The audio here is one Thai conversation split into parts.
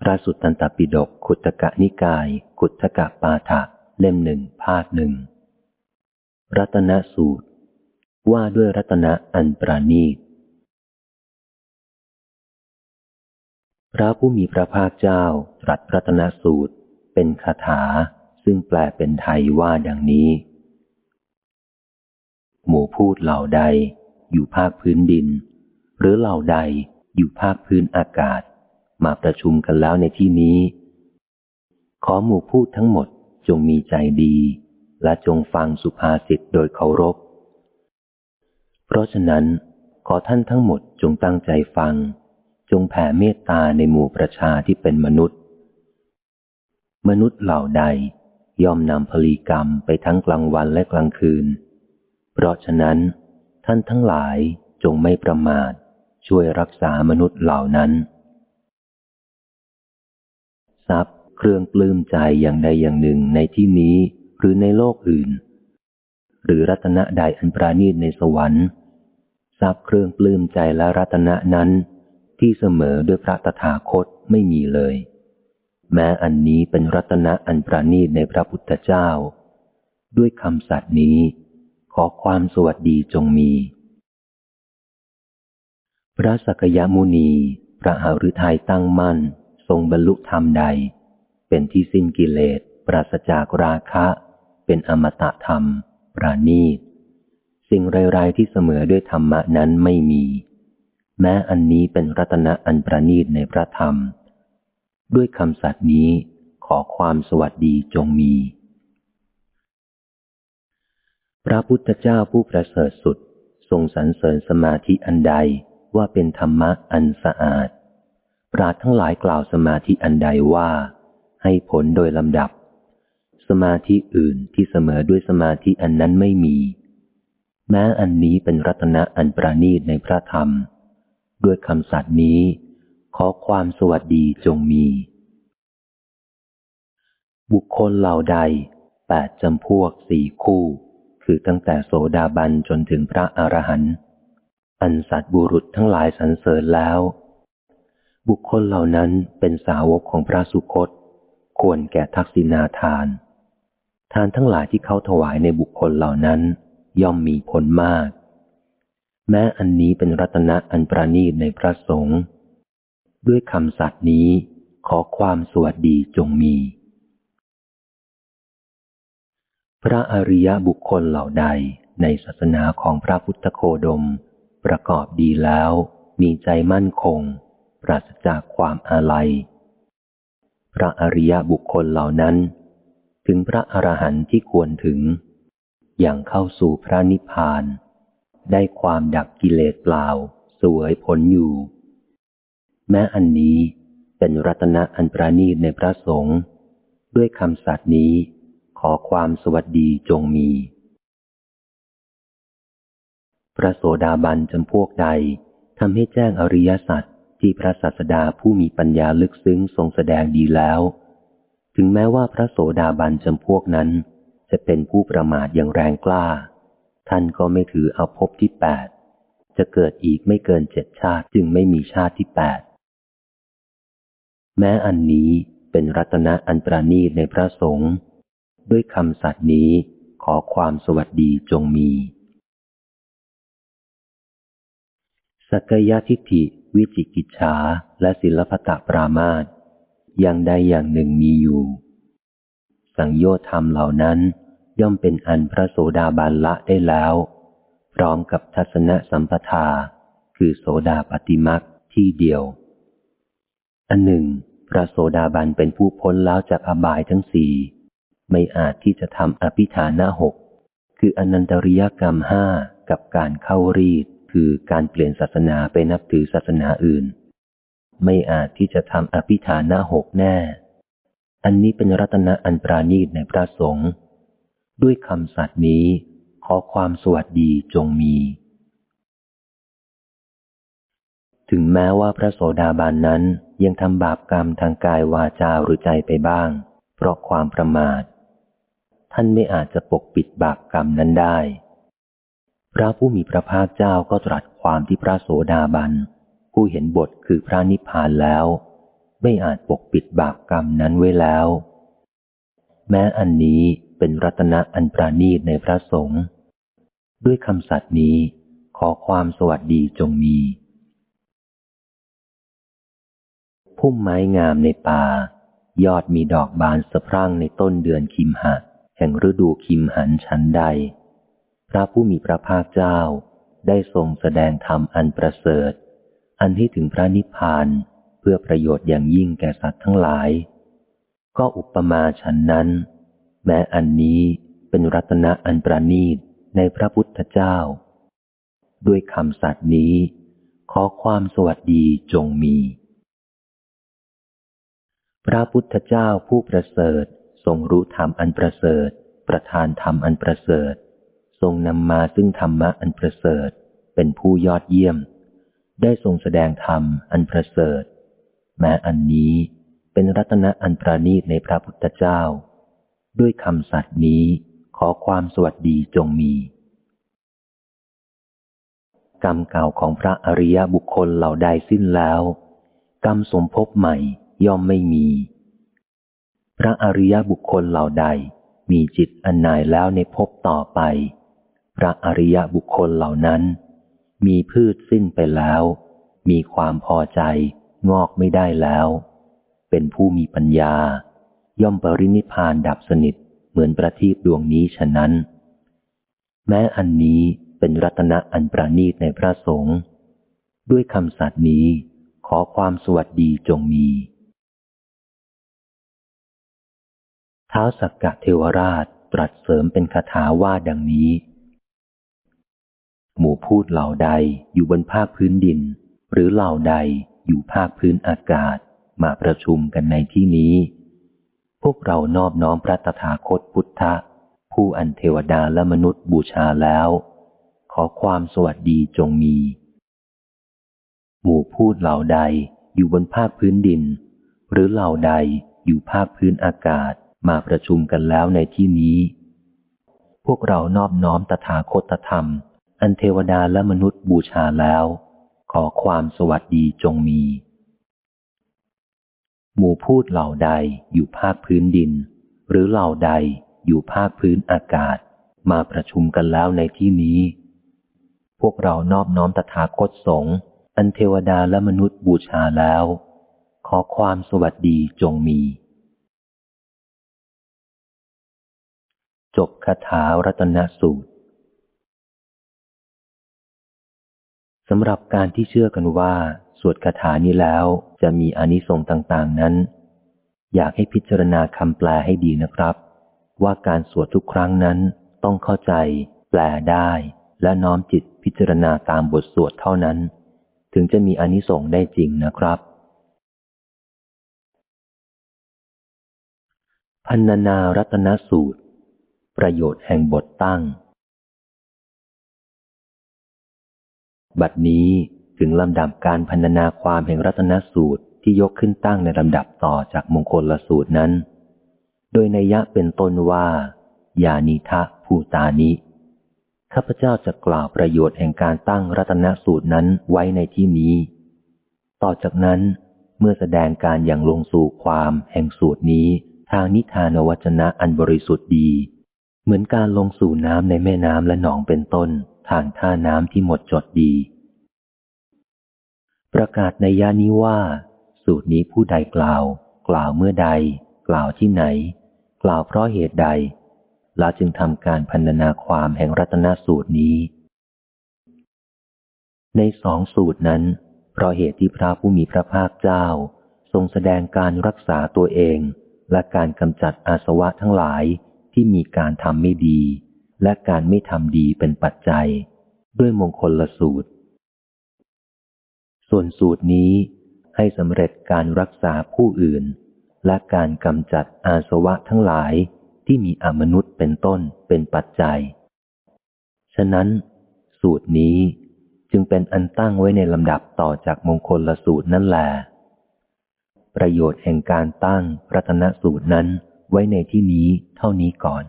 พระสุตตันตปิฎกขุตกะนิกาย ขุตกะปาฐะเล่มหนึ่งภาคหนึ่งรัตนสูตร ว่าด้วยรัตนะอันประณีตพระผู้มีพระภาคเจ้าตรัสรัตนสูตร เป็นคาถาซึ่งแปลเป็นไทยว่าดังนี้ หมู่พูดเหล่าใดอยู่ภาคพื้นดิน หรือเหล่าใดอยู่ภาคพื้นอากาศ มาประชุมกันแล้วในที่นี้ ขอหมู่พูดทั้งหมดจงมีใจดี และจงฟังสุภาษิตโดยเคารพ เพราะฉะนั้น ขอท่านทั้งหมดจงตั้งใจฟัง จงแผ่เมตตาในหมู่ประชาที่เป็นมนุษย์ มนุษย์เหล่าใดย่อมนำพลีกรรมไปทั้งกลางวันและกลางคืน เพราะฉะนั้น ท่านทั้งหลายจงไม่ประมาทช่วยรักษามนุษย์เหล่านั้น ทรัพย์ เครื่องปลื้มใจอย่างใดอย่างหนึ่งในที่นี้หรือในโลกอื่น หรือรัตนะใดอันปราณีตในสวรรค์ ทรัพย์เครื่องปลื้มใจและรัตนะนั้น ที่เสมอด้วยพระตถาคตไม่มีเลย แม้อันนี้เป็นรัตนะอันปราณีตในพระพุทธเจ้า ด้วยคำสัตย์นี้ ขอความสวัสดีจงมีพระสกยมุนี พระหฤทัยตั้งมั่น ทรงบรรลุธรรมใด เป็นที่สิ้นกิเลส ปราศจากราคะ เป็นอมตะธรรม ปราณีต สิ่งไรๆที่เสมอด้วยธรรมะนั้นไม่มี แม้อันนี้เป็นรัตนะอันประณีตในพระธรรม ด้วยคำสัตย์นี้ขอความสวัสดีจงมี พระพุทธเจ้าผู้ประเสริฐสุด ทรงสรรเสริญสมาธิอันใดว่าเป็นธรรมะอันสะอาด ปราดทั้งหลายกล่าวสมาธิอันใดว่า ให้ผลโดยลำดับ สมาธิอื่นที่เสมอด้วยสมาธิอันนั้นไม่มี แม้อันนี้เป็นรัตนะอันประณีตในพระธรรม ด้วยคำสัตย์นี้ ขอความสวัสดีจงมี บุคคลเหล่าใดแปดจำพวกสี่คู่ คือตั้งแต่โสดาบันจนถึงพระอรหันต์อันสัตบุรุษทั้งหลายสรรเสริญแล้ว บุคคลเหล่านั้นเป็นสาวกของพระสุคต ควรแก่ทักษิณาทาน ทานทั้งหลายที่เขาถวายในบุคคลเหล่านั้น ย่อมมีผลมาก แม้อันนี้เป็นรัตนะอันประณีตในพระสงฆ์ด้วยคำสัตย์นี้ขอความสวัสดีจงมี พระอริยบุคคลเหล่าใดในศาสนาของพระพุทธโคดม ประกอบดีแล้วมีใจมั่นคง ปราศจากความอาลัย พระอริยบุคคลเหล่านั้น ถึงพระอรหันต์ที่ควรถึง อย่างเข้าสู่พระนิพพาน ได้ความดับกิเลสเปล่าสวยผลอยู่ แม้อันนี้เป็นรัตนะอันประณีตในพระสงฆ์ด้วยคำสัตย์นี้ขอความสวัสดีจงมี พระโสดาบันจำพวกใดทำให้แจ้งอริยสัจ ที่พระศาสดาผู้มีปัญญาลึกซึ้งทรงแสดงดีแล้ว ถึงแม้ว่าพระโสดาบันจำพวกนั้น จะเป็นผู้ประมาทอย่างแรงกล้า ท่านก็ไม่ถือเอาภพที่แปดจะเกิดอีกไม่เกินเจ็ดชาติจึงไม่มีชาติที่แปดแม้อันนี้เป็นรัตนะอันตรานีในพระสงฆ์ด้วยคำสัตย์นี้ขอความสวัสดีจงมี สักยทิฏฐิ วิจิกิจฉาและศิลปตะปรามาตอย่างใดอย่างหนึ่งมีอยู่ สังโยชธรรมเหล่านั้นย่อมเป็นอันพระโสดาบันละได้แล้ว พร้อมกับทัศนสัมปทา คือโสดาปฏิมักที่เดียว อันหนึ่ง พระโสดาบันเป็นผู้พ้นแล้วจากอบายทั้งสี่ไม่อาจที่จะทำอภิฐานาหกคืออนันตริยกรรมห้ากับการเข้ารีด คือการเปลี่ยนศาสนาไปนับถือศาสนาอื่น ไม่อาจที่จะทำอภิฐานาหกแน่ อันนี้เป็นรัตนะอันปราณีตในพระสงฆ์ด้วยคำสัตย์นี้ขอความสวัสดีจงมี ถึงแม้ว่าพระโสดาบันนั้นยังทำบาปกรรมทางกายวาจาหรือใจไปบ้าง เพราะความประมาท ท่านไม่อาจจะปกปิดบาปกรรมนั้นได้ พระผู้มีพระภาคเจ้าก็ตรัสความที่พระโสดาบัน ผู้เห็นบทคือพระนิพพานแล้ว ไม่อาจปกปิดบาปกรรมนั้นไว้แล้ว แม้อันนี้เป็นรัตนะอันประณีตในพระสงฆ์ด้วยคำสัตย์นี้ขอความสวัสดีจงมี พุ่มไม้งามในป่า ยอดมีดอกบานสะพรั่งในต้นเดือนคิมหะ แห่งฤดูคิมหันชั้นใด พระผู้มีพระภาคเจ้าได้ทรงแสดงธรรมอันประเสริฐ อันที่ถึงพระนิพพานเพื่อประโยชน์อย่างยิ่งแก่สัตว์ทั้งหลาย ก็อุปมาฉันนั้น แม้อันนี้เป็นรัตนะอันประณีตในพระพุทธเจ้า ด้วยคำสัตย์นี้ ขอความสวัสดีจงมี พระพุทธเจ้าผู้ประเสริฐทรงรู้ธรรมอันประเสริฐ ประทานธรรมอันประเสริฐ ทรงนำมาซึ่งธรรมะอันประเสริฐ เป็นผู้ยอดเยี่ยม ได้ทรงแสดงธรรมอันประเสริฐ แม้อันนี้เป็นรัตนะอันประณีตในพระพุทธเจ้า ด้วยคำสัตย์นี้ขอความสวัสดีจงมี กรรมเก่าของพระอริยบุคคลเหล่าใดสิ้นแล้ว กรรมสมภพใหม่ย่อมไม่มี พระอริยบุคคลเหล่าใดมีจิตอันนายแล้วในภพต่อไป พระอริยบุคคลเหล่านั้น มีพืชสิ้นไปแล้ว มีความพอใจงอกไม่ได้แล้ว เป็นผู้มีปัญญา ย่อมปรินิพานดับสนิทเหมือนประทีปดวงนี้ฉะนั้น แม้อันนี้เป็นรัตนะอันประณีตในพระสงฆ์ด้วยคำสัตย์นี้ขอความสวัสดีจงมีเท้าสักกะเทวราชตรัสเสริมเป็นคาถาว่าดังนี้ หมู่พูดเหล่าใดอยู่บนภาคพื้นดิน หรือเหล่าใดอยู่ภาคพื้นอากาศมาประชุมกันในที่นี้ พวกเรานอบน้อมพระตถาคตพุทธะ ผู้อันเทวดาและมนุษย์บูชาแล้ว ขอความสวัสดีจงมี หมู่พูดเหล่าใดอยู่บนภาคพื้นดิน หรือเหล่าใดอยู่ภาคพื้นอากาศมาประชุมกันแล้วในที่นี้ พวกเรานอบน้อมตถาคตธรรม อันเทวดาและมนุษย์บูชาแล้ว ขอความสวัสดีจงมี หมู่พูดเหล่าใดอยู่ภาคพื้นดิน หรือเหล่าใดอยู่ภาคพื้นอากาศมาประชุมกันแล้วในที่นี้ พวกเรานอบน้อมตถาคตสงฆ์อันเทวดาและมนุษย์บูชาแล้ว ขอความสวัสดีจงมี จบคาถารัตนสูตร สำหรับการที่เชื่อกันว่า สวดคาถานี้แล้วจะมีอนิสงส์ต่างๆนั้น อยากให้พิจารณาคำแปลให้ดีนะครับ ว่าการสวดทุกครั้งนั้นต้องเข้าใจ แปลได้ และน้อมจิตพิจารณาตามบทสวดเท่านั้น ถึงจะมีอนิสงส์ได้จริงนะครับ พันนารัตนสูตร ประโยชน์แห่งบทตั้ง บัดนี้ถึงลำดับการพันนาความแห่งรัตนสูตรที่ยกขึ้นตั้งในลำดับต่อจากมงคลละสูตรนั้น โดยนัยยะเป็นต้นว่า ยานิทะภูตานิข้าพเจ้าจะกล่าวประโยชน์แห่งการตั้งรัตนสูตรนั้นไว้ในที่นี้ ต่อจากนั้นเมื่อแสดงการอย่างลงสู่ความแห่งสูตรนี้ทางนิทานวจนะอันบริสุทธิ์ดี เหมือนการลงสู่น้ำในแม่น้ำและหนองเป็นต้น ทางท่าน้ำที่หมดจดดี ประกาศในยานี้ว่า สูตรนี้ผู้ใดกล่าว กล่าวเมื่อใด กล่าวที่ไหน กล่าวเพราะเหตุใดเราจึงทำการพันนาความแห่งรัตนสูตรนี้ ในสองสูตรนั้น เพราะเหตุที่พระผู้มีพระภาคเจ้า ทรงแสดงการรักษาตัวเอง และการกำจัดอาสวะทั้งหลายที่มีการทำไม่ดี และการไม่ทำดีเป็นปัจจัย ด้วยมงคลละสูตร ส่วนสูตรนี้ให้สำเร็จการรักษาผู้อื่น และการกำจัดอาสวะทั้งหลายที่มีอมนุษย์เป็นต้นเป็นปัจจัย ฉะนั้น สูตรนี้จึงเป็นอันตั้งไว้ในลำดับต่อจากมงคลละสูตรนั่นแหละประโยชน์แห่งการตั้งรัตนสูตรนั้นไว้ในที่นี้เท่านี้ก่อน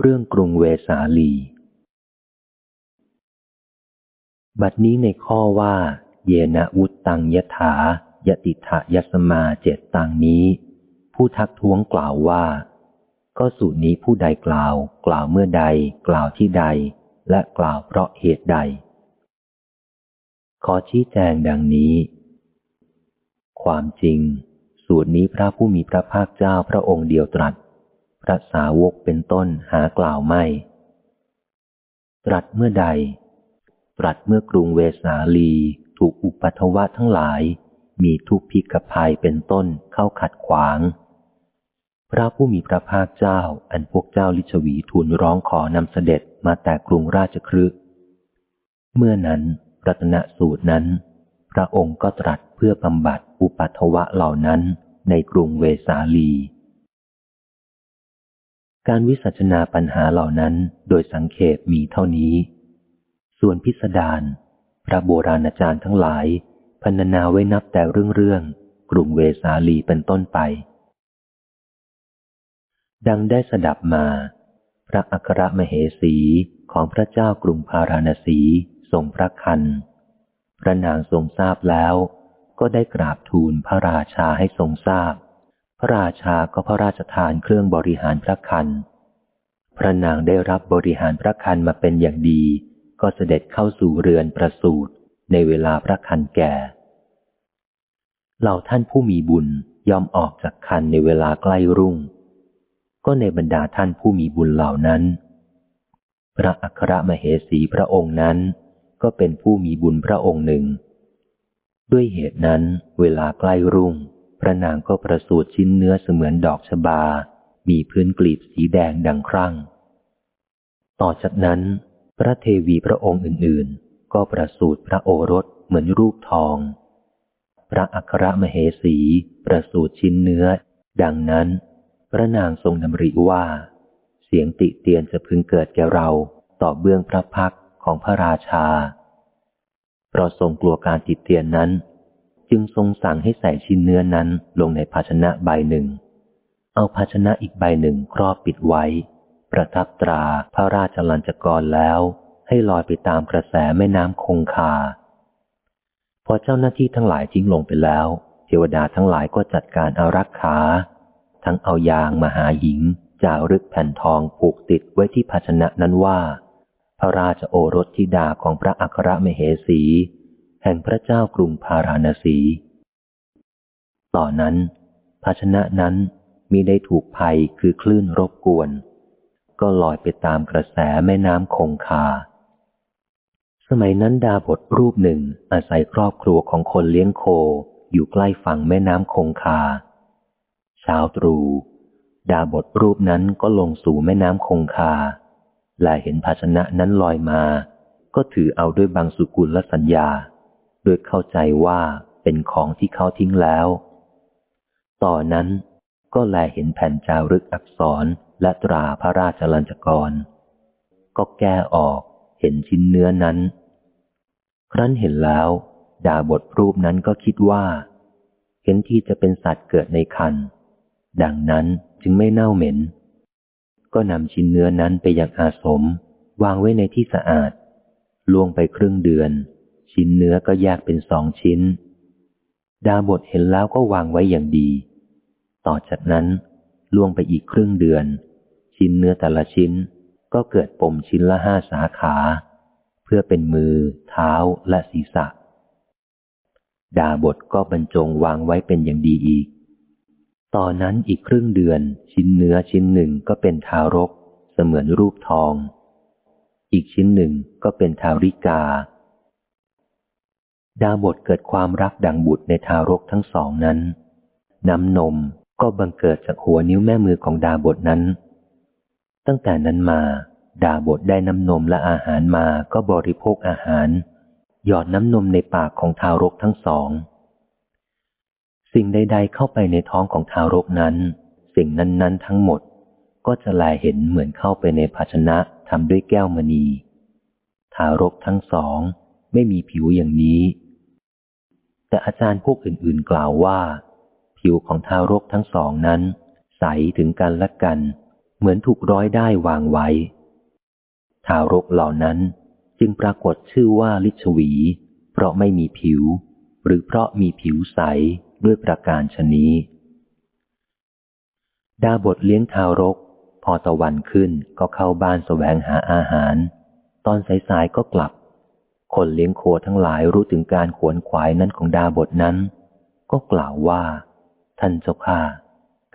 เรื่องกรุงเวสาลี บัดนี้ในข้อว่า เยนะวุตตังยถายติถะยสมาเจตตังนี้ ผู้ทักท้วงกล่าวว่า ก็สูตรนี้ผู้ใดกล่าว กล่าวเมื่อใด กล่าวที่ใด และกล่าวเพราะเหตุใด ขอชี้แจงดังนี้ ความจริง สูตรนี้พระผู้มีพระภาคเจ้าพระองค์เดียวตรัส พระสาวกเป็นต้นหากล่าวไม่ ตรัสเมื่อใด ตรัสเมื่อกรุงเวสาลีถูกอุปัทวะทั้งหลาย มีทุกพิกภัยเป็นต้นเข้าขัดขวาง พระผู้มีพระภาคเจ้าอันพวกเจ้าลิชวีทูลร้องขอนำเสด็จมาแต่กรุงราชครึเมื่อนั้นรัตนสูตรนั้น พระองค์ก็ตรัสเพื่อบำบัดอุปัทวะเหล่านั้นในกรุงเวสาลี การวิสัชนาปัญหาเหล่านั้นโดยสังเขปมีเท่านี้ ส่วนพิสดารพระโบราณอาจารย์ทั้งหลายพรรณนาไว้นับแต่เรื่องเรื่องกรุงเวสาลีเป็นต้นไป ดังได้สดับมา พระอัครมเหสีของพระเจ้ากรุงพาราณสีทรงพระคัน พระนางทรงทราบแล้ว ก็ได้กราบทูลพระราชาให้ทรงทราบ พระราชาก็พระราชทานเครื่องบริหารพระคัน พระนางได้รับบริหารพระคันมาเป็นอย่างดี ก็เสด็จเข้าสู่เรือนประสูตรในเวลาพระคันแก่ เหล่าท่านผู้มีบุญยอมออกจากคันในเวลาใกล้รุ่ง ก็ในบรรดาท่านผู้มีบุญเหล่านั้น พระอัครมเหสีพระองค์นั้น ก็เป็นผู้มีบุญพระองค์หนึ่ง ด้วยเหตุนั้นเวลาใกล้รุ่ง พระนางก็ประสูติชิ้นเนื้อเสมือนดอกชบา มีพื้นกลีบสีแดงดังครั่ง ต่อจากนั้น พระเทวีพระองค์อื่นๆ ก็ประสูติพระโอรสเหมือนรูปทอง พระอัครมเหสีประสูติชิ้นเนื้อ ดังนั้น พระนางทรงดำริว่า เสียงติเตียนจะพึงเกิดแก่เราต่อเบื้องพระพักของพระราชา เพราะทรงกลัวการติเตียนนั้น จึงทรงสั่งให้ใส่ชิ้นเนื้อนั้นลงในภาชนะใบหนึ่ง เอาภาชนะอีกใบหนึ่งครอบปิดไว้ ประทับตราพระราชลัญจกรแล้ว ให้ลอยไปตามกระแสแม่น้ำคงคา พอเจ้าหน้าที่ทั้งหลายทิ้งลงไปแล้ว เทวดาทั้งหลายก็จัดการอารักขา ทั้งเอายางมหาหญิงจารึกแผ่นทองผูกติดไว้ที่ภาชนะนั้นว่า พระราชโอรสธิดาของพระอัครมเหสี แห่งพระเจ้ากรุงพาราณสี ต่อนนั้น ภาชนะนั้นมีได้ถูกภัยคือคลื่นรบกวน ก็ลอยไปตามกระแสแม่น้ำคงคา สมัยนั้นดาบทรูปหนึ่งอาศัยครอบครัวของคนเลี้ยงโคอยู่ใกล้ฝั่งแม่น้ำคงคาเช้าตรู่ดาบทรูปนั้นก็ลงสู่แม่น้ำคงคา และเห็นภาชนะนั้นลอยมา ก็ถือเอาด้วยบางสุกุลและสัญญา โดยเข้าใจว่าเป็นของที่เขาทิ้งแล้ว ต่อนนั้นก็แลเห็นแผ่นจารึกอักษรและตราพระราชลัญจกร ก็แก้ออกเห็นชิ้นเนื้อนั้น ครั้นเห็นแล้ว ดาบทรูปนั้นก็คิดว่า เห็นที่จะเป็นสัตว์เกิดในคัน ดังนั้นจึงไม่เน่าเหม็น ก็นำชิ้นเนื้อนั้นไปยังอาสม วางไว้ในที่สะอาดล่วงไปครึ่งเดือน ชิ้นเนื้อก็แยกเป็นสองชิ้น ดาบทเห็นแล้วก็วางไว้อย่างดี ต่อจากนั้นล่วงไปอีกครึ่งเดือน ชิ้นเนื้อแต่ละชิ้นก็เกิดปมชิ้นละห้าสาขา เพื่อเป็นมือ เท้าและศีรษะ ดาบทก็บรรจงวางไว้เป็นอย่างดีอีก ต่อนนั้นอีกครึ่งเดือน ชิ้นเนื้อชิ้นหนึ่งก็เป็นทารก เสมือนรูปทอง อีกชิ้นหนึ่งก็เป็นทาริกา ดาบทเกิดความรักดังบุตรในทารกทั้งสองนั้น น้ำนมก็บังเกิดจากหัวนิ้วแม่มือของดาบทนั้น ตั้งแต่นั้นมา ดาบทได้น้ำนมและอาหารมาก็บริโภคอาหาร หยอดน้ำนมในปากของทารกทั้งสอง สิ่งใด ๆ เข้าไปในท้องของทารกนั้น สิ่งนั้นๆ ทั้งหมดก็จะลายเห็นเหมือนเข้าไปในภาชนะทำด้วยแก้วมณี ทารกทั้งสองไม่มีผิวอย่างนี้ แต่อาจารย์พวกอื่นๆกล่าวว่า ผิวของทารกทั้งสองนั้น ใสถึงกันและกัน เหมือนถูกร้อยได้วางไว้ ทารกเหล่านั้นจึงปรากฏชื่อว่าลิชวี เพราะไม่มีผิว หรือเพราะมีผิวใสด้วยประการชนี้ ดาบทเลี้ยงทารก พอตะวันขึ้นก็เข้าบ้านสแสวงหาอาหาร ตอนสายๆก็กลับ คนเลี้ยงโคทั้งหลายรู้ถึงการขวนขวายนั้นของดาบทนั้น ก็กล่าวว่า ท่านเจ้าข้า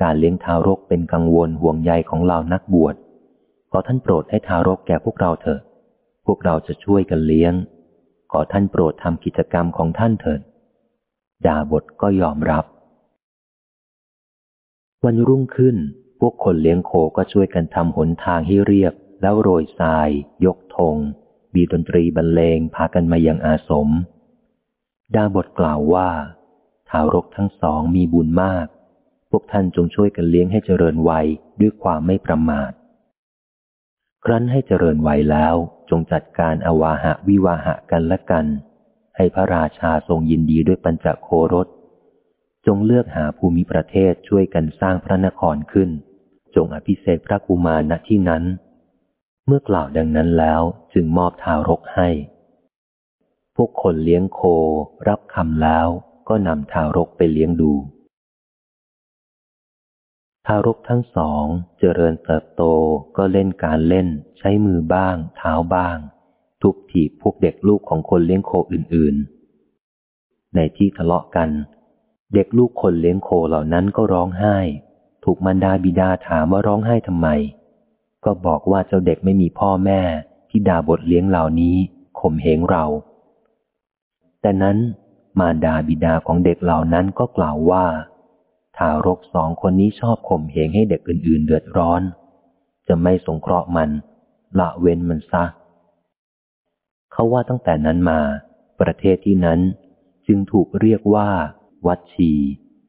การเลี้ยงทารกเป็นกังวลห่วงใยของเรานักบวชขอท่านโปรดให้ทารกแก่พวกเราเถิดพวกเราจะช่วยกันเลี้ยง ขอท่านโปรดทำกิจกรรมของท่านเถิดดาบทก็ยอมรับ วันรุ่งขึ้น พวกคนเลี้ยงโคก็ช่วยกันทำหนทางให้เรียบแล้วโรยทราย ยกธง บีดนตรีบรรเลงพากันมายังอาสม ดาบทกล่าวว่า ทารกทั้งสองมีบุญมาก พวกท่านจงช่วยกันเลี้ยงให้เจริญวัยด้วยความไม่ประมาท ครั้นให้เจริญวัยแล้วจงจัดการอวาหะวิวาหะกันและกัน ให้พระราชาทรงยินดีด้วยปัญจโครส จงเลือกหาภูมิประเทศช่วยกันสร้างพระนครขึ้น จงอภิเษกพระกุมารณที่นั้น เมื่อกล่าวดังนั้นแล้วจึงมอบทารกให้ พวกคนเลี้ยงโค รับคำแล้วก็นำทารกไปเลี้ยงดู ทารกทั้งสองเจริญเติบโตก็เล่นการเล่น ใช้มือบ้าง เท้าบ้าง ทุบถีบพวกเด็กลูกของคนเลี้ยงโคอื่น ๆ ในที่ทะเลาะกัน เด็กลูกคนเลี้ยงโคเหล่านั้นก็ร้องไห้ ถูกมันดาบิดาถามว่าร้องไห้ทำไม ก็บอกว่าเจ้าเด็กไม่มีพ่อแม่ที่ดาบทเลี้ยงเหล่านี้ข่มเหงเรา แต่นั้นมารดาบิดาของเด็กเหล่านั้นก็กล่าวว่า ทารกสองคนนี้ชอบข่มเหงให้เด็กอื่น ๆ เดือดร้อน จะไม่สงเคราะห์มัน ละเว้นมันซะ เขาว่าตั้งแต่นั้นมา ประเทศที่นั้นจึงถูกเรียกว่า วัดชี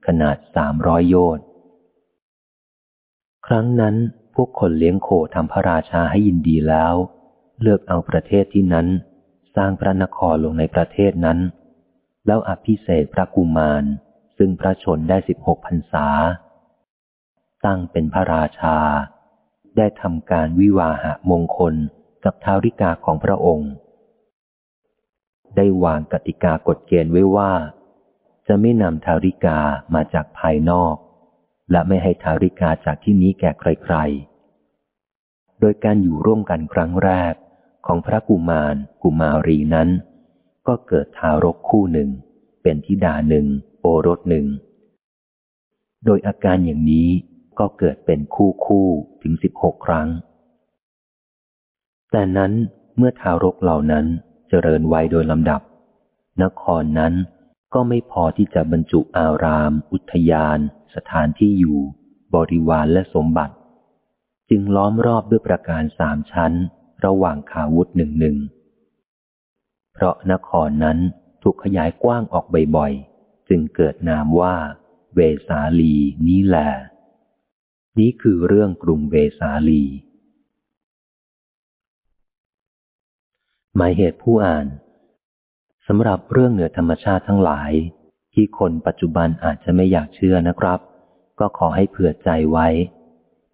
ขนาดสามร้อยโยชน์ครั้งนั้น พวกคนเลี้ยงโคทำพระราชาให้ยินดีแล้ว เลือกเอาประเทศที่นั้น สร้างพระนครลงในประเทศนั้น แล้วอภิเษกพระกุมาร ซึ่งพระชนได้สิบหกพรรษา ตั้งเป็นพระราชา ได้ทำการวิวาหะมงคลกับทาริกาของพระองค์ ได้วางกติกากฎเกณฑ์ไว้ว่า จะไม่นำทาริกามาจากภายนอก และไม่ให้ทาริกาจากที่นี้แก่ใครๆ โดยการอยู่ร่วมกันครั้งแรกของพระกุมาร กุมารีนั้น ก็เกิดทารกคู่หนึ่ง เป็นธิดาหนึ่งโอรสหนึ่ง โดยอาการอย่างนี้ก็เกิดเป็นคู่คู่ถึงสิบหกครั้ง แต่นั้นเมื่อทารกเหล่านั้นเจริญวัยโดยลำดับ นครนั้นก็ไม่พอที่จะบรรจุอาราม อุทยาน สถานที่อยู่ บริวารและสมบัติ จึงล้อมรอบด้วยประการสามชั้น ระหว่างขาวุธหนึ่งหนึ่ง เพราะนครนั้นถูกขยายกว้างออกบ่อยๆ จึงเกิดนามว่า เวสาลีนี้แหละนี้คือเรื่องกรุงเวสาลี หมายเหตุผู้อ่านสำหรับเรื่องเหนือธรรมชาติทั้งหลาย ที่คนปัจจุบันอาจจะไม่อยากเชื่อนะครับ ก็ขอให้เผื่อใจไว้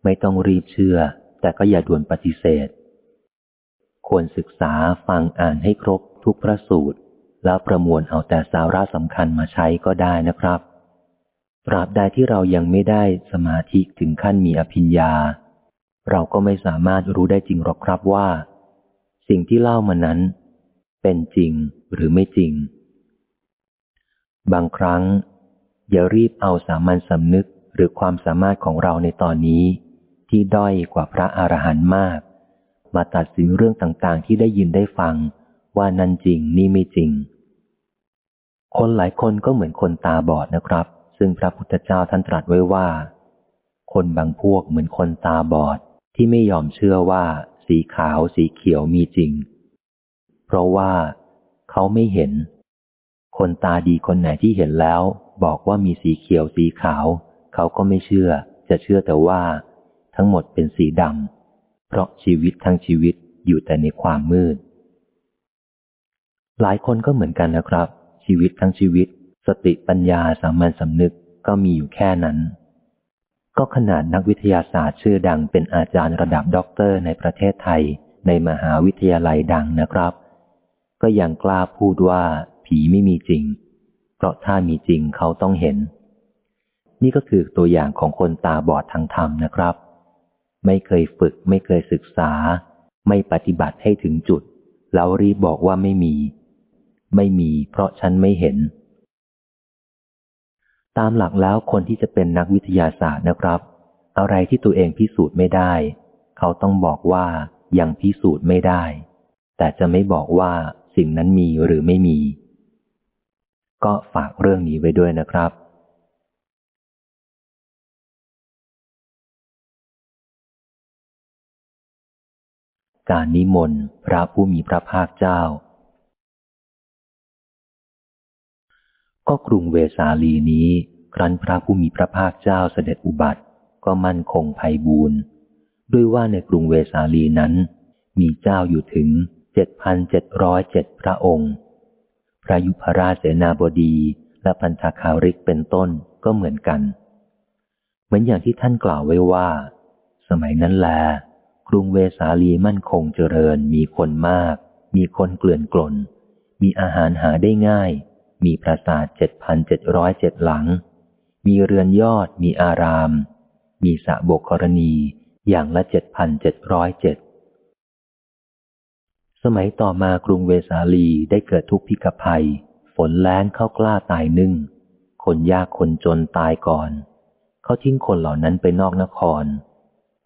ไม่ต้องรีบเชื่อ แต่ก็อย่าด่วนปฏิเสธ ควรศึกษาฟังอ่านให้ครบทุกพระสูตร แล้วประมวลเอาแต่สาระสำคัญมาใช้ก็ได้นะครับตราบใดที่เรายังไม่ได้สมาธิถึงขั้นมีอภิญญา เราก็ไม่สามารถรู้ได้จริงหรอกครับว่า สิ่งที่เล่ามานั้น เป็นจริงหรือไม่จริง บางครั้ง อย่ารีบเอาสามัญสำนึกหรือความสามารถของเราในตอนนี้ ที่ด้อยกว่าพระอรหันต์มาก มาตัดสินเรื่องต่างๆ ที่ได้ยินได้ฟัง ว่านั่นจริงนี่ไม่จริง คนหลายคนก็เหมือนคนตาบอดนะครับ ซึ่งพระพุทธเจ้าท่านตรัสไว้ว่า คนบางพวกเหมือนคนตาบอดที่ไม่ยอมเชื่อว่า สีขาวสีเขียวมีจริง เพราะว่าเขาไม่เห็น คนตาดีคนไหนที่เห็นแล้ว บอกว่ามีสีเขียวสีขาว เขาก็ไม่เชื่อ จะเชื่อแต่ว่า ทั้งหมดเป็นสีดำเพราะชีวิตทั้งชีวิตอยู่แต่ในความมืด หลายคนก็เหมือนกันนะครับ ชีวิตทั้งชีวิต สติปัญญาสามัญสำนึกก็มีอยู่แค่นั้น ก็ขนาดนักวิทยาศาสตร์ชื่อดังเป็นอาจารย์ระดับด็อกเตอร์ในประเทศไทย ในมหาวิทยาลัยดังนะครับ ก็ยังกล้าพูดว่า ผีไม่มีจริง เพราะถ้ามีจริงเขาต้องเห็น นี่ก็คือตัวอย่างของคนตาบอดทางธรรมนะครับ ไม่เคยฝึกไม่เคยศึกษา ไม่ปฏิบัติให้ถึงจุด แล้วรีบบอกว่าไม่มี ไม่มีเพราะฉันไม่เห็น ตามหลักแล้วคนที่จะเป็นนักวิทยาศาสตร์นะครับ อะไรที่ตัวเองพิสูจน์ไม่ได้ เขาต้องบอกว่ายังพิสูจน์ไม่ได้ แต่จะไม่บอกว่าสิ่งนั้นมีหรือไม่มี ก็ฝากเรื่องนี้ไว้ด้วยนะครับการนิมนต์พระผู้มีพระภาคเจ้า ก็กรุงเวสาลีนี้ ครั้นพระผู้มีพระภาคเจ้าเสด็จอุบัติ ก็มั่นคงภัยบูรณ์ด้วยว่าในกรุงเวสาลีนั้น มีเจ้าอยู่ถึงเจ็ดพันเจ็ดร้อยเจ็ดพระองค์ พระยุพราชเสนาบดีและพันธคาริกเป็นต้นก็เหมือนกัน เหมือนอย่างที่ท่านกล่าวไว้ว่า สมัยนั้นแล กรุงเวสาลีมั่นคงเจริญมีคนมาก มีคนเกลื่อนกลน มีอาหารหาได้ง่าย มีปราสาทเจ็ดพันเจ็ดร้อยเจ็ดหลัง มีเรือนยอด มีอาราม มีสระบกกรณีอย่างละเจ็ดพันเจ็ดร้อยเจ็ด สมัยต่อมากรุงเวสาลีได้เกิดทุกพิกภัย ฝนแล้งเข้ากล้าตายนึ่ง คนยากคนจนตายก่อน เขาทิ้งคนเหล่านั้นไปนอกนคร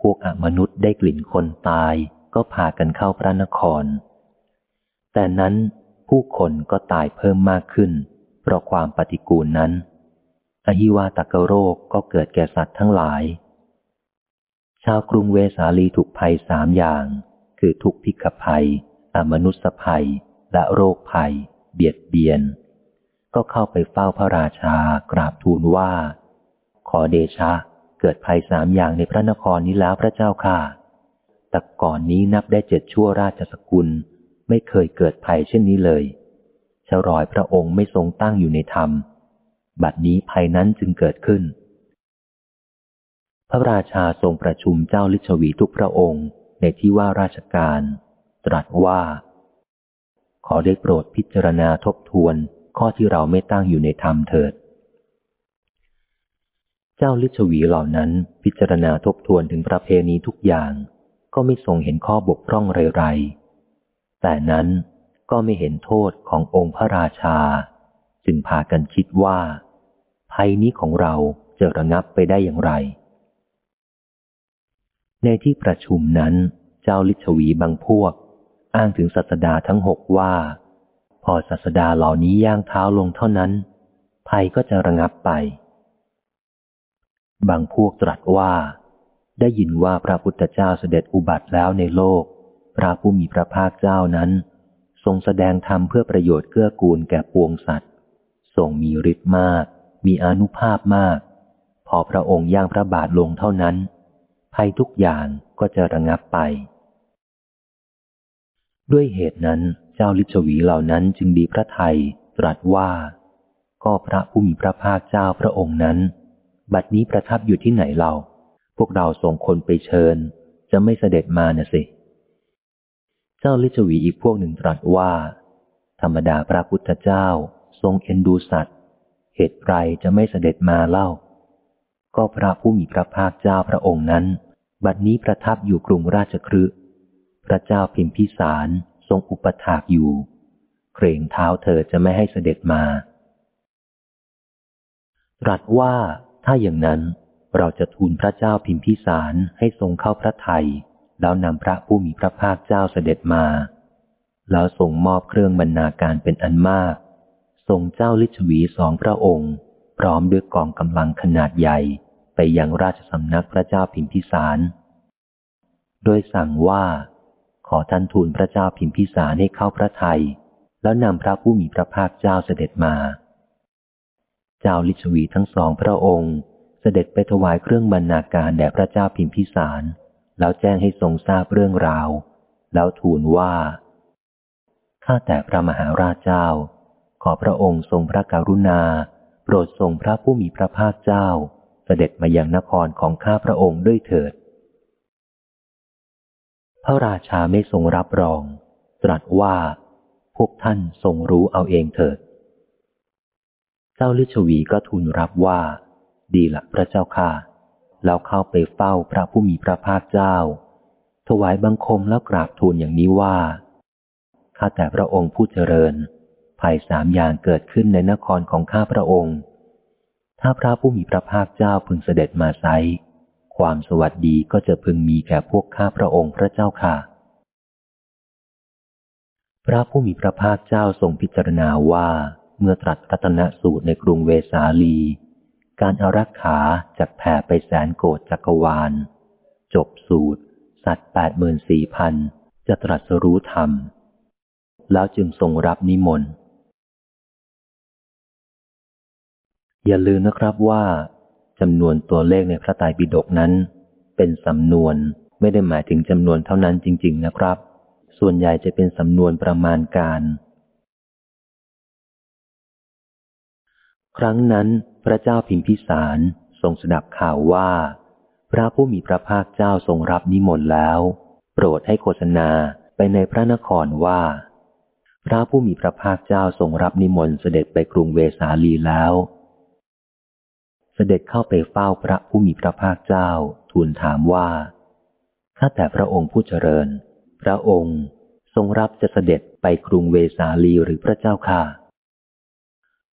พวกอมนุษย์ได้กลิ่นคนตายก็พากันเข้าพระนคร แต่นั้นผู้คนก็ตายเพิ่มมากขึ้น เพราะความปฏิกูลนั้นอหิวาตกโรคก็เกิดแก่สัตว์ทั้งหลาย ชาวกรุงเวสาลีถูกภัยสามอย่าง คือทุกพิกภัย อมนุษยภัย และโรคภัย เบียดเบียน ก็เข้าไปเฝ้าพระราชากราบทูลว่า ขอเดชะ เกิดภัยสามอย่างในพระนครนี้แล้วพระเจ้าค่ะ แต่ก่อนนี้นับได้เจ็ดชั่วราชสกุล ไม่เคยเกิดภัยเช่นนี้เลยชรอยพระองค์ไม่ทรงตั้งอยู่ในธรรม บัดนี้ภัยนั้นจึงเกิดขึ้น พระราชาทรงประชุมเจ้าลิชวีทุกพระองค์ในที่ว่าราชการ ตรัสว่า ขอได้โปรดพิจารณาทบทวนข้อที่เราไม่ตั้งอยู่ในธรรมเถิด เจ้าลิชวีเหล่านั้นพิจารณาทบทวนถึงประเพณีทุกอย่าง ก็ไม่ทรงเห็นข้อบกพร่องไรๆ แต่นั้นก็ไม่เห็นโทษขององค์พระราชา จึงพากันคิดว่า ภัยนี้ของเราจะระงับไปได้อย่างไร ในที่ประชุมนั้น เจ้าลิชวีบางพวก อ้างถึงศาสดาทั้งหกว่า พอศาสดาเหล่านี้ย่างเท้าลงเท่านั้น ภัยก็จะระงับไป บางพวกตรัสว่า ได้ยินว่าพระพุทธเจ้าเสด็จอุบัติแล้วในโลก พระผู้มีพระภาคเจ้านั้น ทรงแสดงธรรมเพื่อประโยชน์เกื้อกูลแก่ปวงสัตว์ทรงมีฤทธิ์มาก มีอนุภาพมาก พอพระองค์ย่างพระบาทลงเท่านั้น ภัยทุกอย่างก็จะระงับไป ด้วยเหตุนั้นเจ้าลิชวีเหล่านั้นจึงดีพระไทยตรัสว่า ก็พระผู้มีพระภาคเจ้าพระองค์นั้น บัดนี้ประทับอยู่ที่ไหนเรา พวกเราส่งคนไปเชิญ จะไม่เสด็จมาน่ะสิ เจ้าลิชวีอีกพวกหนึ่งตรัสว่า ธรรมดาพระพุทธเจ้าทรงเอ็นดูสัตว์ เหตุไรจะไม่เสด็จมาเล่า ก็พระผู้มีพระภาคเจ้าพระองค์นั้น บัดนี้ประทับอยู่กรุงราชครื ระเจ้าพิมพิสารทรงอุปถากอยู่ เกรงเท้าเธอจะไม่ให้เสด็จมา ตรัสว่าถ้าอย่างนั้นเราจะทูลพระเจ้าพิมพิสารให้ทรงเข้าพระไทย แล้วนำพระผู้มีพระภาคเจ้าเสด็จมา แล้วส่งมอบเครื่องบรรณาการเป็นอันมาก ส่งเจ้าลิชวีสองพระองค์ พร้อมด้วยกองกำลังขนาดใหญ่ไปยังราชสำนักพระเจ้าพิมพิสาร โดยสั่งว่า ขอท่านทูลพระเจ้าพิมพิสารให้เข้าพระไทย แล้วนำพระผู้มีพระภาคเจ้าเสด็จมา เจ้าลิชวีทั้งสองพระองค์เสด็จไปถวายเครื่องบรรณาการแด่พระเจ้าพิมพิสาร แล้วแจ้งให้ทรงทราบเรื่องราว แล้วทูลว่า ข้าแต่พระมหาราชเจ้า ขอพระองค์ทรงพระกรุณา โปรดทรงพระผู้มีพระภาคเจ้า เสด็จมายังนครของข้าพระองค์ด้วยเถิด พระราชาไม่ทรงรับรอง ตรัสว่า พวกท่านทรงรู้เอาเองเถิด เจ้าลิชวีก็ทูลรับว่า ดีละพระเจ้าค่ะแล้วเข้าไปเฝ้าพระผู้มีพระภาคเจ้า ถวายบังคมแล้วกราบทูลอย่างนี้ว่า ข้าแต่พระองค์ผู้เจริญ ภัยสามอย่างเกิดขึ้นในนครของข้าพระองค์ ถ้าพระผู้มีพระภาคเจ้าพึงเสด็จมาไซ ความสวัสดีก็จะพึงมีแก่พวกข้าพระองค์พระเจ้าค่ะ พระผู้มีพระภาคเจ้าทรงพิจารณาว่าเมื่อตรัสรัตนสูตรในกรุงเวสาลี การอารักขาจากแผ่ไปแสนโกดจักรวาล จบสูตร สัตว์แปดหมื่นสี่พันจะตรัสรู้ธรรม แล้วจึงทรงรับนิมนต์ อย่าลืมนะครับว่า จำนวนตัวเลขในพระไตรปิฎกนั้น เป็นสำนวนไม่ได้หมายถึงจำนวนเท่านั้นจริง ๆ นะครับ ส่วนใหญ่จะเป็นสำนวนประมาณการ ครั้งนั้น พระเจ้าพิมพิสารทรงสดับข่าวว่า พระผู้มีพระภาคเจ้าทรงรับนิมนต์แล้ว โปรดให้โฆษณาไปในพระนครว่า พระผู้มีพระภาคเจ้าทรงรับนิมนต์เสด็จไปกรุงเวสาลีแล้ว ด็จเข้าไปเฝ้าพระผู้มีพระภาคเจ้า ทูลถามว่า ข้าแต่พระองค์ผู้เจริญ พระองค์ทรงรับจะเสด็จไปกรุงเวสาลีหรือพระเจ้าค่ะ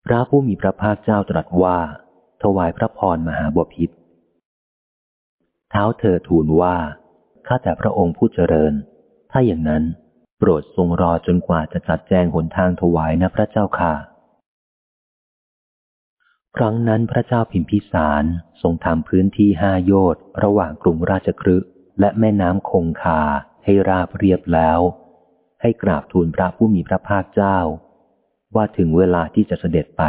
พระผู้มีพระภาคเจ้าตรัสว่า ถวายพระพรมหาบพิษเท้าเธอทูลว่า ข้าแต่พระองค์ผู้เจริญ ถ้าอย่างนั้น โปรดทรงรอจนกว่าจะจัดแจงหนทางถวายนะพระเจ้าค่ะ ครั้งนั้นพระเจ้าพิมพิสารทรงทำพื้นที่ห้าโยชน์ระหว่างกรุงราชครึและแม่น้ำคงคาให้ราบเรียบแล้ว ให้กราบทูลพระผู้มีพระภาคเจ้า ว่าถึงเวลาที่จะเสด็จไป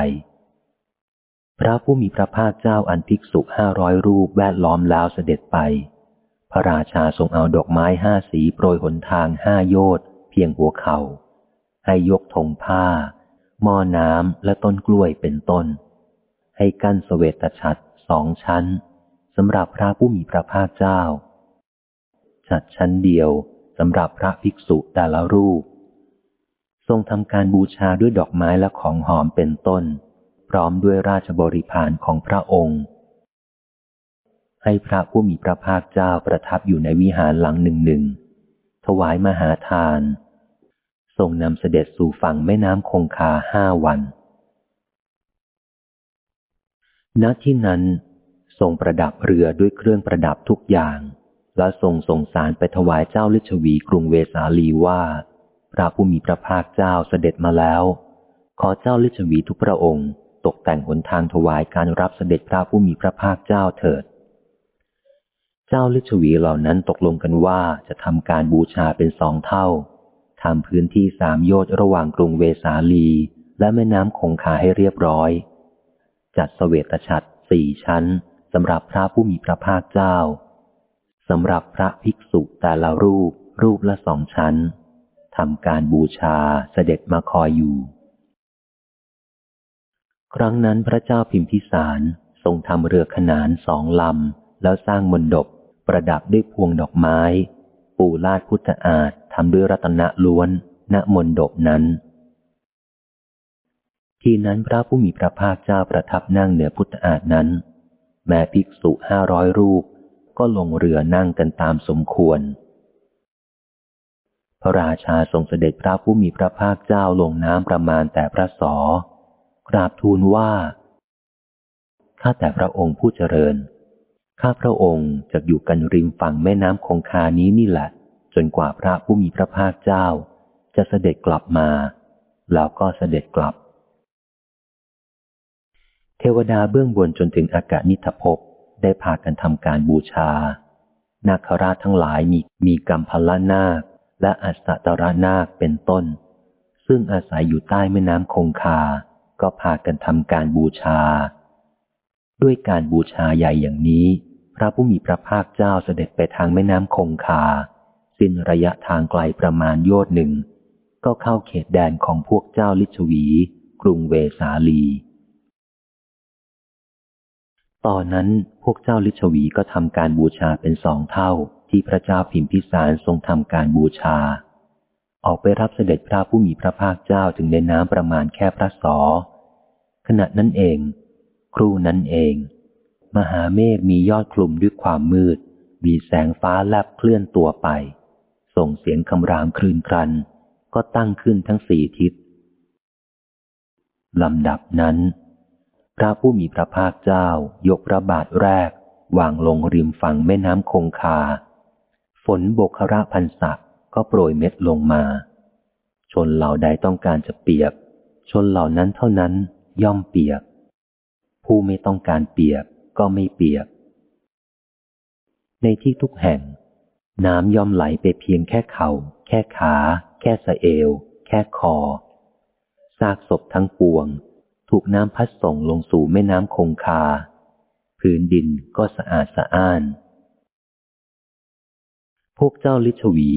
พระผู้มีพระภาคเจ้าอันภิกษุห้าร้อยรูปแวดล้อมแล้วเสด็จไป พระราชาทรงเอาดอกไม้ห้าสีโปรยหนทางห้าโยชน์เพียงหัวเขา่าให้ยกธงผ้าหม้อน้ำและต้นกล้วยเป็นต้น ให้กั้นสเวตฉัตรสองชั้นสำหรับพระผู้มีพระภาคเจ้า ฉัดชั้นเดียวสำหรับพระภิกษุแต่ละรูป ทรงทำการบูชาด้วยดอกไม้และของหอมเป็นต้น พร้อมด้วยราชบริพารของพระองค์ ให้พระผู้มีพระภาคเจ้าประทับอยู่ในวิหารหลังหนึ่งหนึ่งถวายมหาทานทรงนำเสด็จสู่ฝั่งแม่น้ำคงคาห้าวัน ณที่นั้นทรงประดับเรือด้วยเครื่องประดับทุกอย่าง และทรงส่งสารไปถวายเจ้าลิชวีกรุงเวสาลีว่า พระผู้มีพระภาคเจ้าเสด็จมาแล้ว ขอเจ้าลิชวีทุกพระองค์ตกแต่งหนทางถวายการรับเสด็จพระผู้มีพระภาคเจ้าเถิด เจ้าลิชวีเหล่านั้นตกลงกันว่าจะทำการบูชาเป็นสองเท่าทำพื้นที่สามโยชน์ระหว่างกรุงเวสาลี และแม่น้ำคงคาให้เรียบร้อย จัดสเสวตฉัตรสี่ชั้นสำหรับพระผู้มีพระภาคเจ้าสำหรับพระภิกษุแต่ละรูปรูปละสองชั้นทำการบูชาเสด็จมาคอยอยู่ ครั้งนั้นพระเจ้าพิมพิสารทรงทำเรือขนานสองลำ แล้วสร้างมณฑปประดับด้วยพวงดอกไม้ ปูลาดพุทธอาฏทำด้วยรัตนล้วน ณมณฑปนั้น ทีนั้นพระผู้มีพระภาคเจ้าประทับนั่งเหนือพุทธอาฏนั้น แม้ภิกษุห้าร้อยรูป ก็ลงเรือนั่งกันตามสมควร พระราชาทรงเสด็จพระผู้มีพระภาคเจ้าลงน้ำประมาณแต่พระสอกราบทูลว่า ข้าแต่พระองค์ผู้เจริญ ข้าพระองค์จะอยู่กันริมฝั่งแม่น้ำคงคานี้นี่แหละ จนกว่าพระผู้มีพระภาคเจ้า จะเสด็จกลับมา แล้วก็เสด็จกลับ เทวดาเบื้องบนจนถึงอากาศนิทภพได้พากันทำการบูชา นาคราชทั้งหลายมีมีกรรมพลนาคและอัสตรนาคเป็นต้น ซึ่งอาศัยอยู่ใต้แม่น้ำคงคา ก็พากันทำการบูชา ด้วยการบูชาใหญ่อย่างนี้ พระผู้มีพระภาคเจ้าเสด็จไปทางแม่น้ำคงคา สิ้นระยะทางไกลประมาณโยชน์หนึ่ง ก็เข้าเขตแดนของพวกเจ้าลิชวี กรุงเวสาลี ตอนนั้นพวกเจ้าลิชวีก็ทำการบูชาเป็นสองเท่าที่พระเจ้าพิมพิสารทรงทำการบูชา ออกไปรับเสด็จพระผู้มีพระภาคเจ้าถึงในน้ำประมาณแค่พระสอ ขณะนั้นเอง ครู่นั้นเอง มหาเมฆมียอดคลุมด้วยความมืด มีแสงฟ้าแลบเคลื่อนตัวไป ส่งเสียงคำรามคลื่นครัน ก็ตั้งขึ้นทั้งสี่ทิศลำดับนั้น พระผู้มีพระภาคเจ้ายกพระบาทแรก วางลงริมฝั่งแม่น้ำคงคา ฝนบกคระพันศักก็โปรยเม็ดลงมา ชนเหล่าใดต้องการจะเปียก ชนเหล่านั้นเท่านั้นย่อมเปียก ผู้ไม่ต้องการเปียกก็ไม่เปียก ในที่ทุกแห่ง น้ำย่อมไหลไปเพียงแค่เขา่า แค่ขา แค่สะเอว แค่คอซากศพทั้งปวง ถูกน้ำพัดส่งลงสู่แม่น้ำคงคา พื้นดินก็สะอาดสะอ้าน พวกเจ้าลิชวี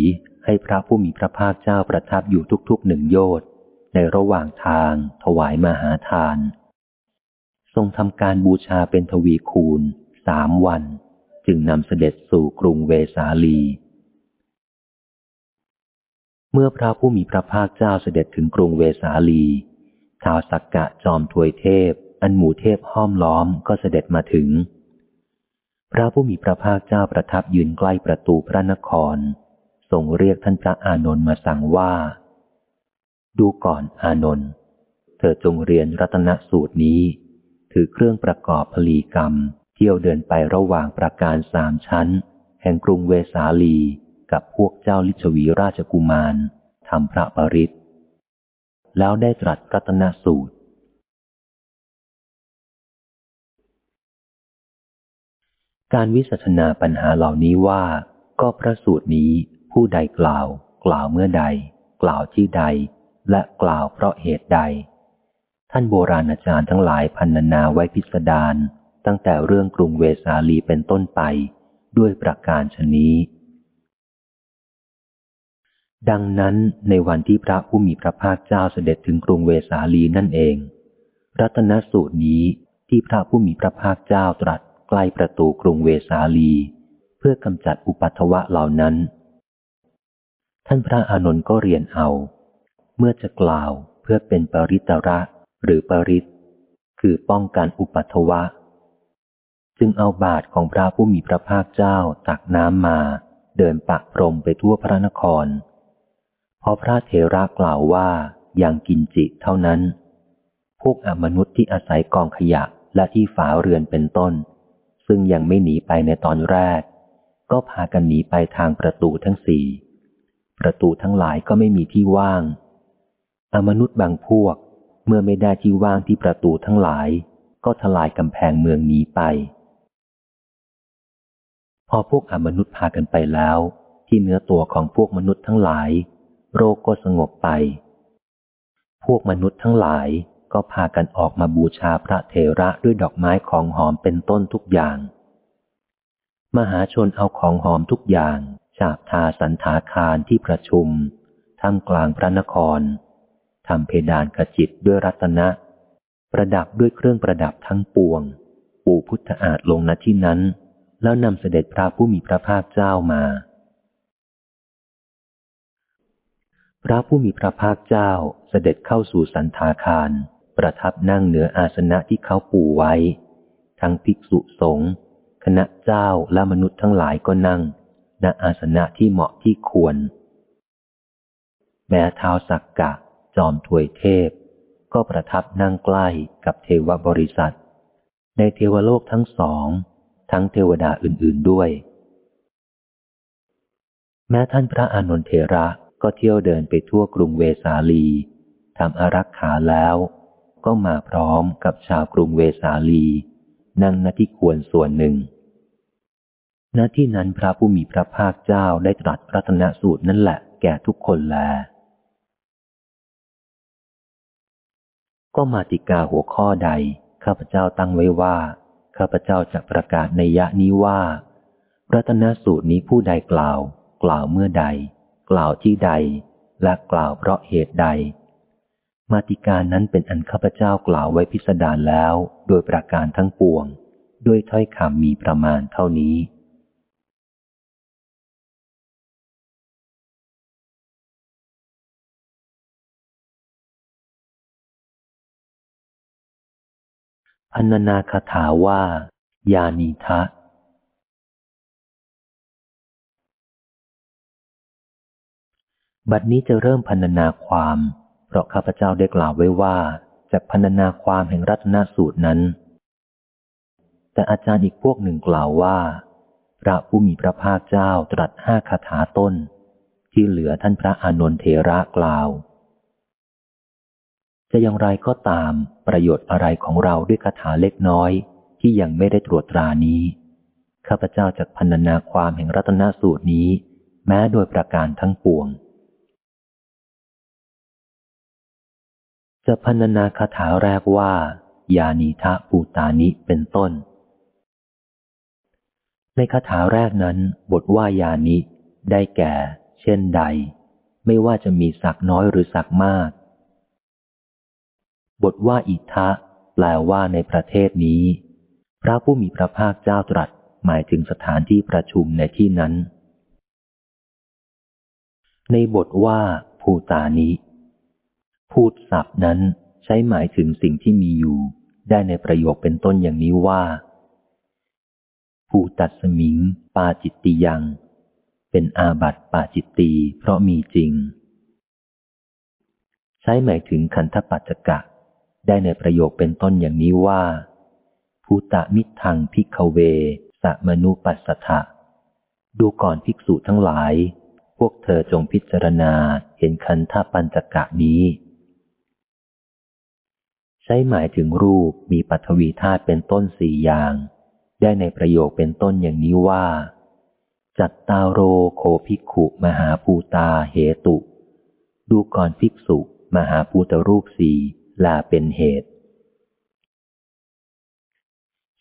ให้พระผู้มีพระภาคเจ้าประทับอยู่ทุกๆหนึ่งโยชน์ในระหว่างทางถวายมหาทาน ทรงทำการบูชาเป็นทวีคูณสามวัน จึงนำเสด็จสู่กรุงเวสาลี เมื่อพระผู้มีพระภาคเจ้าเสด็จถึงกรุงเวสาลี ชาวสักกะจอมถวยเทพ อันหมู่เทพห้อมล้อมก็เสด็จมาถึง พระผู้มีพระภาคเจ้าประทับยืนใกล้ประตูพระนครทรงเรียกท่านพระอานนท์มาสั่งว่า ดูก่อนอานนท์เธอจงเรียนรัตนสูตรนี้ ถือเครื่องประกอบผลีกรรม เที่ยวเดินไประหว่างประการสามชั้น แห่งกรุงเวสาลีกับพวกเจ้าลิชวีราชกุมารทำพระปริศ แล้วได้ตรัสรัตนสูตร การวิสัชนาปัญหาเหล่านี้ว่า ก็พระสูตรนี้ผู้ใดกล่าว กล่าวเมื่อใด กล่าวที่ใด และกล่าวเพราะเหตุใด ท่านโบราณอาจารย์ทั้งหลายพันนาไว้พิสดารตั้งแต่เรื่องกรุงเวสาลีเป็นต้นไป ด้วยประการชนี้ ดังนั้นในวันที่พระผู้มีพระภาคเจ้าเสด็จถึงกรุงเวสาลีนั่นเอง รัตนสูตรนี้ที่พระผู้มีพระภาคเจ้าตรัสใกล้ประตูกรุงเวสาลี เพื่อกำจัดอุปัตวะเหล่านั้น ท่านพระอานนท์ก็เรียนเอา เมื่อจะกล่าวเพื่อเป็นปริตระหรือปริตคือป้องกันอุปัตวะ จึงเอาบาทของพระผู้มีพระภาคเจ้าตักน้ำมา เดินปักพรมไปทั่วพระนคร พอพระเถระกล่าวว่าอย่างกินจิเท่านั้น พวกอมนุษย์ที่อาศัยกองขยะและที่ฝาเรือนเป็นต้น ซึ่งยังไม่หนีไปในตอนแรก ก็พากันหนีไปทางประตูทั้งสี่ ประตูทั้งหลายก็ไม่มีที่ว่าง อมนุษย์บางพวกเมื่อไม่ได้ที่ว่างที่ประตูทั้งหลาย ก็ทลายกำแพงเมืองหนีไป พอพวกอมนุษย์พากันไปแล้ว ที่เนื้อตัวของพวกมนุษย์ทั้งหลาย โรคก็สงบไป พวกมนุษย์ทั้งหลายก็พากันออกมาบูชาพระเทระด้วยดอกไม้ของหอมเป็นต้นทุกอย่าง มหาชนเอาของหอมทุกอย่างฉาบทาสันถาคารที่ประชุมท่ามกลางพระนครทำเพดานขจิตด้วยรัตนะ ประดับด้วยเครื่องประดับทั้งปวง ปู่พุทธอาจลงณที่นั้น แล้วนำเสด็จพระผู้มีพระภาคเจ้ามา พระผู้มีพระภาคเจ้าเสด็จเข้าสู่สันถาคาร ประทับนั่งเหนืออาสนะที่เขาปูไว้ ทั้งภิกษุสงฆ์คณะเจ้าและมนุษย์ทั้งหลายก็นั่ง ณอาสนะที่เหมาะที่ควร แม้เท้าสักกะ จอมถวยเทพ ก็ประทับนั่งใกล้กับเทวบริษัท ในเทวโลกทั้งสอง ทั้งเทวดาอื่นๆด้วย แม้ท่านพระอานนทเทระ ก็เที่ยวเดินไปทั่วกรุงเวสาลีทำอารักขาแล้ว ก็มาพร้อมกับชาวกรุงเวสาลี นั่งณที่ควรส่วนหนึ่งณที่นั้นพระผู้มีพระภาคเจ้าได้ตรัสรัตนสูตรนั่นแหละแก่ทุกคนแล ก็มาติกาหัวข้อใด ข้าพเจ้าตั้งไว้ว่า ข้าพเจ้าจะประกาศในยะนี้ว่า รัตนสูตรนี้ผู้ใดกล่าว กล่าวเมื่อใด กล่าวที่ใด และกล่าวเพราะเหตุใด มาติกานั้นเป็นอันข้าพเจ้ากล่าวไว้พิสดารแล้ว โดยประการทั้งปวง ด้วยถ้อยคำมีประมาณเท่านี้พันนาคาถาว่ายานีทะ บัดนี้จะเริ่มพันนาความ เพราะข้าพเจ้าได้กล่าวไว้ว่าจะพันนาความแห่งรัตนสูตรนั้น แต่อาจารย์อีกพวกหนึ่งกล่าวว่า พระผู้มีพระภาคเจ้าตรัสห้าคาถาต้น ที่เหลือท่านพระอานนทเทระกล่าวจะอย่างไรก็ตามประโยชน์อะไรของเราด้วยคาถาเล็กน้อย ที่ยังไม่ได้ตรวจตรานี้ ข้าพเจ้าจะพันนาความแห่งรัตนสูตรนี้ แม้โดยประการทั้งปวง จะพันนาคาถาแรกว่า ยานีทะปูตานิเป็นต้น ในคาถาแรกนั้น บทว่ายานิได้แก่ เช่นใด ไม่ว่าจะมีศักน้อยหรือศักมาก บทว่าอิทะแปลว่าในประเทศนี้ พระผู้มีพระภาคเจ้าตรัสหมายถึงสถานที่ประชุมในที่นั้น ในบทว่าภูตานิ พูดศัพท์นั้นใช้หมายถึงสิ่งที่มีอยู่ ได้ในประโยคเป็นต้นอย่างนี้ว่าภูตัดสมิง ปาจิตติยัง เป็นอาบัติปาจิตตีเพราะมีจริง ใช้หมายถึงขันธปัจจกะ ได้ในประโยคเป็นต้นอย่างนี้ว่าภูตะมิทังพิกเวสะมนุปัสสะดูก่อนภิกษุทั้งหลาย พวกเธอจงพิจารณาเห็นคันธปัญจกะนี้ ใช้หมายถึงรูปมีปัทวีธาตุเป็นต้นสี่อย่าง ได้ในประโยคเป็นต้นอย่างนี้ว่า จัตตาโรโคภิกขุมหาภูตาเหตุ ดูก่อนภิกษุ มหาภูตรูปสี่ลาเป็นเหตุ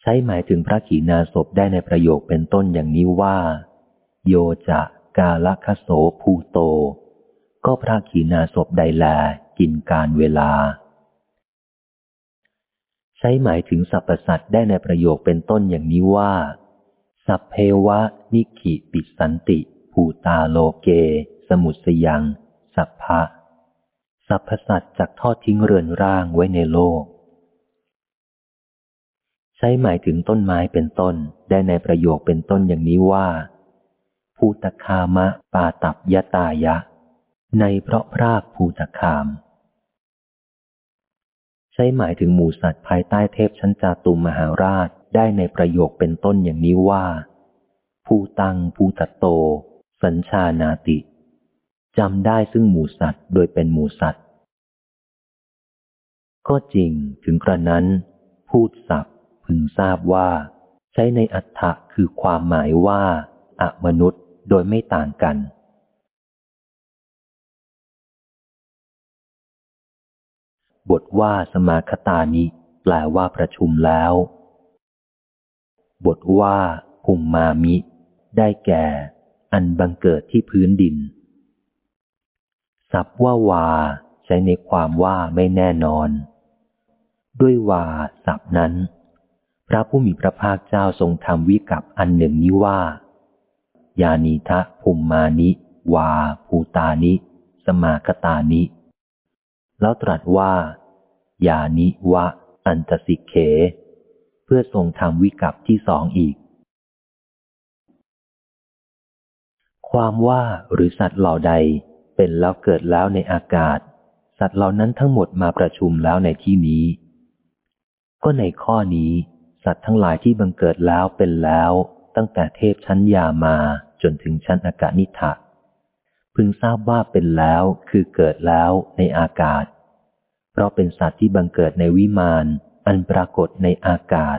ใช้หมายถึงพระขีณาสพได้ในประโยคเป็นต้นอย่างนี้ว่า โยจะกาลคโสภูโต ก็พระขีณาสพใดแลกินการเวลา ใช้หมายถึงสรรพสัตว์ได้ในประโยคเป็นต้นอย่างนี้ว่า สัพเพวะนิขิปิสันติ ภูตาโลเก สมุสยัง สัพพะสรรพสัตว์จากทอดทิ้งเรือนร่างไว้ในโลก ใช้หมายถึงต้นไม้เป็นต้นได้ในประโยคเป็นต้นอย่างนี้ว่า ภูตคามะปาตับยตายะ ในเพราะพรากภูตคาม ช้หมายถึงหมูสัตว์ภายใต้เทพชั้นจาตุมมหาราชได้ในประโยคเป็นต้นอย่างนี้ว่าภูตังภูตโต สัญชานาติจำได้ซึ่งหมูสัตว์โดยเป็นหมูสัตว์ ก็จริงถึงกระนั้น พูดศัพท์พึงทราบว่า ใช้ในอัฏฐะคือความหมายว่าอะมนุษย์โดยไม่ต่างกัน บทว่าสมาคตานิแปลว่าประชุมแล้ว บทว่าภูมมามิ ได้แก่ อันบังเกิดที่พื้นดินศัพท์ว่าวา ใช้ในความว่าไม่แน่นอน ด้วยวาศัพท์นั้น พระผู้มีพระภาคเจ้าทรงทำวิกับอันหนึ่งนี้ว่า ยานีทะภุมมานิ วาภูตานิ สมาคตานิ แล้วตรัสว่า ยานิวะ อันตสิกเข เพื่อทรงทำวิกับที่สองอีก ความว่าหรือสัตว์เหล่าใดเป็นแล้วเกิดแล้วในอากาศ สัตว์เหล่านั้นทั้งหมดมาประชุมแล้วในที่นี้ ก็ในข้อนี้ สัตว์ทั้งหลายที่บังเกิดแล้วเป็นแล้ว ตั้งแต่เทพชั้นยามาจนถึงชั้นอากาศนิทะ พึงทราบว่าเป็นแล้วคือเกิดแล้วในอากาศ เพราะเป็นสัตว์ที่บังเกิดในวิมานอันปรากฏในอากาศ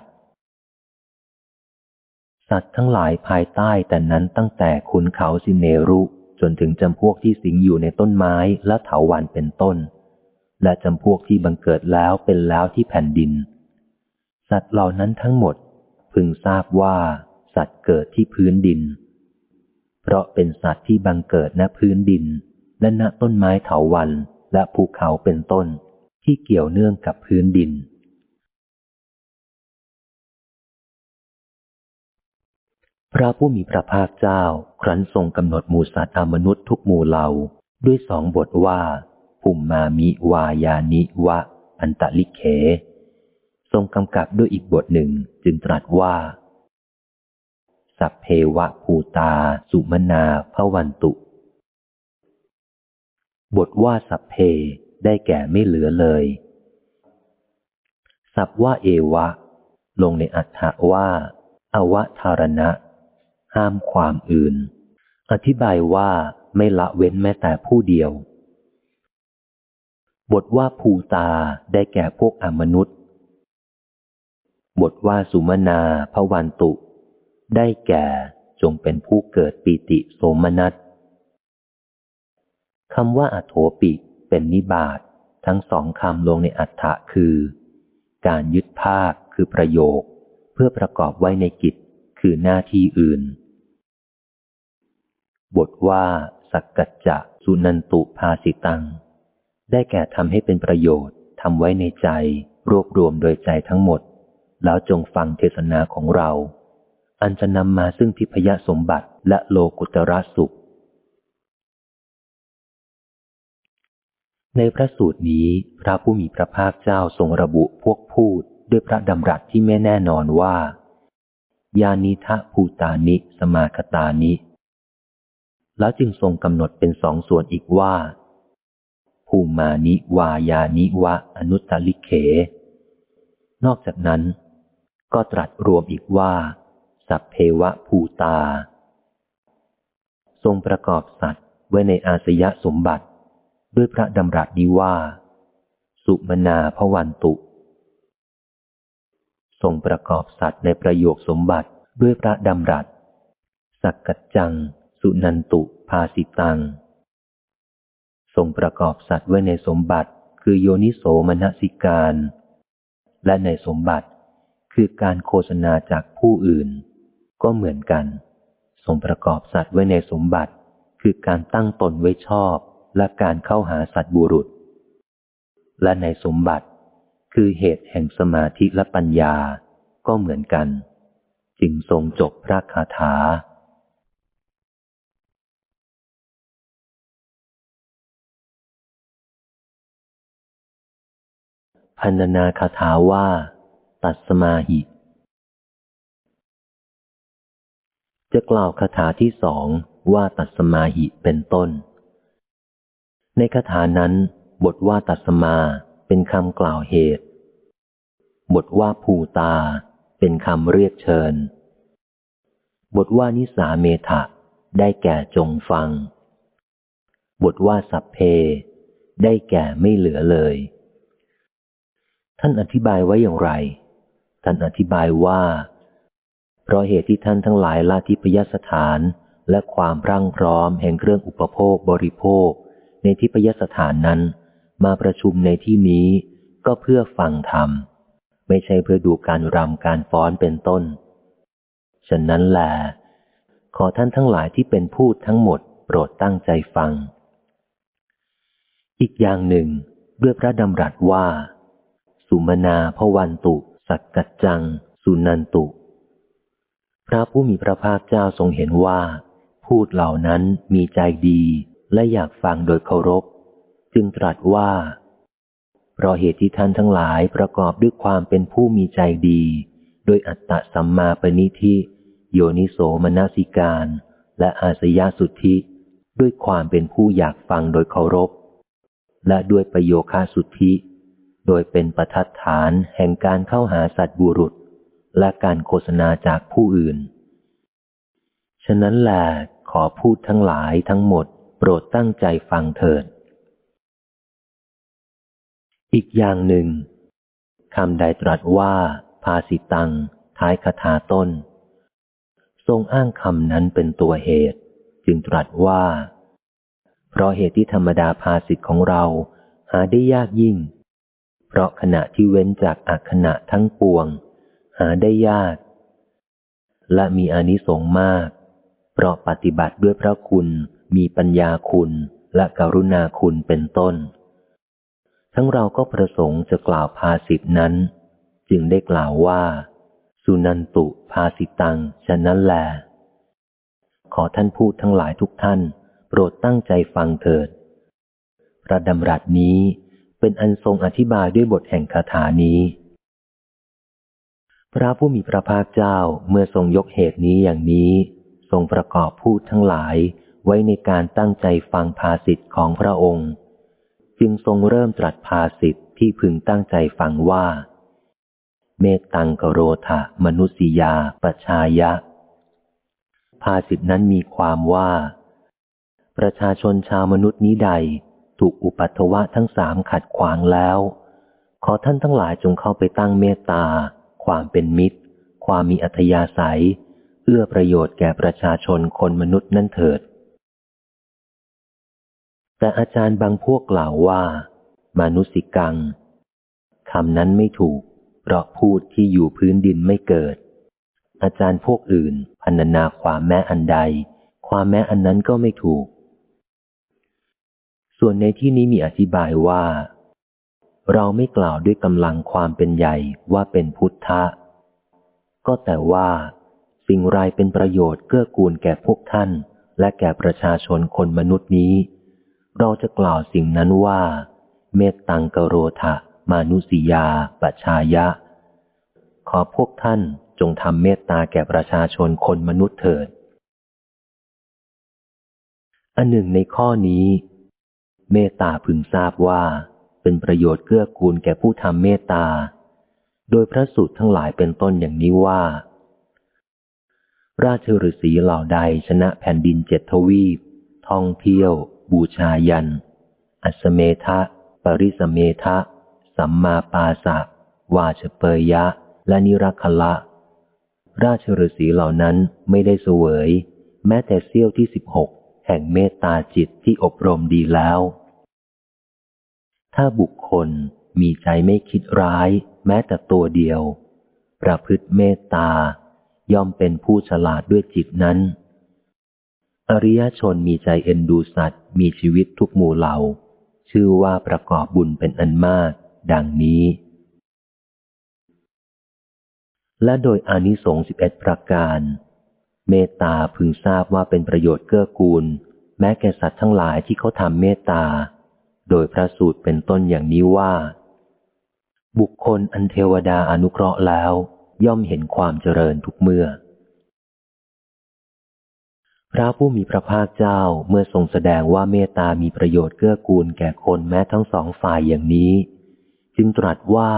สัตว์ทั้งหลายภายใต้แต่นั้นตั้งแต่ขุนเขาสิเนรุจนถึงจำพวกที่สิงอยู่ในต้นไม้และเถาวันเป็นต้น และจำพวกที่บังเกิดแล้วเป็นแล้วที่แผ่นดิน สัตว์เหล่านั้นทั้งหมดพึงทราบว่า สัตว์เกิดที่พื้นดิน เพราะเป็นสัตว์ที่บังเกิดณพื้นดิน และณต้นไม้เถาวันและภูเขาเป็นต้นที่เกี่ยวเนื่องกับพื้นดิน พระผู้มีพระภาคเจ้า ครั้นทรงกำหนดหมู่สัตว์อมนุษย์ทุกหมู่เหล่าด้วยสองบทว่าภูมมามิวายานิวะ อันตะลิเขทรงกำกับด้วยอีกบทหนึ่งจึงตรัสว่า สัพเพวะภูตา สุมนาพวันตุ บทว่าสัพเพได้แก่ไม่เหลือเลย สัพว่าเอวะ ลงในอัฏฐว่า อวทารณะ ห้ามความอื่น อธิบายว่าไม่ละเว้นแม้แต่ผู้เดียว บทว่าภูตาได้แก่พวกอมนุษย์ บทว่าสุมนาพวันตุ ได้แก่จงเป็นผู้เกิดปีติโสมนัสคำว่าอัโถปิเป็นนิบาตทั้งสองคำลงในอัฏฐะคือ การยึดภาคคือประโยค เพื่อประกอบไว้ในกิจคือหน้าที่อื่น บทว่าสักกัจจะสุนันตุภาสิตัง ได้แก่ทำให้เป็นประโยชน์ทำไว้ในใจ รวบรวมโดยใจทั้งหมด แล้วจงฟังเทศนาของเรา อันจะนำมาซึ่งทิพยสมบัติและโลกุตระสุข ในพระสูตรนี้พระผู้มีพระภาคเจ้าทรงระบุพวกพูดด้วยพระดำรัสที่ไม่แน่นอนว่า ยานิทะภูตานิ สมาคตานิ แล้วจึงทรงกำหนดเป็นสองส่วนอีกว่า ภูมานิวายานิวะอนุตตลิเข นอกจากนั้น ก็ตรัสรวมอีกว่า สัพเพวะภูตา ทรงประกอบสัตว์ไว้ในอาสยสมบัติ ด้วยพระดำรัสนี้ว่า สุมนาพวันตุ ทรงประกอบสัตว์ในประโยคสมบัติด้วยพระดำรัส สักกัจจัง สุนันตุภาสิตัง ทรงประกอบสัตว์ไว้ในสมบัติ คือโยนิโสมนสิการ และในสมบัติคือการโฆษณาจากผู้อื่น ก็เหมือนกันทรงประกอบสัตว์ไว้ในสมบัติ คือการตั้งตนไว้ชอบและการเข้าหาสัตบุรุษ และในสมบัติ คือเหตุแห่งสมาธิและปัญญาก็เหมือนกัน จึงทรงจบพระคาถาพันนาคาถาว่า ตัดสมาหิ จะกล่าวคาถาที่สองว่าตัดสมาหิเป็นต้น ในคาถานั้นบทว่าตัสมาเป็นคำกล่าวเหตุ บทว่าภูตาเป็นคำเรียกเชิญ บทว่านิสาเมทะได้แก่จงฟัง บทว่าสัพเพ ได้แก่ไม่เหลือเลย ท่านอธิบายไว้อย่างไร ท่านอธิบายว่า เพราะเหตุที่ท่านทั้งหลายละทิพยสถาน และความพรั่งพร้อมแห่งเครื่องอุปโภคบริโภค ในทิพยสถานนั้น มาประชุมในที่นี้ก็เพื่อฟังธรรม ไม่ใช่เพื่อดูการรำการฟ้อนเป็นต้น ฉะนั้นแหละขอท่านทั้งหลายที่เป็นพูดทั้งหมดโปรดตั้งใจฟัง อีกอย่างหนึ่ง ด้วยพระดำรัสว่า สุมนาพวันตุ สักกัจจัง สุนันตุ พระผู้มีพระภาคเจ้าทรงเห็นว่า พูดเหล่านั้นมีใจดีและอยากฟังโดยเคารพ จึงตรัสว่า เพราะเหตุที่ท่านทั้งหลายประกอบด้วยความเป็นผู้มีใจดีโดยอัตตะสัมมาปณิธิโยนิโสมนสิการ และอาสยาสุทธิ ด้วยความเป็นผู้อยากฟังโดยเคารพ และด้วยประโยคาสุทธิ โดยเป็นประทัดฐานแห่งการเข้าหาสัตบุรุษ และการโฆษณาจากผู้อื่น ฉะนั้นแหละขอพูดทั้งหลายทั้งหมด โปรดตั้งใจฟังเถิด อีกอย่างหนึ่งคำใดตรัสว่า ภาสิตัง ท้ายคาถาต้น ทรงอ้างคำนั้นเป็นตัวเหตุ จึงตรัสว่า เพราะเหตุที่ธรรมดาภาสิทธิ์ของเราหาได้ยากยิ่ง เพราะขณะที่เว้นจากอักขณะทั้งปวง หาได้ยาก และมีอนิสงส์มาก เพราะปฏิบัติด้วยพระคุณมีปัญญาคุณและกรุณาคุณเป็นต้น ทั้งเราก็ประสงค์จะกล่าวภาสิทนั้น จึงได้กล่าวว่า สุนันตุภาสิตังฉะนั้นแล ขอท่านพูดทั้งหลายทุกท่าน โปรดตั้งใจฟังเถิด พระดำรัสนี้เป็นอันทรงอธิบายด้วยบทแห่งคาถานี้ พระผู้มีพระภาคเจ้าเมื่อทรงยกเหตุนี้อย่างนี้ ทรงประกอบพูดทั้งหลายไว้ในการตั้งใจฟังภาสิทธิ์ของพระองค์ จึงทรงเริ่มตรัสภาสิทธิ์ที่พึงตั้งใจฟังว่า เมตตังกโรธะมนุษยาปชายะ ภาสิทธินั้นมีความว่า ประชาชนชาวมนุษย์นี้ใดถูกอุปัตวะทั้งสามขัดขวางแล้ว ขอท่านทั้งหลายจงเข้าไปตั้งเมตตา ความเป็นมิตร ความมีอัธยาศัย เอื้อประโยชน์แก่ประชาชนคนมนุษย์นั่นเถิด แต่อาจารย์บางพวกกล่าวว่ามนุสิกังคำนั้นไม่ถูก เพราะพูดที่อยู่พื้นดินไม่เกิด อาจารย์พวกอื่นพันนาความแม้อันใด ความแม้อันนั้นก็ไม่ถูก ส่วนในที่นี้มีอธิบายว่า เราไม่กล่าวด้วยกำลังความเป็นใหญ่ว่าเป็นพุทธะ ก็แต่ว่า สิ่งไรเป็นประโยชน์เกื้อกูลแก่พวกท่าน และแก่ประชาชนคนมนุษย์นี้ เราจะกล่าวสิ่งนั้นว่า เมตตังกโรธะมานุสิยาปชายะ ขอพวกท่านจงทำเมตตาแก่ประชาชนคนมนุษย์เถิด อันหนึ่งในข้อนี้ เมตตาพึงทราบว่า เป็นประโยชน์เกื้อกูลแก่ผู้ทำเมตตา โดยพระสูตรทั้งหลายเป็นต้นอย่างนี้ว่า ราชฤษีเหล่าใดชนะแผ่นดินเจ็ดทวีป ท่องเที่ยว บูชายัน อัสเมทะ ปริสเมทะ สัมมาปาสะวาชเปยยะ และนิรักละ ราชฤษีเหล่านั้นไม่ได้เสวย แม้แต่เสี้ยวที่สิบหกแห่งเมตตาจิตที่อบรมดีแล้ว ถ้าบุคคลมีใจไม่คิดร้ายแม้แต่ตัวเดียว ประพฤติเมตตา ย่อมเป็นผู้ฉลาดด้วยจิตนั้น อริยชนมีใจเอ็นดูสัตว์ มีชีวิตทุกหมู่เหล่า ชื่อว่าประกอบบุญเป็นอันมาก ดังนี้ และโดยอานิสงส์สิบเอ็ดประการ เมตตาพึงทราบว่าเป็นประโยชน์เกื้อกูล แม้แก่สัตว์ทั้งหลายที่เขาทำเมตตา โดยพระสูตรเป็นต้นอย่างนี้ว่า บุคคลอันเทวดาอนุเคราะห์แล้ว ย่อมเห็นความเจริญทุกเมื่อ พระผู้มีพระภาคเจ้าเมื่อทรงแสดงว่าเมตตามีประโยชน์เกื้อกูลแก่คนแม้ทั้งสองฝ่ายอย่างนี้ จึงตรัสว่า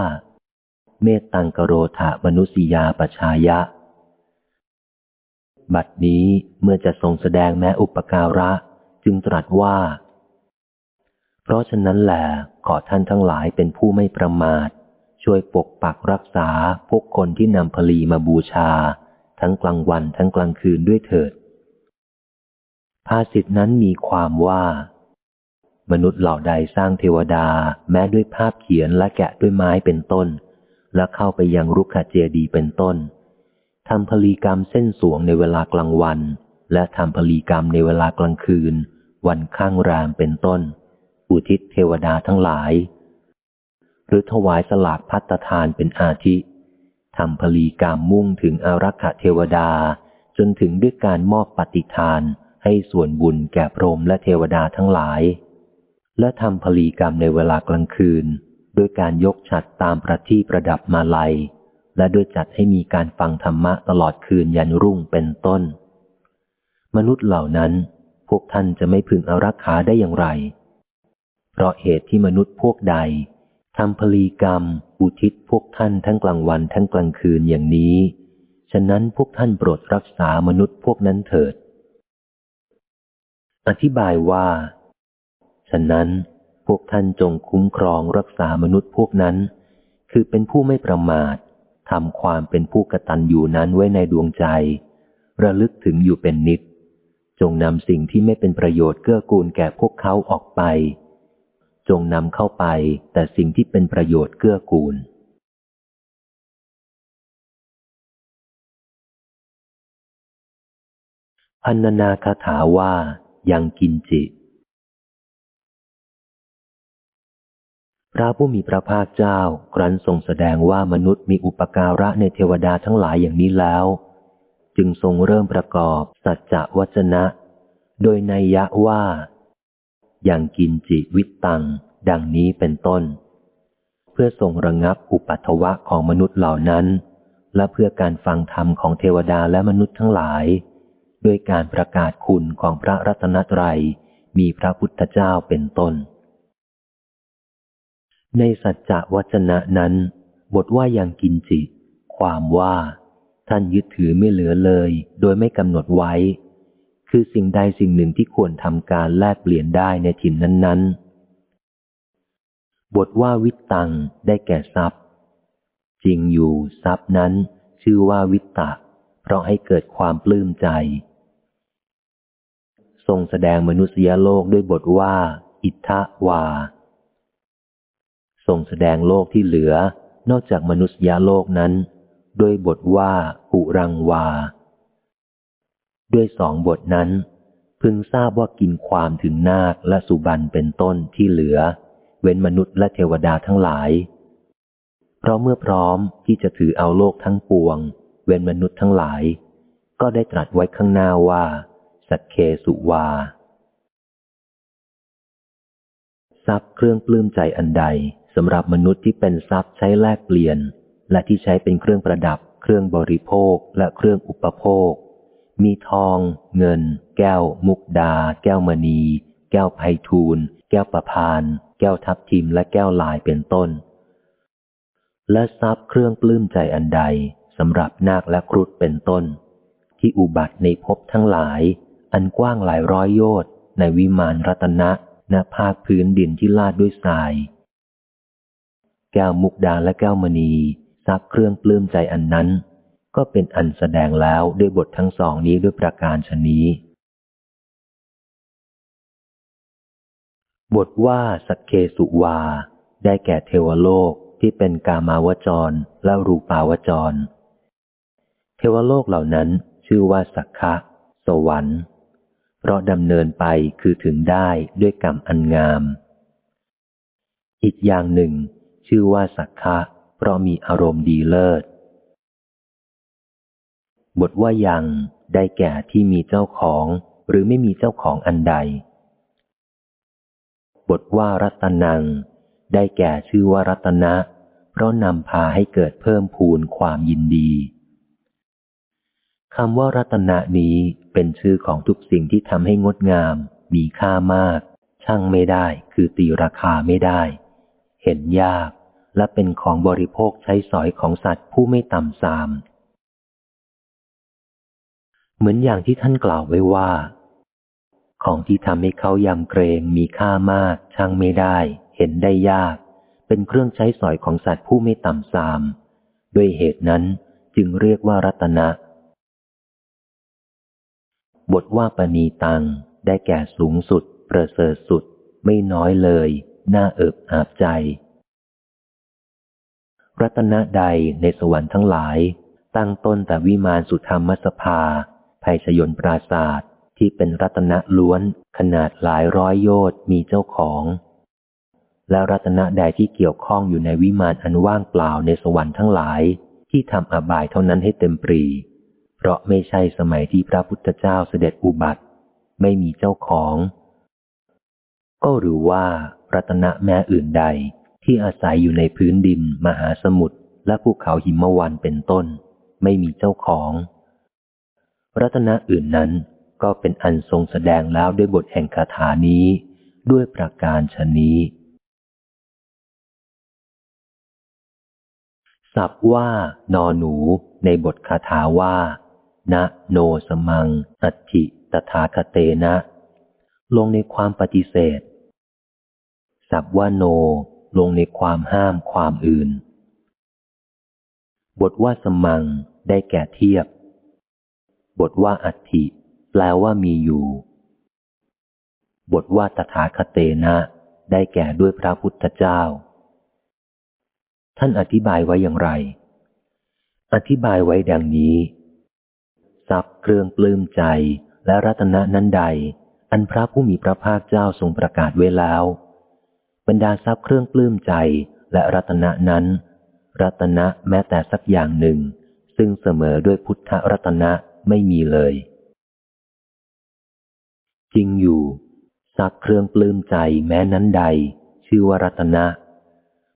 เมตตังกโรธะมนุสียาปชายะบัดนี้เมื่อจะทรงแสดงแม้อุปการะ จึงตรัสว่า เพราะฉะนั้นแหละขอท่านทั้งหลายเป็นผู้ไม่ประมาท ช่วยปกปักรักษาพวกคนที่นำผลีมาบูชา ทั้งกลางวันทั้งกลางคืนด้วยเถิด ภาษิตนั้นมีความว่า มนุษย์เหล่าใดสร้างเทวดาแม้ด้วยภาพเขียนและแกะด้วยไม้เป็นต้น และเข้าไปยังรุกขเจดีเป็นต้นทำผลีกรรมเส้นสวงในเวลากลางวัน และทำผลีกรรมในเวลากลางคืน วันข้างรามเป็นต้น อุทิศเทวดาทั้งหลาย หรือถวายสลากพัตทานเป็นอาทิทำพลีกรรมมุ่งถึงอารักขเทวดา จนถึงด้วยการมอบปฏิทานให้ส่วนบุญแก่พรหมและเทวดาทั้งหลาย และทำพลีกรรมในเวลากลางคืน ด้วยการยกฉัดตามประที่ประดับมาลัย และด้วยจัดให้มีการฟังธรรมะตลอดคืนยันรุ่งเป็นต้น มนุษย์เหล่านั้น พวกท่านจะไม่พึงอารักขาได้อย่างไร เพราะเหตุที่มนุษย์พวกใดทำพลีกรรม อุทิศพวกท่านทั้งกลางวันทั้งกลางคืนอย่างนี้ ฉะนั้นพวกท่านโปรดรักษามนุษย์พวกนั้นเถิด อธิบายว่า ฉะนั้นพวกท่านจงคุ้มครองรักษามนุษย์พวกนั้น คือเป็นผู้ไม่ประมาททำความเป็นผู้กตัญญูนั้นไว้ในดวงใจ ระลึกถึงอยู่เป็นนิด จงนำสิ่งที่ไม่เป็นประโยชน์เกื้อกูลแก่พวกเขาออกไป จงนำเข้าไปแต่สิ่งที่เป็นประโยชน์เกื้อกูล พันนาคาถาว่ายังกินจิ พระผู้มีพระภาคเจ้าครั้นทรงแสดงว่ามนุษย์มีอุปการะในเทวดาทั้งหลายอย่างนี้แล้ว จึงทรงเริ่มประกอบสัจจะวจนะ โดยนัยยะว่า อย่างกินจิวิตตัง ดังนี้เป็นต้น เพื่อทรงระงับอุปัตวะของมนุษย์เหล่านั้น และเพื่อการฟังธรรมของเทวดาและมนุษย์ทั้งหลาย ด้วยการประกาศคุณของพระรัตนตรัยมีพระพุทธเจ้าเป็นต้น ในสัจจะวจนะนั้น บทว่ายังกินจิ ความว่า ท่านยึดถือไม่เหลือเลย โดยไม่กำหนดไว้ คือสิ่งใดสิ่งหนึ่งที่ควรทำการแลกเปลี่ยนได้ในถิ่นนั้น ๆ บทว่าวิตตังได้แก่ทรัพย์ จริงอยู่ทรัพย์นั้น ชื่อว่าวิตตะเพราะให้เกิดความปลื้มใจ ทรงแสดงมนุษยโลกด้วยบทว่า อิทธวาทรงแสดงโลกที่เหลือนอกจากมนุษยโลกนั้น ด้วยบทว่าหุรังวา ด้วยสองบทนั้น พึงทราบว่ากินความถึงนาคและสุบันเป็นต้นที่เหลือ เว้นมนุษย์และเทวดาทั้งหลาย เพราะเมื่อพร้อมที่จะถือเอาโลกทั้งปวง เว้นมนุษย์ทั้งหลาย ก็ได้ตรัสไว้ข้างหน้าว่า สักเคสุวาทรัพย์เครื่องปลื้มใจอันใดสำหรับมนุษย์ที่เป็นทรัพย์ใช้แลกเปลี่ยน และที่ใช้เป็นเครื่องประดับ เครื่องบริโภคและเครื่องอุปโภค มีทอง เงิน แก้ว มุกดา แก้วมณี แก้วไพทูลแก้วประพาน แก้วทับทิมและแก้วลายเป็นต้น และทรัพย์เครื่องปลื้มใจอันใดสำหรับนาคและครุฑเป็นต้น ที่อุบัติในภพทั้งหลาย อันกว้างหลายร้อยโยชน์ในวิมานรัตนะณภาคพื้นดินที่ลาดด้วยทราย แก้วมุกดาและแก้วมณีซักเครื่องปลื้มใจอันนั้น ก็เป็นอันแสดงแล้วด้วยบททั้งสองนี้ด้วยประการชนี้ บทว่าสักเคสุวา ได้แก่เทวโลกที่เป็นกามาวจรและรูปาวจร เทวโลกเหล่านั้นชื่อว่าสักคะสวรรค์เพราะดำเนินไปคือถึงได้ด้วยกรรมอันงาม อีกอย่างหนึ่ง ชื่อว่าสักคะ เพราะมีอารมณ์ดีเลิศ บทว่ายังได้แก่ที่มีเจ้าของ หรือไม่มีเจ้าของอันใด บทว่ารัตนัง ได้แก่ชื่อว่ารัตนะ เพราะนำพาให้เกิดเพิ่มพูนความยินดีคำว่ารัตนะนี้เป็นชื่อของทุกสิ่งที่ทำให้งดงาม มีค่ามาก ช่างไม่ได้ คือตีราคาไม่ได้ เห็นยาก และเป็นของบริโภคใช้สอยของสัตว์ผู้ไม่ต่ำสาม เหมือนอย่างที่ท่านกล่าวไว้ว่า ของที่ทำให้เขายำเกรงมีค่ามาก ช่างไม่ได้ เห็นได้ยาก เป็นเครื่องใช้สอยของสัตว์ผู้ไม่ต่ำสาม ด้วยเหตุนั้นจึงเรียกว่ารัตนะ บทว่าปณีตัง ได้แก่สูงสุด ประเสริฐสุด ไม่น้อยเลย น่าเอิบอาบใจ รัตนะใดในสวรรค์ทั้งหลาย ตั้งต้นแต่วิมานสุธรรมสภา ภัยชยนปราศาสตร์ที่เป็นรัตนะล้วนขนาดหลายร้อยโยชน์มีเจ้าของ แล้วรัตนะใดที่เกี่ยวข้องอยู่ในวิมานอันว่างเปล่าในสวรรค์ทั้งหลาย ที่ทำอบายเท่านั้นให้เต็มปรี เพราะไม่ใช่สมัยที่พระพุทธเจ้าเสด็จอุบัติ ไม่มีเจ้าของ ก็หรือว่ารัตนะแม้อื่นใดที่อาศัยอยู่ในพื้นดินมหาสมุทรและภูเขาหิมวันเป็นต้น ไม่มีเจ้าของ รัตนะอื่นนั้นก็เป็นอันทรงแสดงแล้วด้วยบทแห่งคาถานี้ ด้วยประการชนี้สับว่านอหนูในบทคาถาว่านะโนสมัง อัติตถาคเตนะ ลงในความปฏิเสธสับว่าโน ลงในความห้ามความอื่น บทว่าสมังได้แก่เทียบ บทว่าอัตถิ แปลว่ามีอยู่ บทว่าตถาคเตนะ ได้แก่ด้วยพระพุทธเจ้า ท่านอธิบายไว้อย่างไร อธิบายไว้ดังนี้ ทรัพย์เครื่องปลื้มใจและรัตนะนั้นใด อันพระผู้มีพระภาคเจ้าทรงประกาศไว้แล้ว บรรดาทรัพย์เครื่องปลื้มใจและรัตนะนั้น รัตนะแม้แต่สักอย่างหนึ่ง ซึ่งเสมอด้วยพุทธรัตนะ ไม่มีเลย จริงอยู่ทรัพย์เครื่องปลื้มใจแม้นั้นใด ชื่อว่ารัตนะ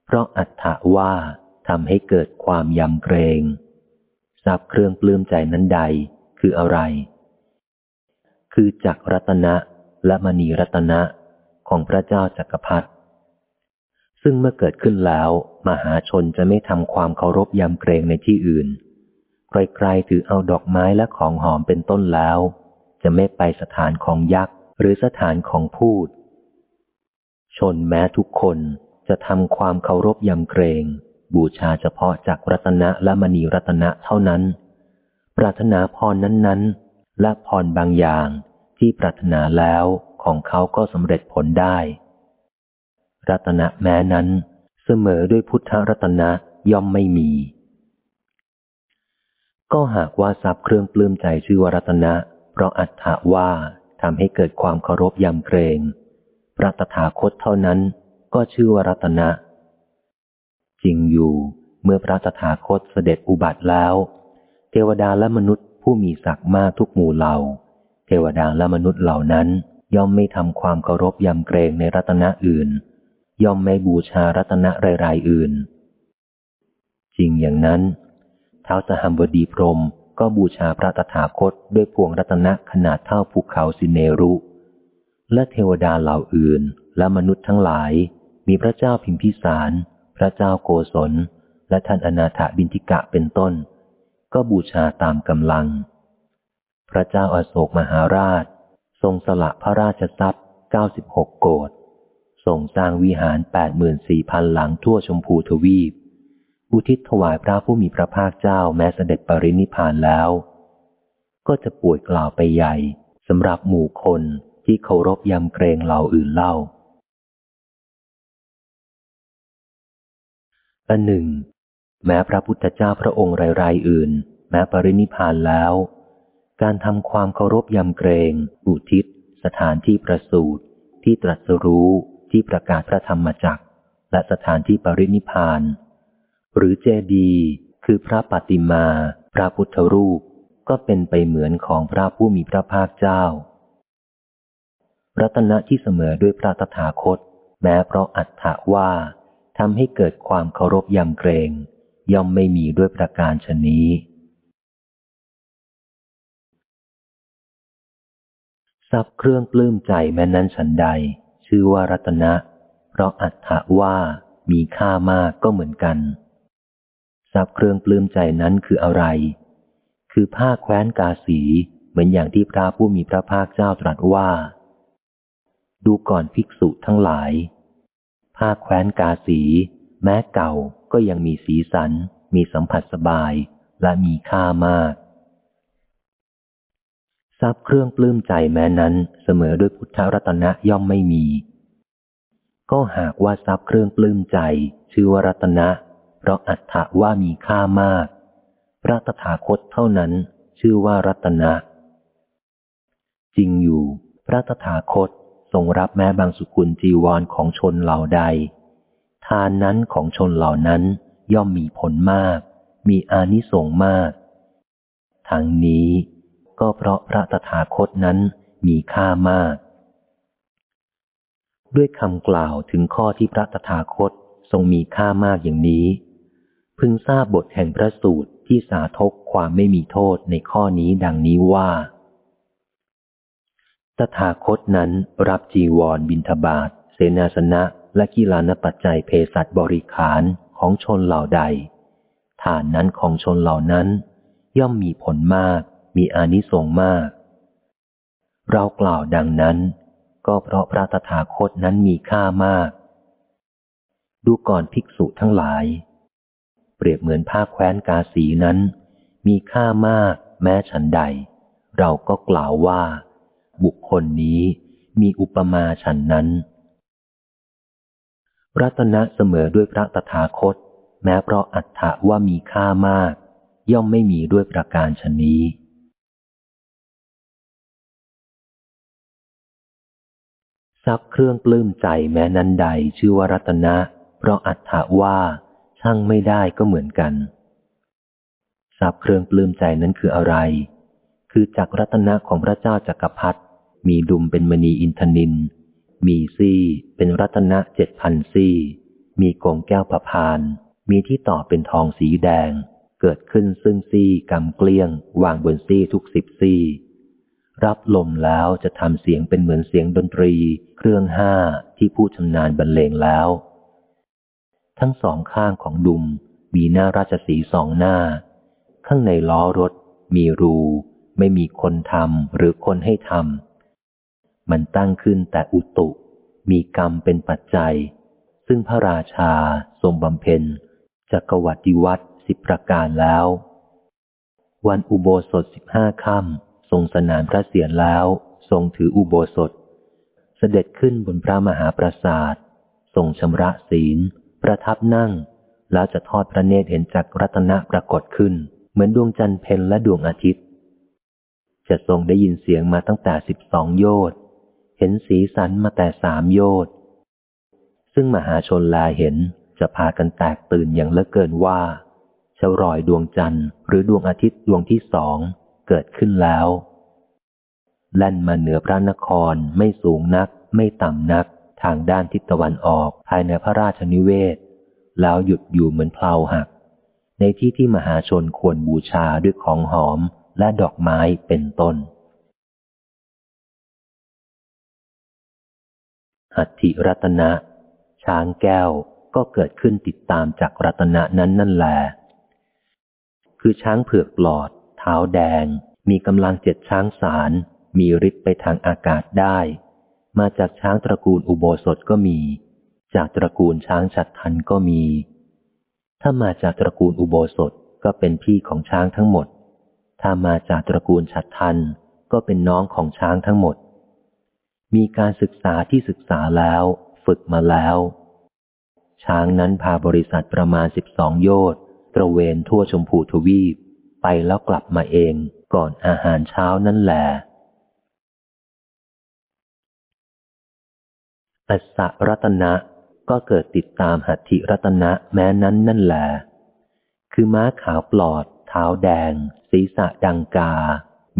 เพราะอัตถะว่าทำให้เกิดความยำเกรงทรัพย์เครื่องปลื้มใจนั้นใดคืออะไร คือจักรัตนะและมณีรัตนะของพระเจ้าจักรพรรดิซึ่งเมื่อเกิดขึ้นแล้ว มหาชนจะไม่ทำความเคารพยำเกรงในที่อื่น ใครๆถือเอาดอกไม้และของหอมเป็นต้นแล้ว จะไม่ไปสถานของยักษ์หรือสถานของพูด ชนแม้ทุกคนจะทำความเคารพยำเกรง บูชาเฉพาะจากรัตนะและมณีรัตนะเท่านั้น ปรารถนาพรนั้นๆ และพรบางอย่างที่ปรารถนาแล้วของเขาก็สำเร็จผลได้ รัตนะแม้นั้นเสมอด้วยพุทธรัตนะย่อมไม่มี ก็หากว่าทรัพย์เครื่องปลื้มใจชื่อวรัตนะ เพราะอัตถาว่าทำให้เกิดความเคารพยำเกรงพระตถาคตเท่านั้นก็ชื่อวรัตนะ จริงอยู่เมื่อพระตถาคตเสด็จอุบัติแล้ว เทวดาและมนุษย์ผู้มีศักดิ์มากทุกหมู่เหล่า เทวดาและมนุษย์เหล่านั้น ย่อมไม่ทำความเคารพยำเกรงในรัตนะอื่น ย่อมไม่บูชารัตนะรายๆอื่น จริงอย่างนั้น ท้าสหัมบดีพรมก็บูชาพระตถาคตด้วยพวงรัตนะขนาดเท่าภูเขาสิเนรุ และเทวดาเหล่าอื่นและมนุษย์ทั้งหลาย มีพระเจ้าพิมพิสาร พระเจ้าโกศล และท่านอนาถบินทิกะเป็นต้น ก็บูชาตามกำลัง พระเจ้าอาโศกมหาราช ทรงสละพระราชทรัพย์ 96 โกดทรงสร้างวิหาร 84,000 หลังทั่วชมพูทวีป อุทิศถวายพระผู้มีพระภาคเจ้าแม้เสด็จปรินิพานแล้ว ก็จะป่วยกล่าวไปใหญ่สำหรับหมู่คนที่เคารพยำเกรงเหล่าอื่นเล่าอันหนึ่ง แม้พระพุทธเจ้าพระองค์รายๆอื่น แม้ปรินิพานแล้ว การทำความเคารพยำเกรง อุทิศ สถานที่ประสูติที่ตรัสรู้ที่ประกาศพระธรรมจักรและสถานที่ปรินิพาน หรือเจดีคือพระปฏิมา พระพุทธรูปก็เป็นไปเหมือนของพระผู้มีพระภาคเจ้า รัตนะที่เสมอด้วยพระตถาคต แม้เพราะอัตถะว่าทำให้เกิดความเคารพยำเกรง ย่อมไม่มีด้วยประการชนี้ทรัพย์เครื่องปลื้มใจแม้นั้นฉันใด ชื่อว่ารัตนะ เพราะอัตถะว่ามีค่ามากก็เหมือนกัน ทรัพย์เครื่องปลื้มใจนั้นคืออะไร คือผ้าแคว้นกาสีเหมือนอย่างที่พระผู้มีพระภาคเจ้าตรัสว่า ดูก่อนภิกษุทั้งหลาย ผ้าแคว้นกาสี แม้เก่าก็ยังมีสีสัน มีสัมผัสสบายและมีค่ามาก ทรัพย์เครื่องปลื้มใจแม้นั้นเสมอด้วยพุทธรัตนะย่อมไม่มี ก็หากว่าทรัพย์เครื่องปลื้มใจชื่อว่ารัตนะ เพราะอัตถะว่ามีค่ามาก พระตถาคตเท่านั้นชื่อว่ารัตนะ จริงอยู่ พระตถาคตทรงรับแม้บางสุกุลจีวรของชนเหล่าใด ทานนั้นของชนเหล่านั้นย่อมมีผลมาก มีอานิสงส์มากทั้งนี้ก็เพราะพระตถาคตนั้นมีค่ามาก ด้วยคำกล่าวถึงข้อที่พระตถาคตทรงมีค่ามากอย่างนี้ พึงทราบบทแห่งพระสูตรที่สาธกความไม่มีโทษในข้อนี้ดังนี้ว่า ตถาคตนั้นรับจีวรบินทบาทเสนาสนะและกีฬานปัจจัยเพศัตบริขารของชนเหล่าใด ฐานนั้นของชนเหล่านั้น ย่อมมีผลมาก มีอานิสงส์มาก เรากล่าวดังนั้น ก็เพราะพระตถาคตนั้นมีค่ามาก ดูก่อนภิกษุทั้งหลาย เปรียบเหมือนผ้าแคว้นกาสีนั้น มีค่ามากแม้ฉันใด เราก็กล่าวว่า บุคคลนี้มีอุปมาฉันนั้น รัตนะเสมอด้วยพระตถาคต แม้เพราะอัตถะว่ามีค่ามาก ย่อมไม่มีด้วยประการชนนี้ทรัพย์เครื่องปลื้มใจแม้นั้นใดชื่อว่ารัตนะ เพราะอัตถาว่า ช่างไม่ได้ก็เหมือนกันทรัพย์เครื่องปลื้มใจนั้นคืออะไร คือจากรัตนะของพระเจ้าจากักรพรรดิมีดุมเป็นมณีอินทนิน มีซี่เป็นรัตนะเจ็ดพันซี่ มีกงแก้วประพาน มีที่ต่อเป็นทองสีแดง เกิดขึ้นซึ่งซี่กำเกลี้ยง วางบนซี่ทุกสิบซี่ รับลมแล้วจะทำเสียงเป็นเหมือนเสียงดนตรี เครื่องห้าที่ผู้ชำนาญบรรเลงแล้ว ทั้งสองข้างของดุมมีหน้าราชสีสองหน้า ข้างในล้อรถ มีรู ไม่มีคนทำหรือคนให้ทำมันตั้งขึ้นแต่อุตุ มีกรรมเป็นปัจจัย ซึ่งพระราชาทรงบำเพ็ญจักวัติวัตรสิบประการแล้ว วันอุโบสถสิบห้าค่ำทรงสนานพระเศียรแล้ว ทรงถืออุโบสถ เสด็จขึ้นบนพระมหาปราสาททรงชำระศีล ประทับนั่ง แล้วจะทอดพระเนตรเห็นจักรัตนะปรากฏขึ้น เหมือนดวงจันทร์เพนและดวงอาทิตย์ จะทรงได้ยินเสียงมาตั้งแต่สิบสองโยชน์เห็นสีสันมาแต่สามโยชน์ซึ่งมหาชนลาเห็นจะพากันแตกตื่นอย่างเลิศเกินว่าเชารอยดวงจันทร์หรือดวงอาทิตย์ดวงที่สองเกิดขึ้นแล้ว แล่นมาเหนือพระนครไม่สูงนักไม่ต่ำนัก ทางด้านทิศตะวันออกภายในพระราชนิเวศ แล้วหยุดอยู่เหมือนเพลาหัก ในที่ที่มหาชนควรบูชาด้วยของหอมและดอกไม้เป็นต้น หัตถิรัตนะ ช้างแก้วก็เกิดขึ้นติดตามจากรัตนะนั้นนั่นแหละคือช้างเผือกปลอด เท้าแดง มีกำลังเจ็ดช้างสาร มีฤทธิ์ไปทางอากาศได้ มาจากช้างตระกูลอุโบสถก็มี จากตระกูลช้างฉัดทันก็มี ถ้ามาจากตระกูลอุโบสถก็เป็นพี่ของช้างทั้งหมด ถ้ามาจากตระกูลฉัดทันก็เป็นน้องของช้างทั้งหมด มีการศึกษาที่ศึกษาแล้ว ฝึกมาแล้ว ช้างนั้นพาบริษัทประมาณสิบสองโยชน์ตระเวนทั่วชมพูทวีป ไปแล้วกลับมาเองก่อนอาหารเช้านั่นแหละ อัสสรัตนะก็เกิดติดตามหัตถิรัตนะแม้นั้นนั่นแหละคือม้าขาวปลอด เท้าแดง ศีรษะดังกา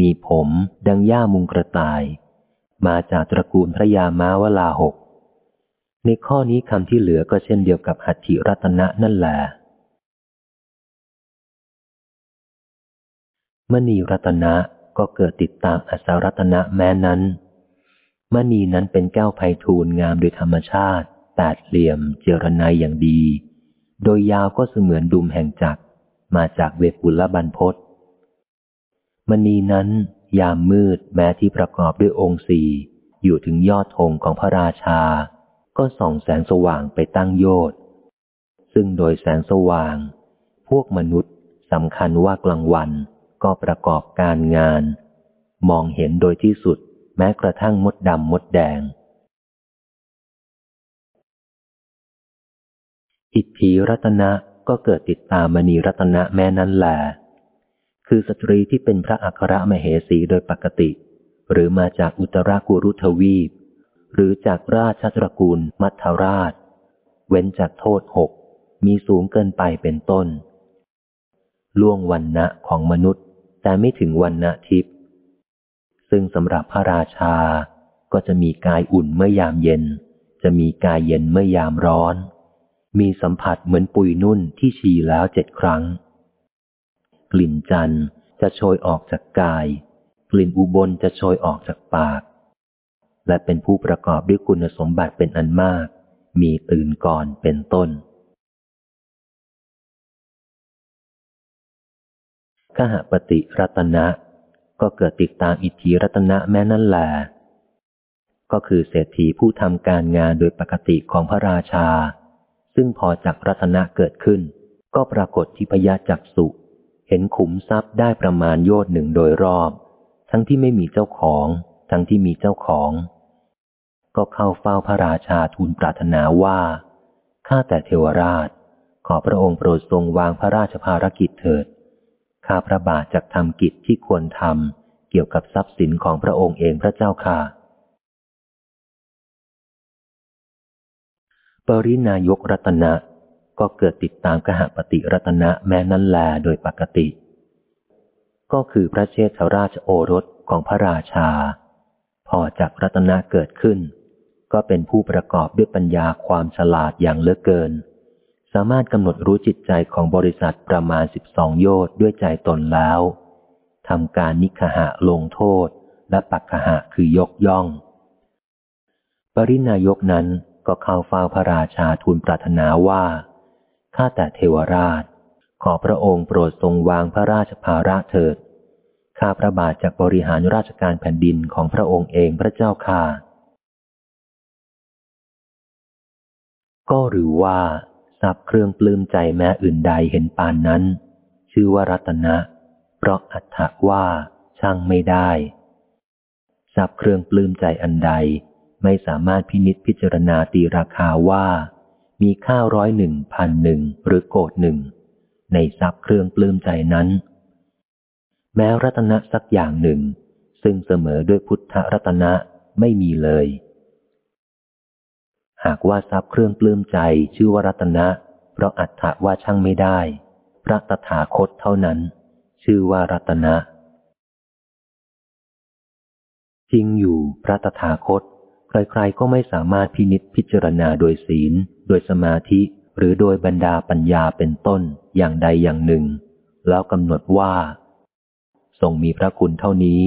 มีผม ดังย่ามุงกระต่าย มาจากตระกูลพระยาม้าวลาหก ในข้อนี้คำที่เหลือก็เช่นเดียวกับหัตถิรัตนะนั่นแหละมณีรัตนะก็เกิดติดตามอสารัตนะแม้นั้น มณีนั้นเป็นแก้วไพทูลงามโดยธรรมชาติแปดเหลี่ยมเจรนายอย่างดี โดยยาวก็เสมือนดุมแห่งจักรมาจากเวปุลบันพศมณีนั้น ยามมืดแม้ที่ประกอบด้วยองค์สี่อยู่ถึงยอดธงของพระราชา ก็ส่องแสงสว่างไปตั้งโยชน์ซึ่งโดยแสงสว่าง พวกมนุษย์สำคัญว่ากลางวันก็ประกอบการงาน มองเห็นโดยที่สุด แม้กระทั่งมดดำมดแดง อิทธิรัตนะก็เกิดติดตามมณีรัตนะแม้นั้นแหลคือสตรีที่เป็นพระอัครมเหสีโดยปกติ หรือมาจากอุตรากุรุทวีป หรือจากราชตระกูลมัทราช เว้นจากโทษหกมีสูงเกินไปเป็นต้น ล่วงวันณะของมนุษย์ แต่ไม่ถึงวันณทิพย์ ซึ่งสำหรับพระราชา ก็จะมีกายอุ่นเมื่อยามเย็น จะมีกายเย็นเมื่อยามร้อน มีสัมผัสเหมือนปุยนุ่นที่ฉี่แล้วเจ็ดครั้ง กลิ่นจันจะโชยออกจากกาย กลิ่นอุบลจะโชยออกจากปาก และเป็นผู้ประกอบด้วยคุณสมบัติเป็นอันมาก มีตื่นก่อนเป็นต้นขหปฏิรัตนะ ก็เกิดติดตามอิทธิรัตนะแม้นั่นแหละก็คือเศรษฐีผู้ทำการงานโดยปกติของพระราชา ซึ่งพอจากรัตนะเกิดขึ้น ก็ปรากฏที่พยาจักสุเห็นขุมทรัพย์ได้ประมาณโยชน์หนึ่งโดยรอบ ทั้งที่ไม่มีเจ้าของ ทั้งที่มีเจ้าของ ก็เข้าเฝ้าพระราชาทูลปรารถนาว่าข้าแต่เทวราช ขอพระองค์โปรดทรงวางพระราชภารกิจเถิด ข้าพระบาทจะทำกิจที่ควรทำเกี่ยวกับทรัพย์สินของพระองค์เองพระเจ้าค่ะ ปรินายกรัตนะก็เกิดติดตามกหปฏิรัตนะแม้นั้นแลโดยปกติ ก็คือพระเชษฐราชโอรสของพระราชา พอจากรัตนะเกิดขึ้น ก็เป็นผู้ประกอบด้วยปัญญาความฉลาดอย่างเลือเกิน สามารถกำหนดรู้จิตใจของบริษัทประมาณสิบสองโยชน์ด้วยใจตนแล้วทำการนิคหะลงโทษ และปักขหะคือยกย่อง ปรินายกนั้นก็เข้าเฝ้าพระราชาทูลปรารถนาว่า ข้าแต่เทวราช ขอพระองค์โปรดทรงวางพระราชภาระเถิด ข้าพระบาทจากบริหารราชการแผ่นดินของพระองค์เองพระเจ้าค่าก็หรือว่า ทรัพย์เครื่องปลื้มใจแม้อื่นใดเห็นปานนั้น ชื่อว่ารัตนะ เพราะอัตถว่าช่างไม่ได้ ทรัพย์เครื่องปลื้มใจอันใดไม่สามารถพินิษพิจารณาตีราคาว่า มีค่าร้อยหนึ่งพันหนึ่งหรือโกดหนึ่งในทรัพย์เครื่องปลื้มใจนั้น แม้รัตนะสักอย่างหนึ่ง ซึ่งเสมอด้วยพุทธรัตนะไม่มีเลย หากว่าทรัพย์เครื่องปลื้มใจชื่อว่ารัตนะ เพราะอัตถะว่าช่างไม่ได้ พระตถาคตเท่านั้น ชื่อว่ารัตนะจริงอยู่พระตถาคต ใครๆก็ไม่สามารถพินิษพิจารณาโดยศีล โดยสมาธิ หรือโดยบรรดาปัญญาเป็นต้นอย่างใดอย่างหนึ่ง แล้วกำหนดว่า ทรงมีพระคุณเท่านี้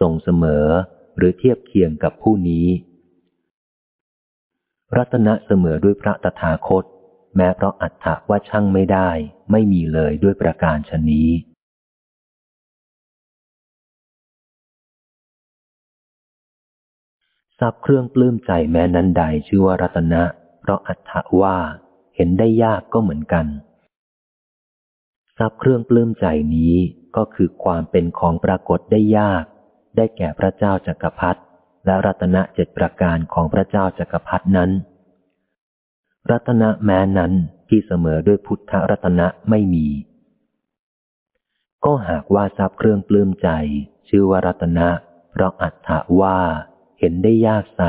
ทรงเสมอหรือเทียบเคียงกับผู้นี้ รัตนะเสมอด้วยพระตถาคต แม้เพราะอัตถะว่าช่างไม่ได้ ไม่มีเลยด้วยประการชนี้ทรัพย์เครื่องปลื้มใจแม้นั้นใดชื่อว่ารัตนะ เพราะอัตถะว่าเห็นได้ยากก็เหมือนกันทรัพย์เครื่องปลื้มใจนี้ก็คือความเป็นของปรากฏได้ยาก ได้แก่พระเจ้าจักรพรรดิ และรัตนะเจ็ดประการของพระเจ้าจักรพรรดนั้น รัตนะแม้นั้นที่เสมอด้วยพุทธรัตนะไม่มี ก็หากว่าทรัพย์เครื่องปลื้มใจ ชื่อว่ารัตนะเพราะอัตถะว่าเห็นได้ยากไซ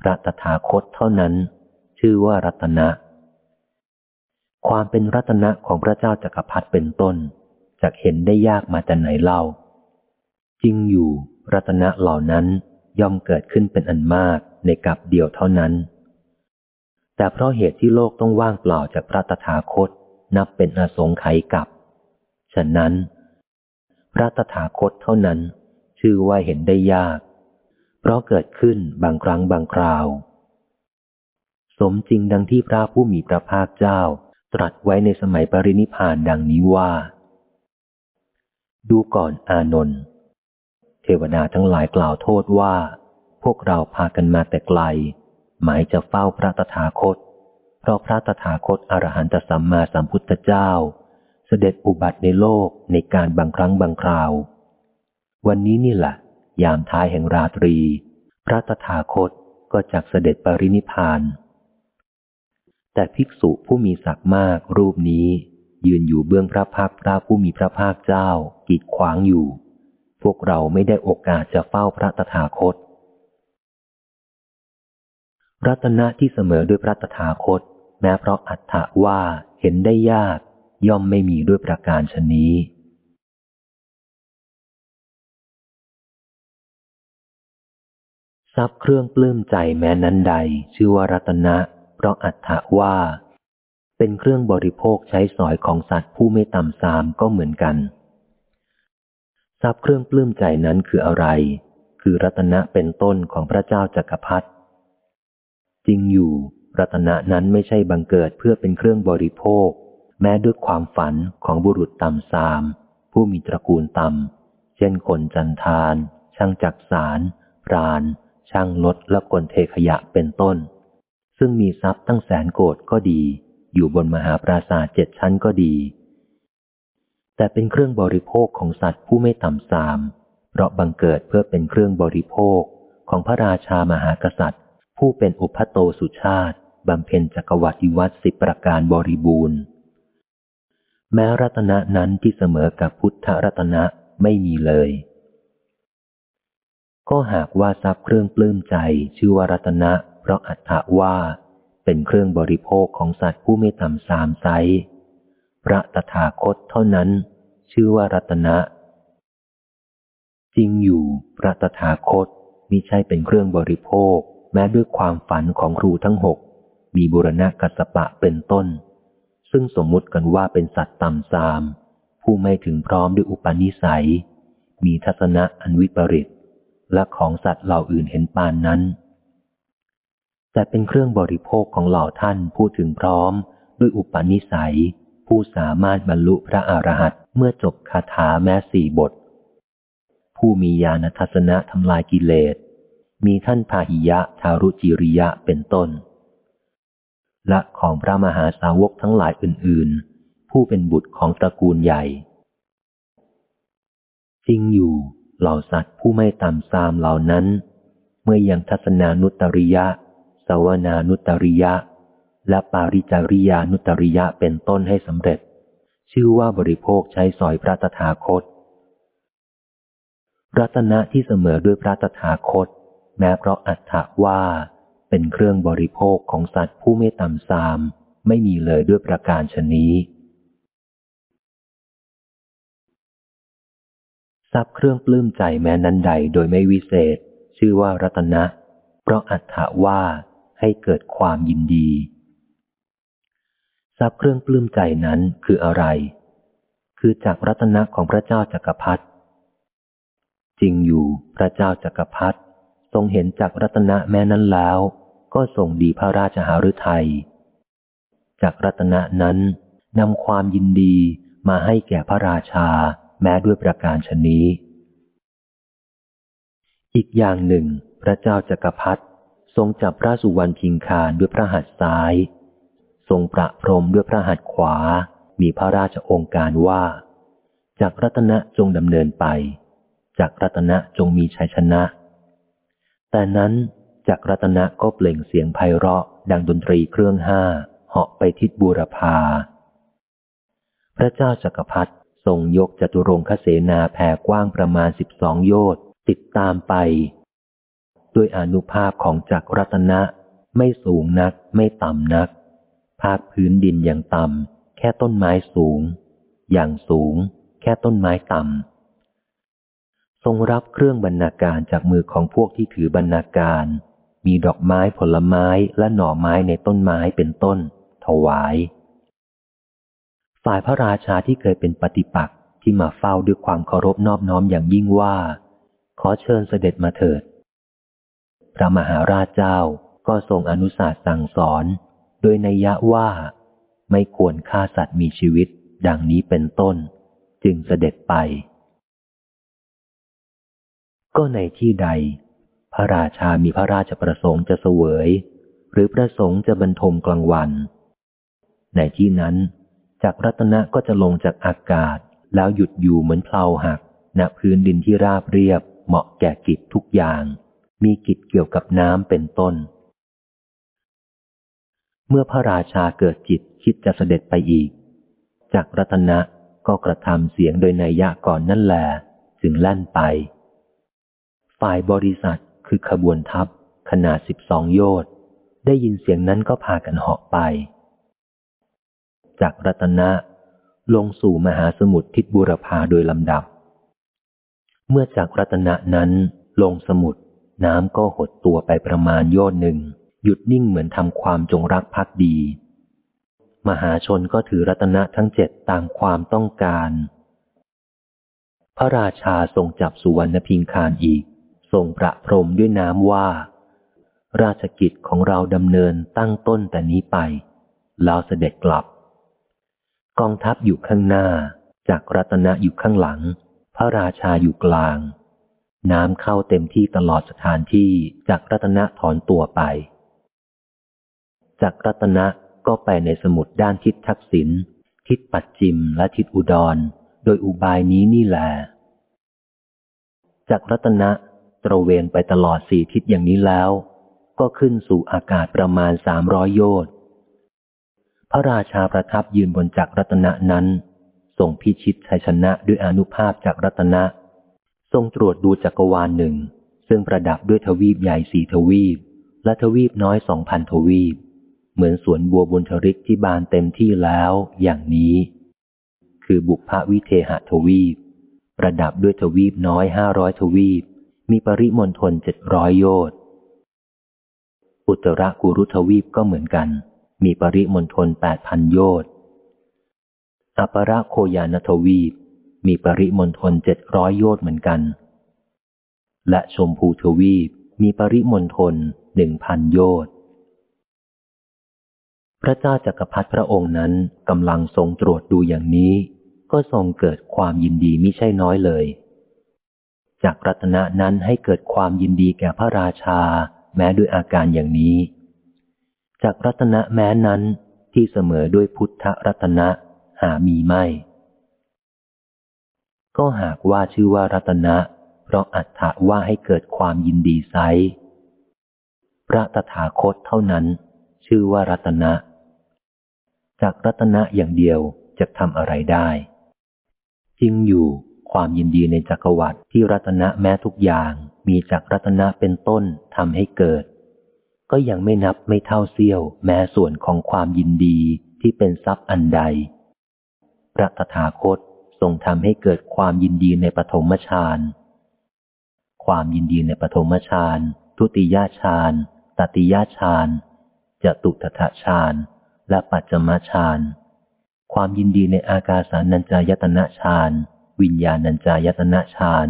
พระตถาคตเท่านั้น ชื่อว่ารัตนะ ความเป็นรัตนะของพระเจ้าจักรพรรดิเป็นต้นจะเห็นได้ยากมาแต่ไหนเล่า จริงอยู่ รัตนะเหล่านั้นย่อมเกิดขึ้นเป็นอันมากในกับเดียวเท่านั้น แต่เพราะเหตุที่โลกต้องว่างเปล่าจากพระตถาคตนับเป็นอสงไขยกับ ฉะนั้น พระตถาคตเท่านั้น ชื่อว่าเห็นได้ยาก เพราะเกิดขึ้นบางครั้งบางคราว สมจริงดังที่พระผู้มีพระภาคเจ้า ตรัสไว้ในสมัยปรินิพานดังนี้ว่า ดูก่อนอานนท์ ทวดาทั้งหลายกล่าวโทษว่า พวกเราพากันมาแต่ไกล หมายจะเฝ้าพระตถาคต เพราะพระตถาคตอรหันตสัมมาสัมพุทธเจ้า เสด็จอุบัติในโลกในการบางครั้งบางคราว วันนี้นี่แหละยามท้ายแห่งราตรี พระตถาคตก็จักเสด็จปรินิพานแต่ภิกษุผู้มีศักดิ์มากรูปนี้ ยืนอยู่เบื้องพระพักพระผู้มีพระภาคเจ้ากีดขวางอยู่ พวกเราไม่ได้โอกาสจะเฝ้าพระตถาคต รัตนะที่เสมอด้วยพระตถาคต แม้เพราะอัตถะว่าเห็นได้ยาก ย่อมไม่มีด้วยประการชนี้ ทรัพย์เครื่องปลื้มใจแม้นั้นใด ชื่อว่ารัตนะ เพราะอัตถะว่า เป็นเครื่องบริโภคใช้สอยของสัตว์ผู้ไม่ต่ำสามก็เหมือนกัน ทรัพย์เครื่องปลื้มใจนั้นคืออะไร คือรัตนะเป็นต้นของพระเจ้าจักรพรรดิ จริงอยู่ รัตนะนั้นไม่ใช่บังเกิดเพื่อเป็นเครื่องบริโภค แม้ด้วยความฝันของบุรุษต่ำสาม ผู้มีตระกูลต่ำ เช่นคนจันทาน ช่างจักสารพราน ช่างลดและกลเทขยะเป็นต้น ซึ่งมีทรัพย์ตั้งแสนโกดก็ดี อยู่บนมหาปราสาทเจ็ดชั้นก็ดี แต่เป็นเครื่องบริโภคของสัตว์ผู้ไม่ต่ำสาม เพราะบังเกิดเพื่อเป็นเครื่องบริโภคของพระราชามหากษัตริย์ ผู้เป็นอุพัโตสุชาติบำเพ็ญจักรวรรดิวัตสิบประการบริบูรณ์ แม้รัตนะนั้นที่เสมอกับพุทธรัตนะไม่มีเลย ก็หากว่าทรัพย์เครื่องปลื้มใจชื่อว่ารัตนะ เพราะอัตถะว่า เป็นเครื่องบริโภคของสัตว์ผู้ไม่ต่ำสามไซ พระตถาคตเท่านั้น ชื่อว่ารัตนะ จริงอยู่พระตถาคตมิใช่เป็นเครื่องบริโภค แม้ด้วยความฝันของครูทั้งหก มีบุรณะกัสปะเป็นต้น ซึ่งสมมุติกันว่าเป็นสัตว์ต่ำซาม ผู้ไม่ถึงพร้อมด้วยอุปนิสัย มีทัศนะอันวิปริตและของสัตว์เหล่าอื่นเห็นปานนั้น แต่เป็นเครื่องบริโภคของเหล่าท่านผู้ถึงพร้อมด้วยอุปนิสัย ผู้สามารถบรรลุพระอรหันต์เมื่อจบคาถาแม้สี่บท ผู้มีญาณทัศนะทำลายกิเลส มีท่านพาหิยะทารุจิริยะเป็นต้น และของพระมหาสาวกทั้งหลายอื่น ๆ ผู้เป็นบุตรของตระกูลใหญ่จริงอยู่เหล่าสัตว์ผู้ไม่ต่ำซามเหล่านั้น เมื่อยังทัศนานุตริยะ สวนานุตริยะ และปาริจาริยานุตริยะเป็นต้นให้สำเร็จ ชื่อว่าบริโภคใช้สอยพระตถาคต รัตนะที่เสมอด้วยพระตถาคต แม้เพราะอัตถะว่า เป็นเครื่องบริโภคของสัตว์ผู้ไม่ต่ำซาม ไม่มีเลยด้วยประการชนี้ทรัพย์เครื่องปลื้มใจแม้นั้นใดโดยไม่วิเศษ ชื่อว่ารัตนะ เพราะอัตถาว่าให้เกิดความยินดี ทรัพย์เครื่องปลื้มใจนั้นคืออะไร คือจากรัตนะของพระเจ้าจักรพรรดิจริงอยู่พระเจ้าจักรพรรดิทรงเห็นจากรัตนะแม้นั้นแล้ว ก็ทรงดีพระราชหฤทัยจากรัตนะนั้นนำความยินดีมาให้แก่พระราชาแม้ด้วยประการชนนี้ อีกอย่างหนึ่ง พระเจ้าจักรพรรดิทรงจับพระสุวรรณพิงคารด้วยพระหัตถ์ซ้าย ทรงประพรมด้วยพระหัตถ์ขวา มีพระราชองค์การว่า จากรัตนะจงดำเนินไป จากรัตนะจงมีชัยชนะ แต่นั้นจากรัตนะก็เปล่งเสียงไพเราะ ดังดนตรีเครื่องห้าเหาะไปทิศบูรพา พระเจ้าจักรพรรดิทรงยกจตุรงคเสนาแผ่กว้างประมาณสิบสองโยชน์ติดตามไป ด้วยอนุภาพของจักรรัตนะไม่สูงนักไม่ต่ำนัก ภาคพื้นดินอย่างต่ำแค่ต้นไม้สูง อย่างสูง แค่ต้นไม้ต่ำทรงรับเครื่องบรรณาการจากมือของพวกที่ถือบรรณาการ มีดอกไม้ผลไม้และหน่อไม้ในต้นไม้เป็นต้น ถวาย ฝ่ายพระราชาที่เคยเป็นปฏิปักษ์ที่มาเฝ้าด้วยความเคารพนอบน้อมอย่างยิ่งว่า ขอเชิญเสด็จมาเถิด พระมหาราชเจ้าก็ทรงอนุสาสสั่งสอน โดยในยยะว่า ไม่ควรฆ่าสัตว์มีชีวิต ดังนี้เป็นต้น จึงเสด็จไป ก็ในที่ใด พระราชามีพระราชประสงค์จะเสวย หรือประสงค์จะบรรทมกลางวัน ในที่นั้นจากรัตนะก็จะลงจากอากาศแล้วหยุดอยู่เหมือนเพลาหักณพื้นดินที่ราบเรียบเหมาะแก่กิจทุกอย่าง มีกิจเกี่ยวกับน้ำเป็นต้น เมื่อพระราชาเกิดจิตคิดจะเสด็จไปอีก จากรัตนะก็กระทำเสียงโดยนัยยะก่อนนั่นแหละจึงแล่นไป ฝ่ายบริษัทคือขบวนทัพขนาดสิบสองโยชน์ได้ยินเสียงนั้นก็พากันเหาะไป จากรัตนะลงสู่มหาสมุทรทิศบุรพาโดยลำดับ เมื่อจากรัตนะนั้นลงสมุทรน้ำก็หดตัวไปประมาณโยชน์หนึ่ง หยุดนิ่งเหมือนทำความจงรักภักดี มหาชนก็ถือรัตนะทั้งเจ็ดตามความต้องการ พระราชาทรงจับสุวรรณพิงคารอีก ทรงประพรมด้วยน้ำว่า ราชกิจของเราดำเนินตั้งต้นแต่นี้ไป แล้วเสด็จกลับ กองทัพอยู่ข้างหน้า จากรัตนะอยู่ข้างหลัง พระราชาอยู่กลางน้ำเข้าเต็มที่ตลอดสถานที่จากรัตนะถอนตัวไป จากรัตนะก็ไปในสมุทรด้านทิศทักษิณทิศปัจจิมและทิศอุดร โดยอุบายนี้นี่แหละจากรัตนะตระเวนไปตลอดสี่ทิศอย่างนี้แล้ว ก็ขึ้นสู่อากาศประมาณสามร้อยโยชน์พระราชาประทับยืนบนจักรรัตนะนั้นทรงพิชิตชัยชนะด้วยอนุภาพจากรัตนะ ทรงตรวจดูจักรวาลหนึ่ง ซึ่งประดับด้วยทวีปใหญ่สี่ทวีป และทวีปน้อยสองพันทวีป เหมือนสวนบัวบุญทริกที่บานเต็มที่แล้วอย่างนี้ คือบุพวิเทหทวีป ประดับด้วยทวีปน้อยห้าร้อยทวีป มีปริมณฑลเจ็ดร้อยโยชน์อุตรากุรุทวีปก็เหมือนกัน มีปริมณฑลแปดพันโยชน์อปราโคยานทวีป มีปริมณฑลเจ็ดร้อยโยชน์เหมือนกัน และชมพูทวีป มีปริมณฑลหนึ่งพันโยชน์ พระเจ้าจักรพรรดิพระองค์นั้นกำลังทรงตรวจดูอย่างนี้ ก็ทรงเกิดความยินดีมิใช่น้อยเลย จากรัตนะนั้นให้เกิดความยินดีแก่พระราชา แม้ด้วยอาการอย่างนี้ จากรัตนะแม้นั้นที่เสมอด้วยพุทธรัตนะหามีไม่ ก็หากว่าชื่อว่ารัตนะ เพราะอัตถะว่าให้เกิดความยินดีไซพระตถาคตเท่านั้น ชื่อว่ารัตนะ จากรัตนะอย่างเดียวจะทำอะไรได้จริงอยู่ความยินดีในจักรวรรดิที่รัตนะแม้ทุกอย่างมีจากรัตนะเป็นต้นทำให้เกิด ก็ยังไม่นับไม่เท่าเสี้ยว แม้ส่วนของความยินดีที่เป็นทรัพย์อันใด พระตถาคตทรงทำให้เกิดความยินดีในปฐมฌานความยินดีในปฐมฌานทุติยฌานตติยฌานจตุตถฌาน และปัจจมาฌาน ความยินดีในอากาสานัญจายตนะฌาน วิญญาณัญจายตนะฌาน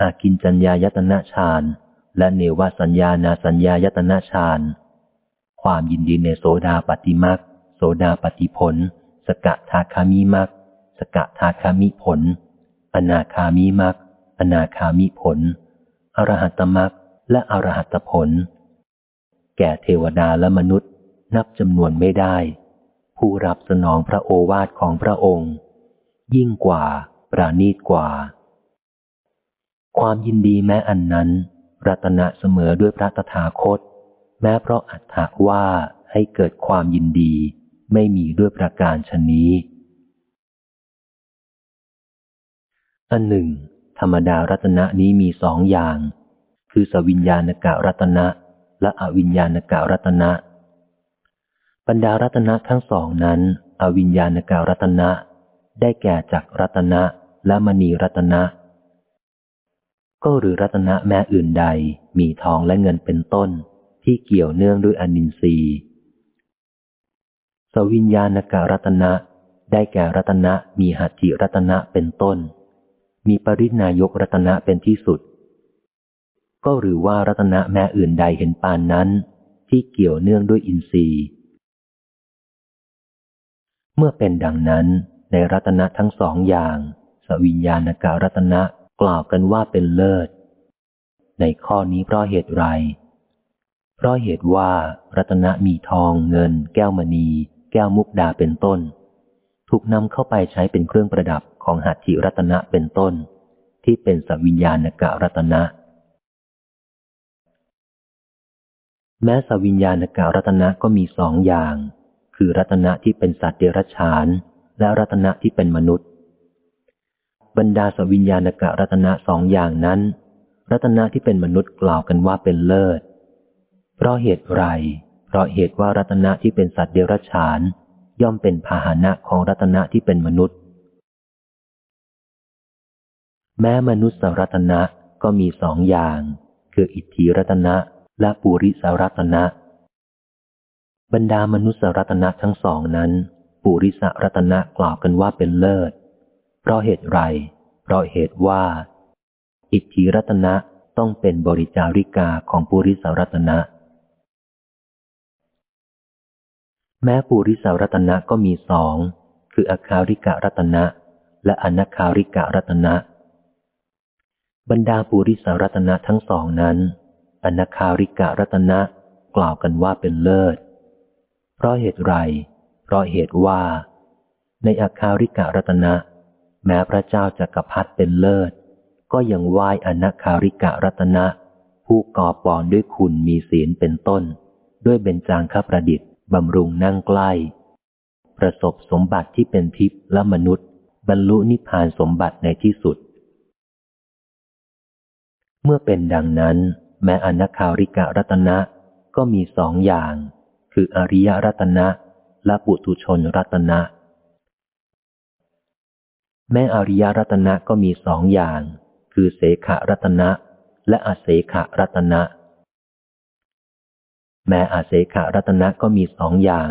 อากินจัญญายตนะฌาน และเนวสัญญานาสัญญายตนะฌาน ความยินดีในโสดาปฏิมักโสดาปฏิผล สกทาคามิมักสกทาคามิผล อนาคามิมักอนาคามิผล อรหัตมักและอรหัตผล แก่เทวดาและมนุษย์ นับจำนวนไม่ได้ ผู้รับสนองพระโอวาทของพระองค์ ยิ่งกว่า ปราณีตกว่า ความยินดีแม้อันนั้น รัตนะเสมอด้วยพระตถาคต แม้เพราะอัตถะว่าให้เกิดความยินดีไม่มีด้วยประการชนนี้ อันหนึ่ง ธรรมดารัตนะนี้มีสองอย่าง คือสวิญญาณกะรัตนะและอวิญญาณกะรัตนะ บรรดารัตนะทั้งสองนั้น อวิญญาณการัตนะ ได้แก่จากรัตนะและมณีรัตนะ ก็หรือรัตนะแม้อื่นใดมีทองและเงินเป็นต้นที่เกี่ยวเนื่องด้วยอนินทรีย์ สวิญญาณการัตนะ ได้แก่รัตนะมีหัตถิรัตนะเป็นต้น มีปรินายกรัตนะเป็นที่สุด ก็หรือว่ารัตนะแม้อื่นใดเห็นปานนั้น ที่เกี่ยวเนื่องด้วยอินทรีย์ เมื่อเป็นดังนั้นในรัตนะทั้งสองอย่าง สวิญญาณการัตนะกล่าวกันว่าเป็นเลิศ ในข้อนี้เพราะเหตุไร เพราะเหตุว่ารัตนะมีทองเงิน แก้วมณี แก้วมุกดาเป็นต้น ถูกนำเข้าไปใช้เป็นเครื่องประดับของหัตถิรัตนะเป็นต้น ที่เป็นสวิญญาณการัตนะแม้สวิญญาณการัตนะก็มีสองอย่าง คือรัตนะที่เป็นสัตว์เดรัจฉาน และรัตนะที่เป็นมนุษย์ บรรดาสวิญญาณกะรัตนะสองอย่างนั้น รัตนะที่เป็นมนุษย์กล่าวกันว่าเป็นเลิศ เพราะเหตุไร เพราะเหตุว่ารัตนะที่เป็นสัตว์เดรัจฉาน ย่อมเป็นพาหนะของรัตนะที่เป็นมนุษย์ แม้มนุษย์สรัตนะก็มีสองอย่าง คืออิทธิรัตนะและปุริสรัตนะ บรรดามนุษยรัตนะทั้งสองนั้น ปุริสรัตนะกล่าวกันว่าเป็นเลิศ เพราะเหตุไร เพราะเหตุว่า อิทธิรัตนะต้องเป็นบริจาริกาของปุริสรัตนะ แม้ปุริสรัตนะก็มีสอง คืออาคาริกะรัตนะ และอนาคาริกะรัตนะ บรรดาปุริสรัตนะทั้งสองนั้นอนาคาริกะรัตนะกล่าวกันว่าเป็นเลิศ เพราะเหตุไร เพราะเหตุว่า ในอาคาริกะรัตนะ แม้พระเจ้าจักรพรรดิเป็นเลิศ ก็ยังไหวอนาคาริกะรัตนะ ผู้ก่อปอนด้วยคุณมีศีลเป็นต้น ด้วยเบญจางคประดิษฐ์บำรุงนั่งใกล้ ประสบสมบัติที่เป็นทิพย์และมนุษย์ บรรลุนิพพานสมบัติในที่สุด เมื่อเป็นดังนั้น แม้อนาคาริกะรัตนะก็มีสองอย่าง คืออริยรัตนะ และปุถุชนรัตนะ แม้อริยรัตนะก็มีสองอย่าง คือเสขรัตนะ และอเสขรัตนะ แม้อาเสขรัตนะก็มีสองอย่าง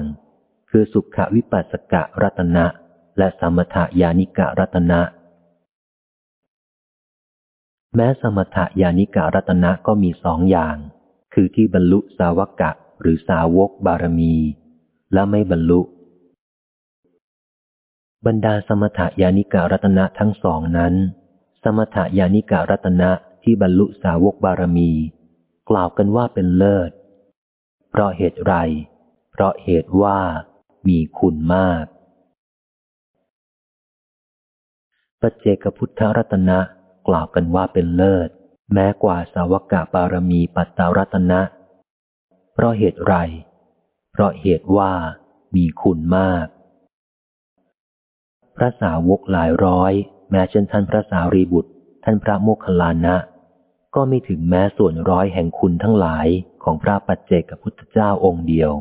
คือสุขวิปัสสกะรัตนะ และสมถยานิกะรัตนะแม้สมถยานิกะรัตนะก็มีสองอย่าง คือที่บรรลุสาวกะ หรือสาวกบารมี และไม่บรรลุ บรรดาสมถยานิกะรัตนะทั้งสองนั้น สมถยานิกะรัตนะที่บรรลุสาวกบารมี กล่าวกันว่าเป็นเลิศ เพราะเหตุไร เพราะเหตุว่ามีคุณมากปัจเจกพุทธรัตนะกล่าวกันว่าเป็นเลิศ แม้กว่าสาวกะบารมีปัตตารัตนะ เพราะเหตุไร เพราะเหตุว่ามีคุณมาก พระสาวกหลายร้อย แม้เช่นท่านพระสารีบุตร ท่านพระโมคคัลลานะ ก็ไม่ถึงแม้ส่วนร้อยแห่งคุณทั้งหลายของพระปัจเจกพุทธเจ้าองค์เดียว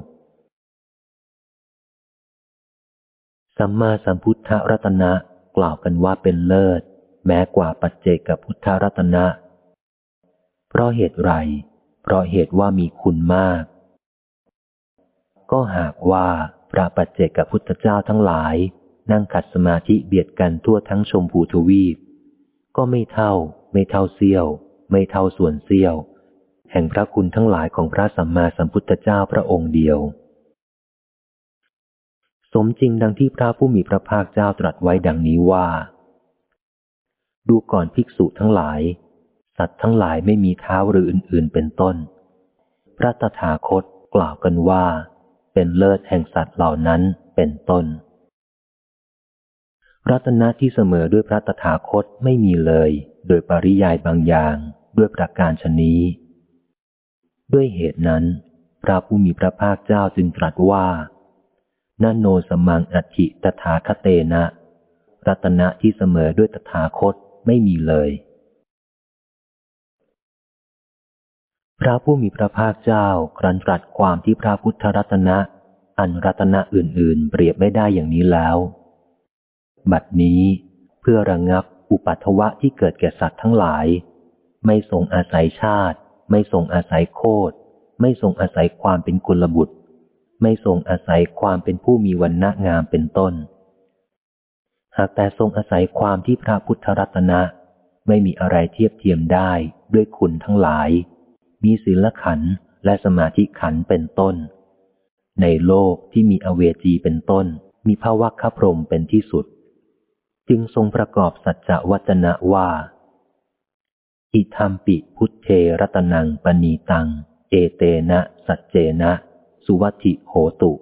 สัมมาสัมพุทธรัตนะกล่าวกันว่าเป็นเลิศ แม้กว่าปัจเจกพุทธรัตนะ เพราะเหตุไร เพราะเหตุว่ามีคุณมาก ก็หากว่าพระปัจเจกพุทธเจ้าทั้งหลาย นั่งขัดสมาธิเบียดกันทั่วทั้งชมพูทวีป ก็ไม่เท่า ไม่เท่าเสี้ยว ไม่เท่าส่วนเสี้ยว แห่งพระคุณทั้งหลายของพระสัมมาสัมพุทธเจ้าพระองค์เดียว สมจริงดังที่พระผู้มีพระภาคเจ้าตรัสไว้ดังนี้ว่า ดูก่อนภิกษุทั้งหลาย สัตว์ทั้งหลายไม่มีเท้าหรืออื่น ๆ เป็นต้น พระตถาคตกล่าวกันว่า เป็นเลิศแห่งสัตว์เหล่านั้นเป็นต้น รัตนะที่เสมอด้วยพระตถาคตไม่มีเลย โดยปริยายบางอย่างด้วยประการชนี้ ด้วยเหตุนั้น พระผู้มีพระภาคเจ้าจึงตรัสว่านโนสมังอัติตถาคเตนะ รัตนะที่เสมอด้วยตถาคตไม่มีเลย พระผู้มีพระภาคเจ้าครันตรัสความที่พระพุทธรัตนะ อันรัตนะอื่น ๆ เปรียบไม่ได้อย่างนี้แล้ว บัดนี้เพื่อระงงับอุปัตวะที่เกิดแก่สัตว์ทั้งหลาย ไม่ทรงอาศัยชาติ ไม่ทรงอาศัยโคดไม่ทรงอาศัยความเป็นกุลบุตร ไม่ทรงอาศัยความเป็นผู้มีวันณะงามเป็นต้น หากแต่ทรงอาศัยความที่พระพุทธรัตนะ ไม่มีอะไรเทียบเทียมได้ด้วยคุณทั้งหลาย มีศีลขันและสมาธิขันเป็นต้น ในโลกที่มีอเวจีเป็นต้น มีภาวะคพรมเป็นที่สุด จึงทรงประกอบสัจจวัจนะว่าอิธรรมปิพุทเทรตนังปณีตัง เอเตนะสัจเจนะ สุวัติโหตุ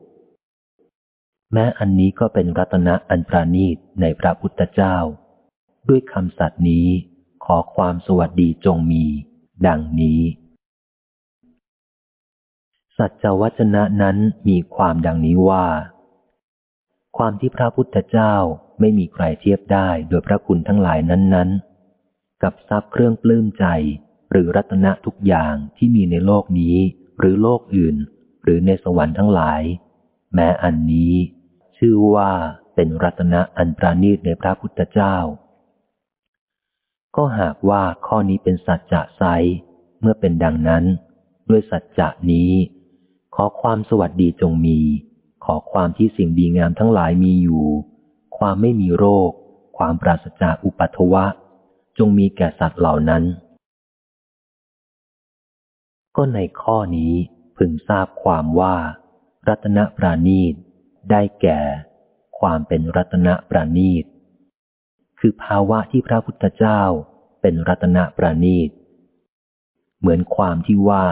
แม้อันนี้ก็เป็นรัตนะอันปราณีตในพระพุทธเจ้า ด้วยคำสัตย์นี้ขอความสวัสดีจงมี ดังนี้ สัจวัจนะนั้นมีความดังนี้ว่า ความที่พระพุทธเจ้าไม่มีใครเทียบได้โดยพระคุณทั้งหลายนั้น ๆ กับทรัพย์เครื่องปลื้มใจ หรือรัตนะทุกอย่างที่มีในโลกนี้ หรือโลกอื่น หรือในสวรรค์ทั้งหลาย แม้อันนี้ ชื่อว่าเป็นรัตนะอันปราณีตในพระพุทธเจ้า ก็หากว่าข้อนี้เป็นสัจจะไซเมื่อเป็นดังนั้น ด้วยสัจจะนี้ ขอความสวัสดีจงมี ขอความที่สิ่งดีงามทั้งหลายมีอยู่ ความไม่มีโรค ความปราศจากอุปัตวะ จงมีแก่สัตว์เหล่านั้น ก็ในข้อนี้พึงทราบความว่า รัตนปราณีต ได้แก่ ความเป็นรัตนปราณีต คือภาวะที่พระพุทธเจ้าเป็นรัตนปราณีต เหมือนความที่ว่า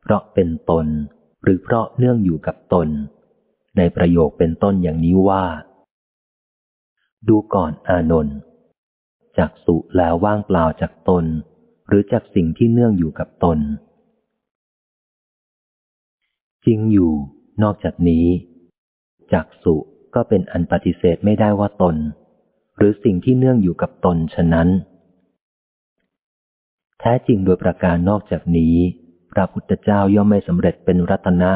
เพราะเป็นตน หรือเพราะเนื่องอยู่กับตน ในประโยคเป็นต้นอย่างนี้ว่า ดูก่อนอานนท์จากสุแล้วว่างเปล่าจากตน หรือจากสิ่งที่เนื่องอยู่กับตน จริงอยู่ นอกจากนี้จักสุก็เป็นอันปฏิเสธไม่ได้ว่าตน หรือสิ่งที่เนื่องอยู่กับตนฉะนั้น แท้จริงโดยประการนอกจากนี้ ระพุทธเจ้าย่อมไม่สำเร็จเป็นรัตนะ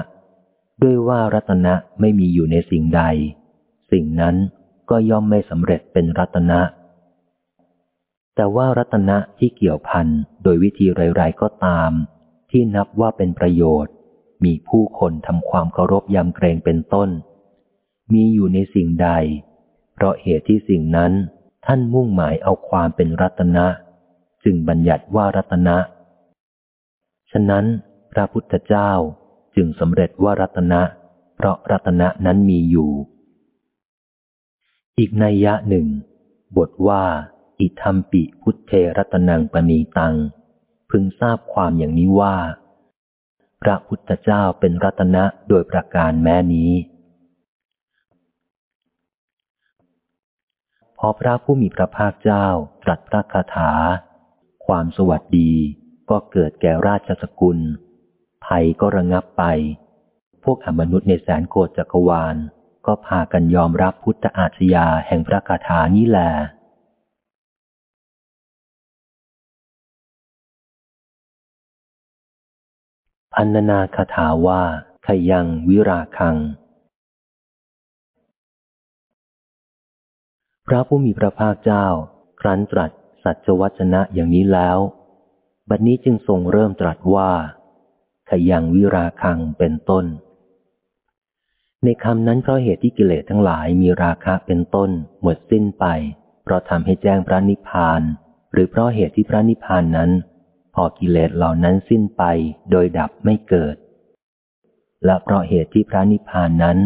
ด้วยว่ารัตนะไม่มีอยู่ในสิ่งใด สิ่งนั้นก็ย่อมไม่สำเร็จเป็นรัตนะ แต่ว่ารัตนะที่เกี่ยวพันโดยวิธีไรๆก็ตาม ที่นับว่าเป็นประโยชน์ มีผู้คนทำความเคารพยำเกรงเป็นต้น มีอยู่ในสิ่งใด เพราะเหตุที่สิ่งนั้นท่านมุ่งหมายเอาความเป็นรัตนะ จึงบัญญัติว่ารัตนะ ฉะนั้นพระพุทธเจ้าจึงสำเร็จว่ารัตนะ เพราะรัตนะนั้นมีอยู่ อีกนัยยะหนึ่ง บทว่า อิธรรมปิพุทเทรัตนังปณีตัง พึงทราบความอย่างนี้ว่า พระพุทธเจ้าเป็นรัตนะโดยประการแม้นี้ พอพระผู้มีพระภาคเจ้าตรัสพระคาถา ความสวัสดี ก็เกิดแก่ราชสกุล ภัยก็ระงับไป พวกอมนุษย์ในแสนโกจักรวาล ก็พากันยอมรับพุทธอาชญาแห่งพระคาถานี้แหละพันนาคาถาว่าขยังวิราคัง พระผู้มีพระภาคเจ้า ครั้นตรัสสัจวัชนะอย่างนี้แล้ว บัดนี้จึงทรงเริ่มตรัสว่าขยังวิราคังเป็นต้น ในคำนั้นเพราะเหตุที่กิเลสทั้งหลายมีราคะเป็นต้น หมดสิ้นไป เพราะทำให้แจ้งพระนิพพาน หรือเพราะเหตุที่พระนิพพานนั้น พอกิเลสเหล่านั้นสิ้นไปโดยดับไม่เกิด และเพราะเหตุที่พระนิพพานนั้น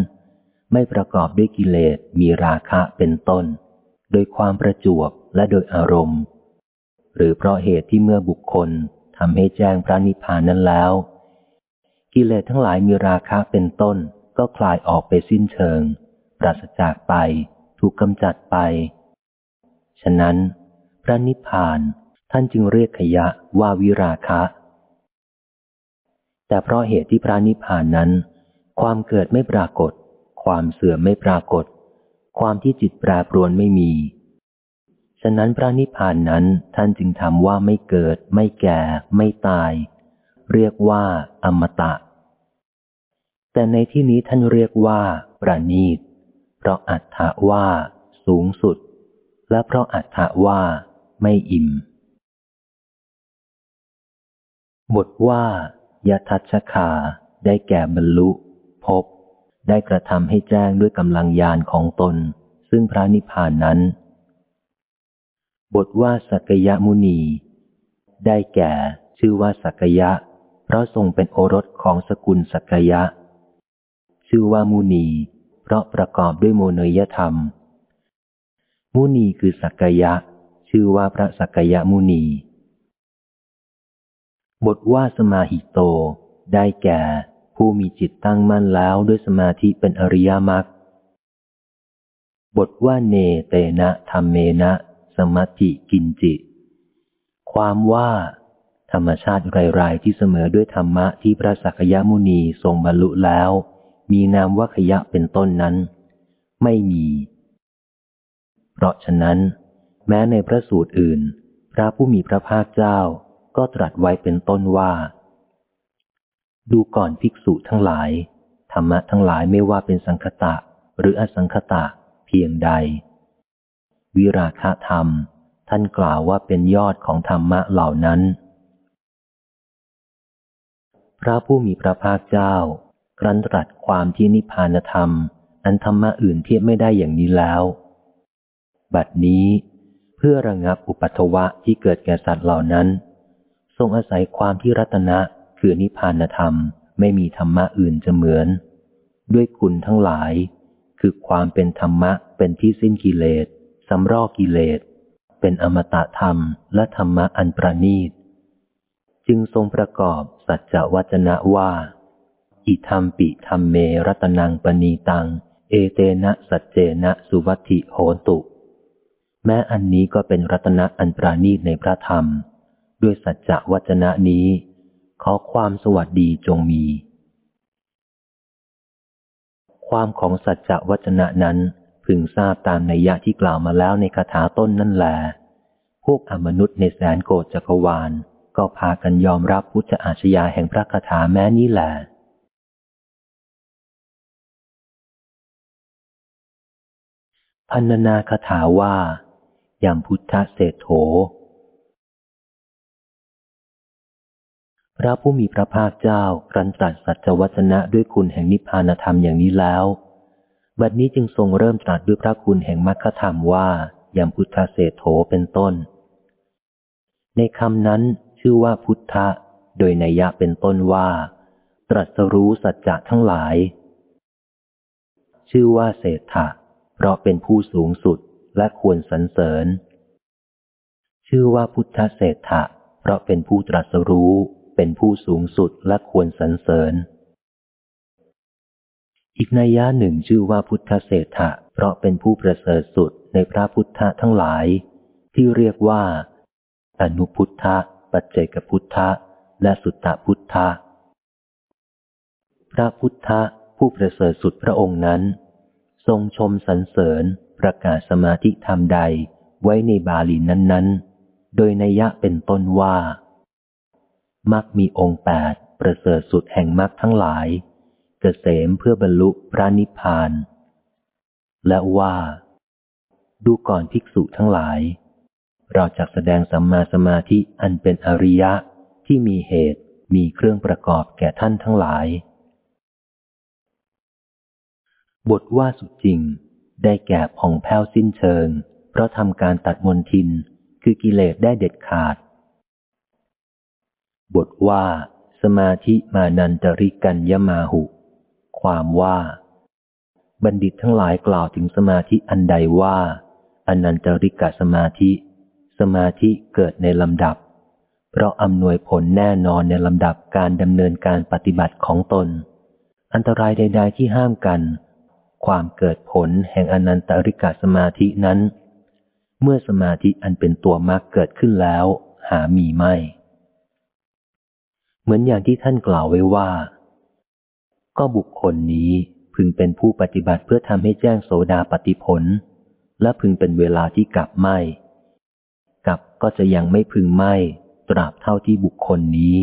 ไม่ประกอบด้วยกิเลสมีราคะเป็นต้น โดยความประจวบและโดยอารมณ์ หรือเพราะเหตุที่เมื่อบุคคลทำให้แจ้งพระนิพพานนั้นแล้ว กิเลสทั้งหลายมีราคะเป็นต้น ก็คลายออกไปสิ้นเชิง ปราศจากไป ถูกกำจัดไป ฉะนั้น พระนิพพานท่านจึงเรียกขยะว่าวิราคะ แต่เพราะเหตุที่พระนิพพานนั้น ความเกิดไม่ปรากฏ ความเสื่อมไม่ปรากฏ ความที่จิตแปรปรวนไม่มี ฉะนั้นพระนิพพานนั้นท่านจึงทำว่าไม่เกิด ไม่แก่ ไม่ตาย เรียกว่าอมตะ แต่ในที่นี้ท่านเรียกว่า ประณีต เพราะอัฏฐว่า สูงสุด และเพราะอัฏฐว่า ไม่อิ่ม บทว่ายทัชคาได้แก่บรรลุพบ ได้กระทำให้แจ้งด้วยกำลังยานของตน ซึ่งพระนิพพานนั้น บทว่าสักยะมุนี ได้แก่ชื่อว่าสักยะ เพราะทรงเป็นโอรสของสกุลสักยะ ชื่อว่ามุนี เพราะประกอบด้วยโมเนยธรรม มุนีคือสักยะ ชื่อว่าพระสักยะมุนี บทว่าสมาหิโต ได้แก่ผู้มีจิตตั้งมั่นแล้วด้วยสมาธิเป็นอริยมรรคบทว่าเนเตนะธรรมเมนะ สมัติกินจิ ความว่า ธรรมชาติไรๆที่เสมอด้วยธรรมะที่พระสักยมุนีทรงบรรลุแล้ว มีนามว่าขยะเป็นต้นนั้น ไม่มี เพราะฉะนั้น แม้ในพระสูตรอื่น พระผู้มีพระภาคเจ้าก็ตรัสไว้เป็นต้นว่า ดูก่อนภิกษุทั้งหลาย ธรรมะทั้งหลายไม่ว่าเป็นสังคตะหรืออสังคตะเพียงใด วิราคะธรรม ท่านกล่าวว่าเป็นยอดของธรรมะเหล่านั้น พระผู้มีพระภาคเจ้าครั้นตรัสความที่นิพพานธรรม อันธรรมะอื่นเทียบไม่ได้อย่างนี้แล้ว บัดนี้เพื่อระงับอุปัตวะที่เกิดแก่สัตว์เหล่านั้น ทรงอาศัยความที่รัตนะคือนิพพานธรรมไม่มีธรรมะอื่นจะเหมือน ด้วยคุณทั้งหลาย คือความเป็นธรรมะเป็นที่สิ้นกิเลส สำรอกกิเลส เป็นอมตะธรรมและธรรมะอันประณีต จึงทรงประกอบสัจจวัจนะว่า อิธรรมปิธรรมเมรัตนังปณีตัง เอเตนะสัจเจนะสุวัติโหตุ แม้อันนี้ก็เป็นรัตนะอันปราณีตในพระธรรม ด้วยสัจจวัจนะนี้ ขอความสวัสดีจงมีความของสัจจวัจนะนั้น พึงทราบตามในยะที่กล่าวมาแล้วในคาถาต้นนั่นแหละพวกอมนุษย์ในแสนโกรจักรวาล ก็พากันยอมรับพุทธอาชญาแห่งพระคาถาแม้นี้แหละพันนาคาถาว่ายามพุทธเศรษโถพระผู้มีพระภาคเจ้าครั้นตรัสสัจวจนะด้วยคุณแห่งนิพพานธรรมอย่างนี้แล้ว บัดนี้จึงทรงเริ่มตรัสด้วยพระคุณแห่งมรรคธรรมว่ายามพุทธเศโธเป็นต้น ในคำนั้นชื่อว่าพุทธะ โดยนัยยะเป็นต้นว่า ตรัสรู้สัจจะทั้งหลาย ชื่อว่าเศรษฐะ เพราะเป็นผู้สูงสุดและควรสรรเสริญ ชื่อว่าพุทธเศรษฐะ เพราะเป็นผู้ตรัสรู้ เป็นผู้สูงสุดและควรสรรเสริญ อีกนัยยะหนึ่งชื่อว่าพุทธเศรษฐะเพราะเป็นผู้ประเสริฐสุดในพระพุทธะทั้งหลาย ที่เรียกว่า อนุพุทธะ ปัจเจกพุทธะ และสุตตพุทธะ พระพุทธะผู้ประเสริฐสุดพระองค์นั้น ทรงชมสรรเสริญประกาศสมาธิธรรมใดไว้ในบาลีนั้น ๆ โดยนัยยะเป็นต้นว่ามักมีองค์แปดประเสริฐสุดแห่งมักทั้งหลาย กษมเพื่อบรรลุพระนิพพาน และว่า ดูก่อนภิกษุทั้งหลาย เราจะแสดงสัมมาสมาธิอันเป็นอริยะที่มีเหตุมีเครื่องประกอบแก่ท่านทั้งหลาย บทว่าสุดจริง ได้แก่ผ่องแผ้วสิ้นเชิง เพราะทำการตัดมนทินคือกิเลสได้เด็ดขาด บทว่า สมาธิมานันตริกัญยมาหุ ความว่า บัณฑิตทั้งหลายกล่าวถึงสมาธิอันใดว่าอนันตริกะสมาธิ สมาธิเกิดในลำดับ เพราะอำนวยผลแน่นอนในลำดับการดำเนินการปฏิบัติของตน อันตรายใด ๆ ที่ห้ามกัน ความเกิดผลแห่งอนันตริกะสมาธินั้น เมื่อสมาธิอันเป็นตัวมรรคเกิดขึ้นแล้ว หามีไม่ เหมือนอย่างที่ท่านกล่าวไว้ว่า ก็บุคคลนี้พึงเป็นผู้ปฏิบัติเพื่อทำให้แจ้งโสดาปฏิผล และพึงเป็นเวลาที่กลับไหมกลับก็จะยังไม่พึงไหมตราบเท่าที่บุคคลนี้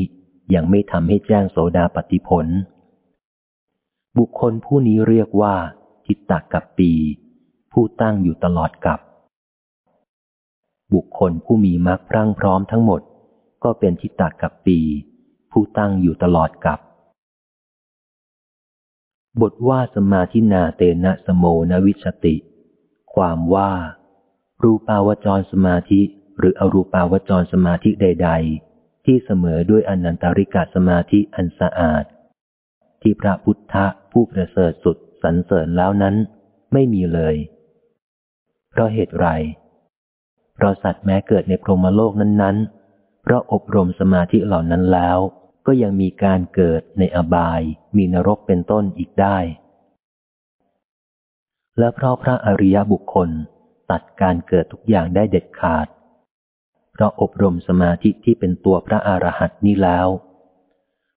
ยังไม่ทำให้แจ้งโสดาปฏิผล บุคคลผู้นี้เรียกว่าจิตตกับปี ผู้ตั้งอยู่ตลอดกับ บุคคลผู้มีมรรคพรั่งพร้อมทั้งหมด ก็เป็นทิตตกับปี ผู้ตั้งอยู่ตลอดกับ บทว่าสมาธินาเตนะสโมนวิชติ ความว่า รูปาวจรสมาธิหรืออรูปาวจรสมาธิใด ๆ ที่เสมอด้วยอนันตริกาสมาธิอันสะอาด ที่พระพุทธะผู้ประเสริฐสุดสรรเสริญแล้วนั้น ไม่มีเลย เพราะเหตุไร เพราะสัตว์แม้เกิดในพรหมโลกนั้นๆ เพราะอบรมสมาธิเหล่านั้นแล้ว ก็ยังมีการเกิดในอบาย มีนรกเป็นต้นอีกได้ และเพราะพระอริยบุคคลตัดการเกิดทุกอย่างได้เด็ดขาด เพราะอบรมสมาธิที่เป็นตัวพระอรหันต์นี้แล้ว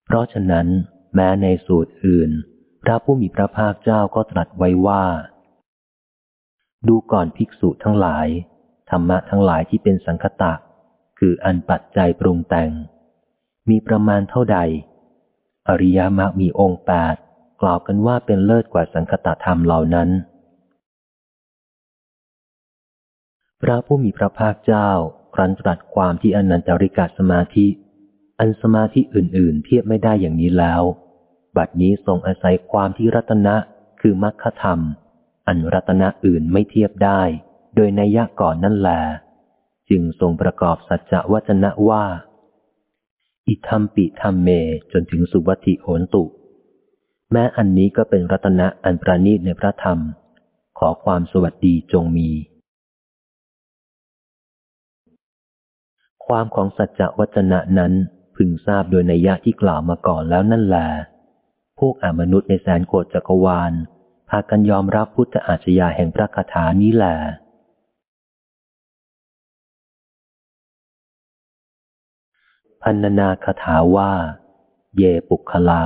เพราะฉะนั้นแม้ในสูตรอื่น พระผู้มีพระภาคเจ้าก็ตรัสไว้ว่า ดูก่อนภิกษุทั้งหลาย ธรรมะทั้งหลายที่เป็นสังคตะ คืออันปัจจัยปรุงแต่ง มีประมาณเท่าใด อริยมรรคมีองค์แปดกล่าวกันว่าเป็นเลิศกว่าสังคตธรรมเหล่านั้น พระผู้มีพระภาคเจ้าครั้นตรัสความที่อนันตริกาสมาธิ อันสมาธิอื่น ๆ เทียบไม่ได้อย่างนี้แล้ว บัดนี้ทรงอาศัยความที่รัตนะคือมรรคธรรม อันรัตนะอื่นไม่เทียบได้ โดยในยะก่อนนั่นแหลจึงทรงประกอบสัจจะวจนะว่า อิธรรมปิธรรมเมจนถึงสุวัติโหนตุ แม้อันนี้ก็เป็นรัตนะอันประณีตในพระธรรม ขอความสวัสดีจงมี ความของสัจจะวัจนะนั้นพึงทราบโดยในยะที่กล่าวมาก่อนแล้วนั่นแหละพวกอมนุษย์ในแสนโกฏจักรวาลพากันยอมรับพุทธอาชญาแห่งพระคาถานี้แหละ พันนาคาถาว่า เยปุคลา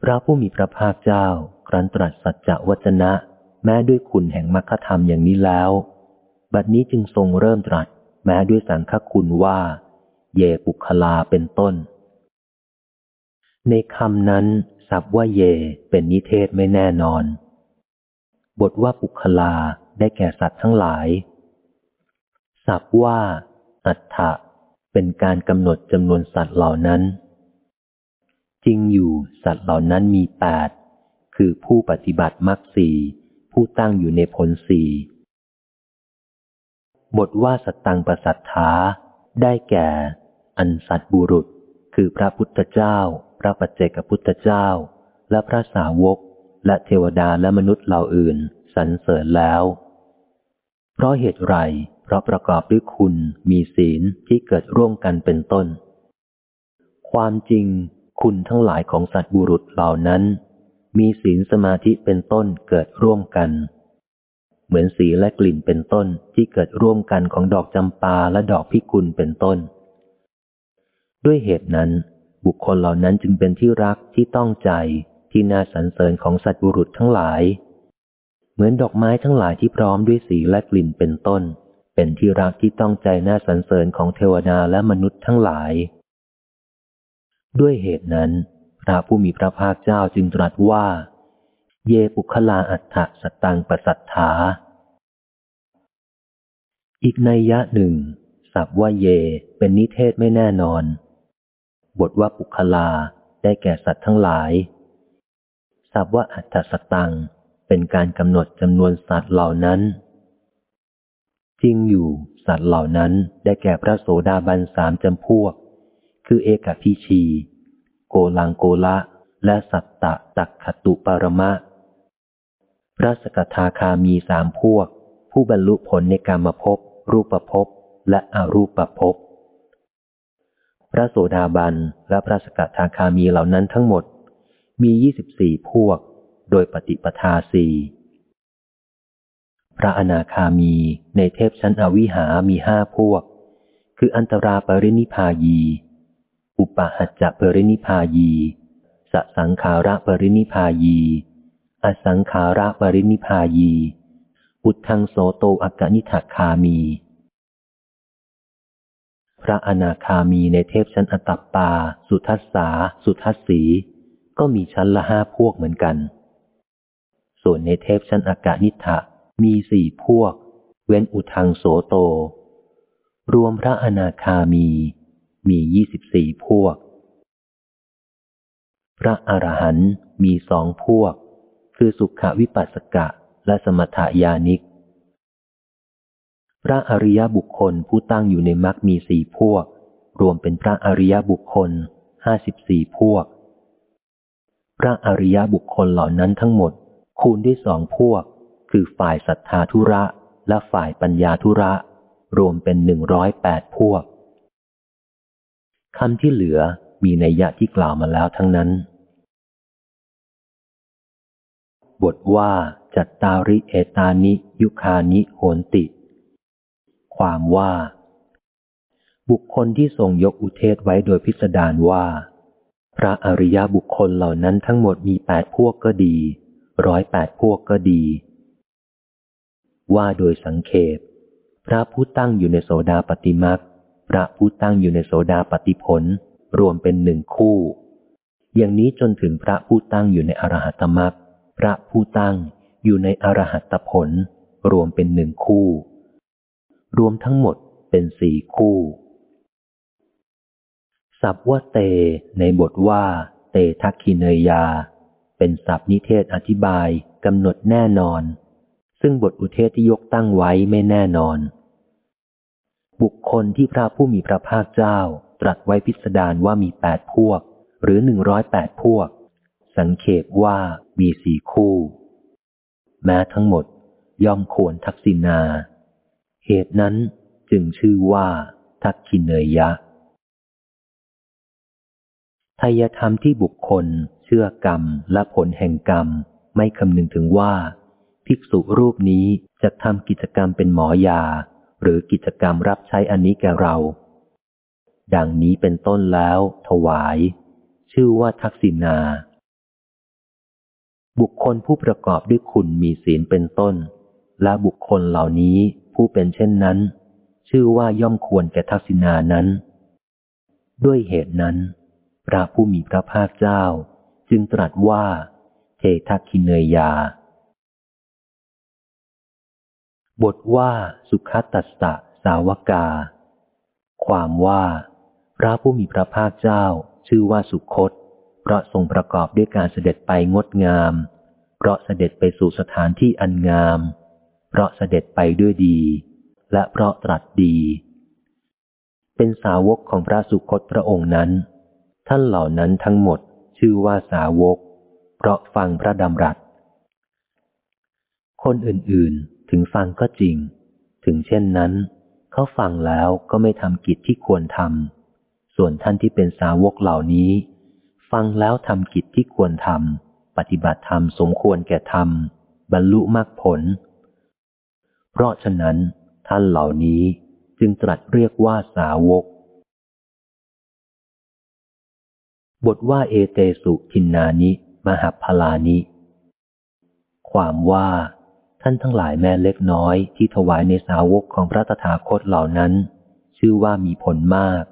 พระผู้มีพระภาคเจ้า ครั้นตรัสสัจจะวจนะ แม้ด้วยคุณแห่งมรรคธรรมอย่างนี้แล้ว บัดนี้จึงทรงเริ่มตรัส แม้ด้วยสังฆคุณว่า เยปุคลาเป็นต้น ในคำนั้นสับว่าเยเป็นนิเทศไม่แน่นอน บทว่าปุคลาได้แก่สัตว์ทั้งหลายสับว่า อัฏฐะเป็นการกำหนดจำนวนสัตว์เหล่านั้น จริงอยู่สัตว์เหล่านั้นมีแปดคือผู้ปฏิบัติมรรคสี่ผู้ตั้งอยู่ในผลสี่บทว่าสตังประสัทธาได้แก่ อันสัตบุรุษ คือพระพุทธเจ้า พระปัจเจกพุทธเจ้า และพระสาวก และเทวดาและมนุษย์เหล่าอื่นสรรเสริญแล้ว เพราะเหตุไร เพราะประกอบด้วยคุณมีศีลที่เกิดร่วมกันเป็นต้น ความจริง คุณทั้งหลายของสัตว์บุรุษเหล่านั้น มีศีลสมาธิเป็นต้นเกิดร่วมกัน เหมือนสีและกลิ่นเป็นต้นที่เกิดร่วมกันของดอกจำปาและดอกพิกุลเป็นต้น ด้วยเหตุนั้น บุคคลเหล่านั้นจึงเป็นที่รักที่ต้องใจที่น่าสรรเสริญของสัตว์บุรุษทั้งหลาย เหมือนดอกไม้ทั้งหลายที่พร้อมด้วยสีและกลิ่นเป็นต้น เป็นที่รักที่ต้องใจน่าสรรเสริญของเทวดาและมนุษย์ทั้งหลาย ด้วยเหตุนั้น พระผู้มีพระภาคเจ้าจึงตรัสว่า เยปุคลาอัฏฐสตังประสัทธาอีกในยะหนึ่งสับว่าเย เป็นนิเทศไม่แน่นอน บทว่าปุคลาได้แก่สัตว์ทั้งหลายสับว่าอัฏฐสตัง เป็นการกำหนดจำนวนสัตว์เหล่านั้น จริงอยู่สัตว์เหล่านั้นได้แก่พระโสดาบันสามจำพวก คือเอกพิชี โกลังโกละและสัตตะตักขตุปรมะ พระสกทาคามีสามพวก ผู้บรรลุผลในกรรมภพรูปภพและอรูปภพพระโสดาบันและพระสกทาคามีเหล่านั้นทั้งหมด มียี่สิบสี่พวก โดยปฏิปทาสี่พระอนาคามีในเทพชั้นอวิหามีห้าพวก คืออันตราปรินิพายี อุปหัจจะปรินิพายีสสังขาระปรินิพายี อสังขาระปรินิพายี อุทังโสโตอักนิทัคามี พระอนาคามีในเทพชั้นอตัปปา สุทัสสา สุทัสสี ก็มีชั้นละห้าพวกเหมือนกัน ส่วนในเทพชั้นอากานิฐะมีสี่พวก เว้นอุทังโสโต รวมพระอนาคามี มียี่สิบสี่พวก พระอรหันต์มีสองพวก คือสุขวิปัสสกะและสมถยานิก พระอริยบุคคลผู้ตั้งอยู่ในมรรคมีสี่พวก รวมเป็นพระอริยบุคคลห้าสิบสี่พวกพระอริยบุคคลเหล่านั้นทั้งหมด คูณด้วยสองพวก คือฝ่ายศรัทธาธุระและฝ่ายปัญญาธุระ รวมเป็นหนึ่งร้อยแปดพวกคำที่เหลือมีในยะที่กล่าวมาแล้วทั้งนั้น บทว่าจัตตาริเอตานิ ยุคานิโหนติ ความว่า บุคคลที่ทรงยกอุเทศไว้โดยพิสดารว่า พระอริยบุคคลเหล่านั้นทั้งหมดมีแปดพวกก็ดี ร้อยแปดพวกก็ดี ว่าโดยสังเขปพระผู้ตั้งอยู่ในโสดาปฏิมักพระผู้ตั้งอยู่ในโสดาปฏิผล รวมเป็นหนึ่งคู่ อย่างนี้จนถึงพระผู้ตั้งอยู่ในอรหัตมักพระผู้ตั้งอยู่ในอรหัตผล รวมเป็นหนึ่งคู่ รวมทั้งหมดเป็นสี่คู่ สับว่าเต ในบทว่า เตทักขิเนยา เป็นศัพท์นิเทศอธิบายกำหนดแน่นอน ซึ่งบทอุเทศที่ยกตั้งไว้ไม่แน่นอน บุคคลที่พระผู้มีพระภาคเจ้า ตรัสไว้พิสดารว่ามีแปดพวก หรือหนึ่งร้อยแปดพวก สังเขปว่ามีสี่คู่ แม้ทั้งหมดย่อมควรทักษินา เหตุนั้นจึงชื่อว่า ทักขิเนยยะทายธรรมที่บุคคล เชื่อกรรมและผลแห่งกรรม ไม่คำนึงถึงว่า ภิกษุรูปนี้จะทำกิจกรรมเป็นหมอยา หรือกิจกรรมรับใช้อันนี้แก่เรา ดังนี้เป็นต้นแล้ว ถวาย ชื่อว่าทักษิณา บุคคลผู้ประกอบด้วยคุณมีศีลเป็นต้น และบุคคลเหล่านี้ผู้เป็นเช่นนั้น ชื่อว่าย่อมควรแก่ทักษิณานั้น ด้วยเหตุนั้นพระผู้มีพระภาคเจ้า จึงตรัสว่า เททักขิเนยยา บทว่าสุขตัสสะสาวกา ความว่า พระผู้มีพระภาคเจ้าชื่อว่าสุคต เพราะทรงประกอบด้วยการเสด็จไปงดงาม เพราะเสด็จไปสู่สถานที่อันงาม เพราะเสด็จไปด้วยดี และเพราะตรัสดี เป็นสาวกของพระสุคตพระองค์นั้น ท่านเหล่านั้นทั้งหมด ชื่อว่าสาวก เพราะฟังพระดำรัส คนอื่นๆ ถึงฟังก็จริง ถึงเช่นนั้น เขาฟังแล้วก็ไม่ทำกิจที่ควรทำ ส่วนท่านที่เป็นสาวกเหล่านี้ ฟังแล้วทำกิจที่ควรทำ ปฏิบัติธรรมสมควรแก่ธรรม บรรลุมรรคผล เพราะฉะนั้น ท่านเหล่านี้จึงตรัสเรียกว่าสาวก บทว่าเอเตสุทินนานิมหาพลานิ ความว่าท่านทั้งหลายแม้เล็กน้อยที่ถวายในสาวกของพระตถาคตเหล่านั้น ชื่อว่ามีผลมาก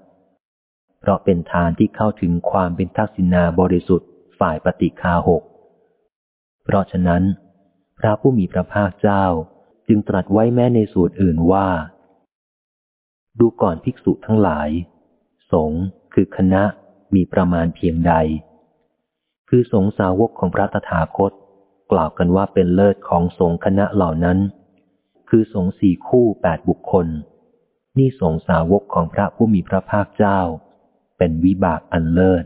เพราะเป็นทานที่เข้าถึงความเป็นทักษิณาบริสุทธิ์ฝ่ายปฏิคาหก เพราะฉะนั้น พระผู้มีพระภาคเจ้าจึงตรัสไว้แม้ในสูตรอื่นว่า ดูก่อนภิกษุทั้งหลาย สงคือคณะ มีประมาณเพียงใด คือสงสาวกของพระตถาคต กล่าวกันว่าเป็นเลิศของสงคณะเหล่านั้น คือสงสี่คู่แปดบุคคล นี่สงสาวกของพระผู้มีพระภาคเจ้า เป็นวิบากอันเลิศ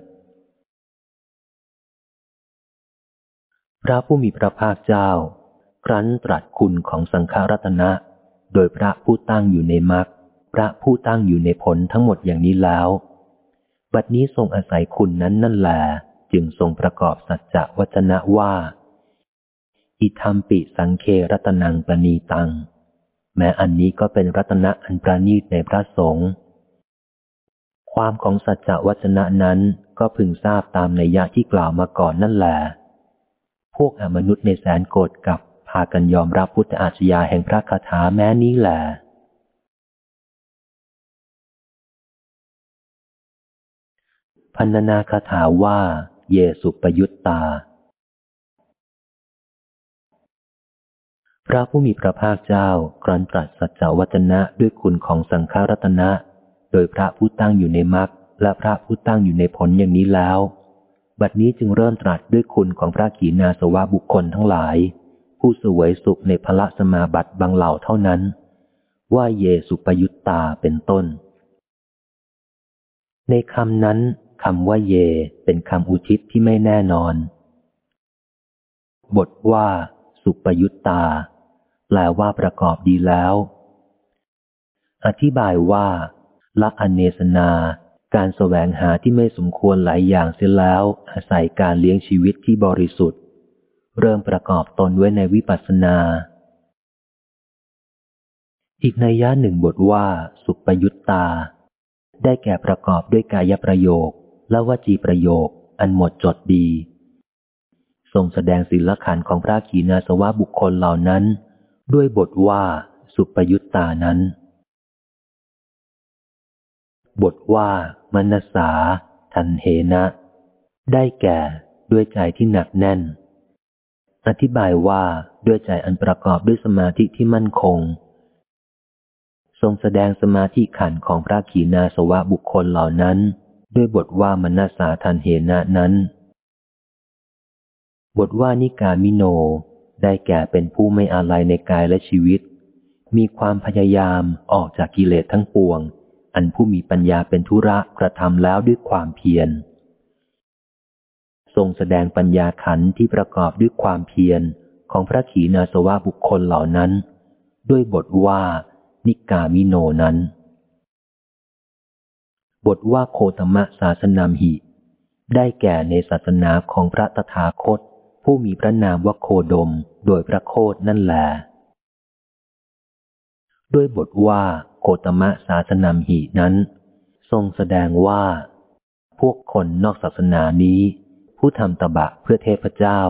พระผู้มีพระภาคเจ้า ครั้นตรัสคุณของสังฆรัตนะ โดยพระผู้ตั้งอยู่ในมรรคพระผู้ตั้งอยู่ในผลทั้งหมดอย่างนี้แล้ว บัดนี้ทรงอาศัยคุณนั้นนั่นแหลจึงทรงประกอบสัจจะวจนะว่า อิธรรมปิสังเครัตนังประนีตัง แม้อันนี้ก็เป็นรัตนะอันประณีตในพระสงฆ์ความของสัจจะวจนะนั้นก็พึงทราบตามในยะที่กล่าวมาก่อนนั่นแหละพวกอมนุษย์ในแสนโกรธกับพากันยอมรับพุทธอาชญาแห่งพระคาถาแม้นี้แหละ พันนาคาถาว่า เยสุปยุตตา พระผู้มีพระภาคเจ้ากรันตรัสสัจจวัจนะด้วยคุณของสังฆรัตนะ โดยพระผู้ตั้งอยู่ในมรรคและพระผู้ตั้งอยู่ในผลอย่างนี้แล้ว บัดนี้จึงเริ่มตรัสด้วยคุณของพระขีณาสวะบุคคลทั้งหลาย ผู้สวยสุขในพระสมาบัติบางเหล่าเท่านั้น ว่าเยสุปยุตตาเป็นต้นในคำนั้น คำว่าเย เป็นคำอุทิศที่ไม่แน่นอน บทว่า สุปยุตตา แปลว่าประกอบดีแล้ว อธิบายว่า ละอเนสนาการแสวงหาที่ไม่สมควรหลายอย่างเสียแล้ว อาศัยการเลี้ยงชีวิตที่บริสุทธิ์ เริ่มประกอบตนไว้ในวิปัสสนา อีกในย่าหนึ่งบทว่า สุปยุตตา ได้แก่ประกอบด้วยกายประโยค และวจีประโยค อันหมดจดดี ทรงแสดงศิลขันของพระขีณาสวะบุคคลเหล่านั้น ด้วยบทว่าสุปยุตตานั้น บทว่ามนสา ทันเหนะ ได้แก่ด้วยใจที่หนักแน่น อธิบายว่าด้วยใจอันประกอบด้วยสมาธิที่มั่นคง ทรงแสดงสมาธิขันของพระขีณาสวะบุคคลเหล่านั้น ด้วยบทว่ามนาสาทันเหนะนั้น บทว่านิกามิโนได้แก่เป็นผู้ไม่อาลัยในกายและชีวิต มีความพยายามออกจากกิเลสทั้งปวง อันผู้มีปัญญาเป็นธุระกระทำแล้วด้วยความเพียร ทรงแสดงปัญญาขันที่ประกอบด้วยความเพียรของพระขีณาสวะบุคคลเหล่านั้น ด้วยบทว่านิกามิโนนั้น บทว่าโคตมะศาสนามหิ ได้แก่ในศาสนาของพระตถาคต ผู้มีพระนามว่าโคดม โดยพระโคดนั่นแหละด้วยบทว่าโคตมะศาสนามหินั้น ทรงแสดงว่า พวกคนนอกศาสนานี้ ผู้ทำตบะเพื่อเทพเจ้า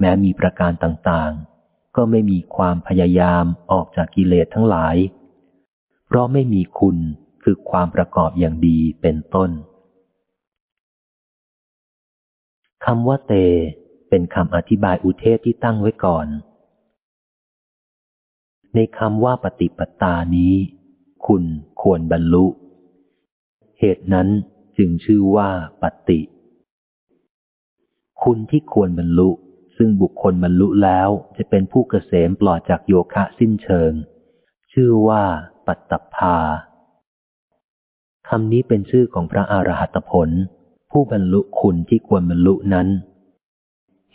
แม้มีประการต่างๆ ก็ไม่มีความพยายามออกจากกิเลสทั้งหลาย เพราะไม่มีคุณ คือความประกอบอย่างดีเป็นต้นคำว่าเต เป็นคำอธิบายอุเทศที่ตั้งไว้ก่อน ในคำว่าปฏิปตานี้ คุณควรบรรลุ เหตุนั้นจึงชื่อว่าปฏิ คุณที่ควรบรรลุ ซึ่งบุคคลบรรลุแล้วจะเป็นผู้เกษมปลอดจากโยคะสิ้นเชิง ชื่อว่าปัตตภา คำนี้เป็นชื่อของพระอรหัตผล ผู้บรรลุคุณที่ควรบรรลุนั้น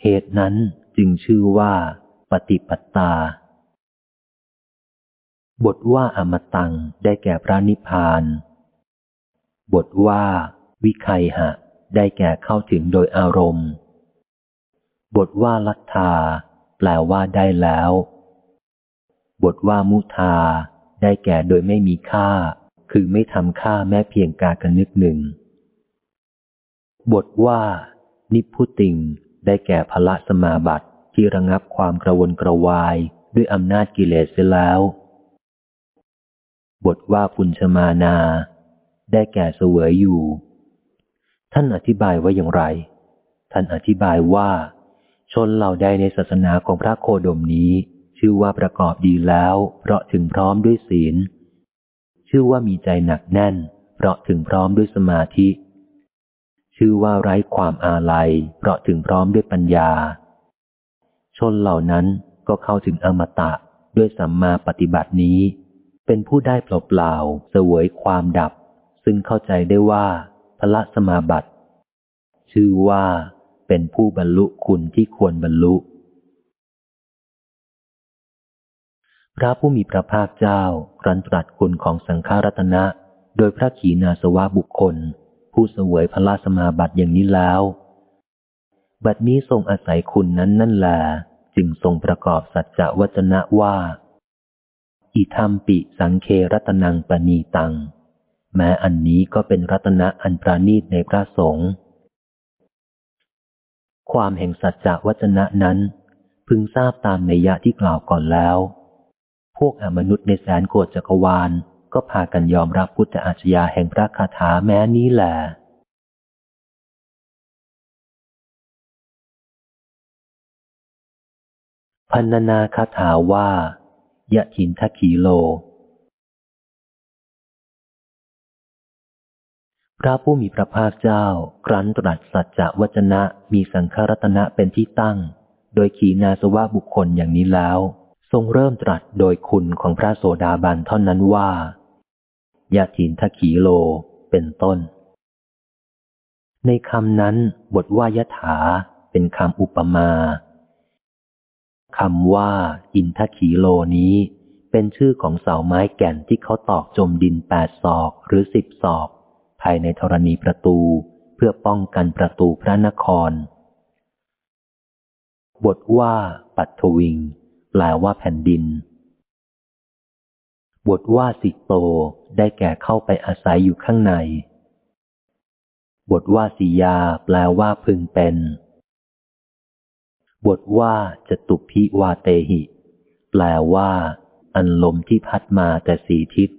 เหตุนั้นจึงชื่อว่า ปฏิปตา บทว่าอมตังได้แก่พระนิพพาน บทว่า วิไคหะ ได้แก่เข้าถึงโดยอารมณ์ บทว่าลัทธา แปลว่าได้แล้ว บทว่ามุทา ได้แก่โดยไม่มีค่า คือไม่ทำค่าแม้เพียงกากนึกหนึ่ง บทว่า นิพุติง ได้แก่พละสมาบัติที่ระงับความกระวนกระวายด้วยอำนาจกิเลสเสียแล้ว บทว่าปุญชมานา ได้แก่เสวยอยู่ ท่านอธิบายว่าอย่างไร ท่านอธิบายว่า ชนเหล่าใดในศาสนาของพระโคดมนี้ ชื่อว่าประกอบดีแล้ว เพราะถึงพร้อมด้วยศีล ชื่อว่ามีใจหนักแน่น เพราะถึงพร้อมด้วยสมาธิ ชื่อว่าไร้ความอาลัย เพราะถึงพร้อมด้วยปัญญา ชนเหล่านั้นก็เข้าถึงอมตะด้วยสัมมาปฏิบัตินี้ เป็นผู้ได้เปล่าๆเสวยความดับ ซึ่งเข้าใจได้ว่าพละสมาบัติ ชื่อว่าเป็นผู้บรรลุคุณที่ควรบรรลุ พระผู้มีพระภาคเจ้ารันตรัสคุณของสังฆารัตนะ โดยพระขีณาสวะบุคคล ผู้เสวยพละสมาบัติอย่างนี้แล้ว บัดนี้ทรงอาศัยคุณนั้นนั่นแหลจึงทรงประกอบสัจจะวจนะว่า อิธรรมปิสังเครัตนังปณีตัง แม้อันนี้ก็เป็นรัตนะอันประณีตในพระสงฆ์ความแห่งสัจจะวจนะนั้น พึงทราบตามในยะที่กล่าวก่อนแล้ว พวกอมนุษย์ในแสนโกรจักรวาล ก็พากันยอมรับพุทธอาชญาแห่งพระคาถาแม้นี้แหละพันนาคาถาว่ายะถินทขีโล พระผู้มีพระภาคเจ้า ครั้นตรัสสัจจะวจนะมีสังฆรัตนะเป็นที่ตั้ง โดยขีนาสวะบุคคลอย่างนี้แล้ว ทรงเริ่มตรัสโดยคุณของพระโสดาบันเท่านั้นว่ายะถินทขีโลเป็นต้น ในคำนั้นบทว่ายถาเป็นคำอุปมาคำว่า อินทขีโลนี้ เป็นชื่อของเสาไม้แก่นที่เขาตอกจมดินแปดศอกหรือสิบศอก ภายในธรณีประตูเพื่อป้องกันประตูพระนคร บทว่า ปัทวิง แปลว่าแผ่นดิน บทว่าสิโตได้แก่เข้าไปอาศัยอยู่ข้างใน บทว่าสียา แปลว่าพึงเป็น บทว่าจตุพิวาเตหิ แปลว่า อันลมที่พัดมาแต่สีทิศ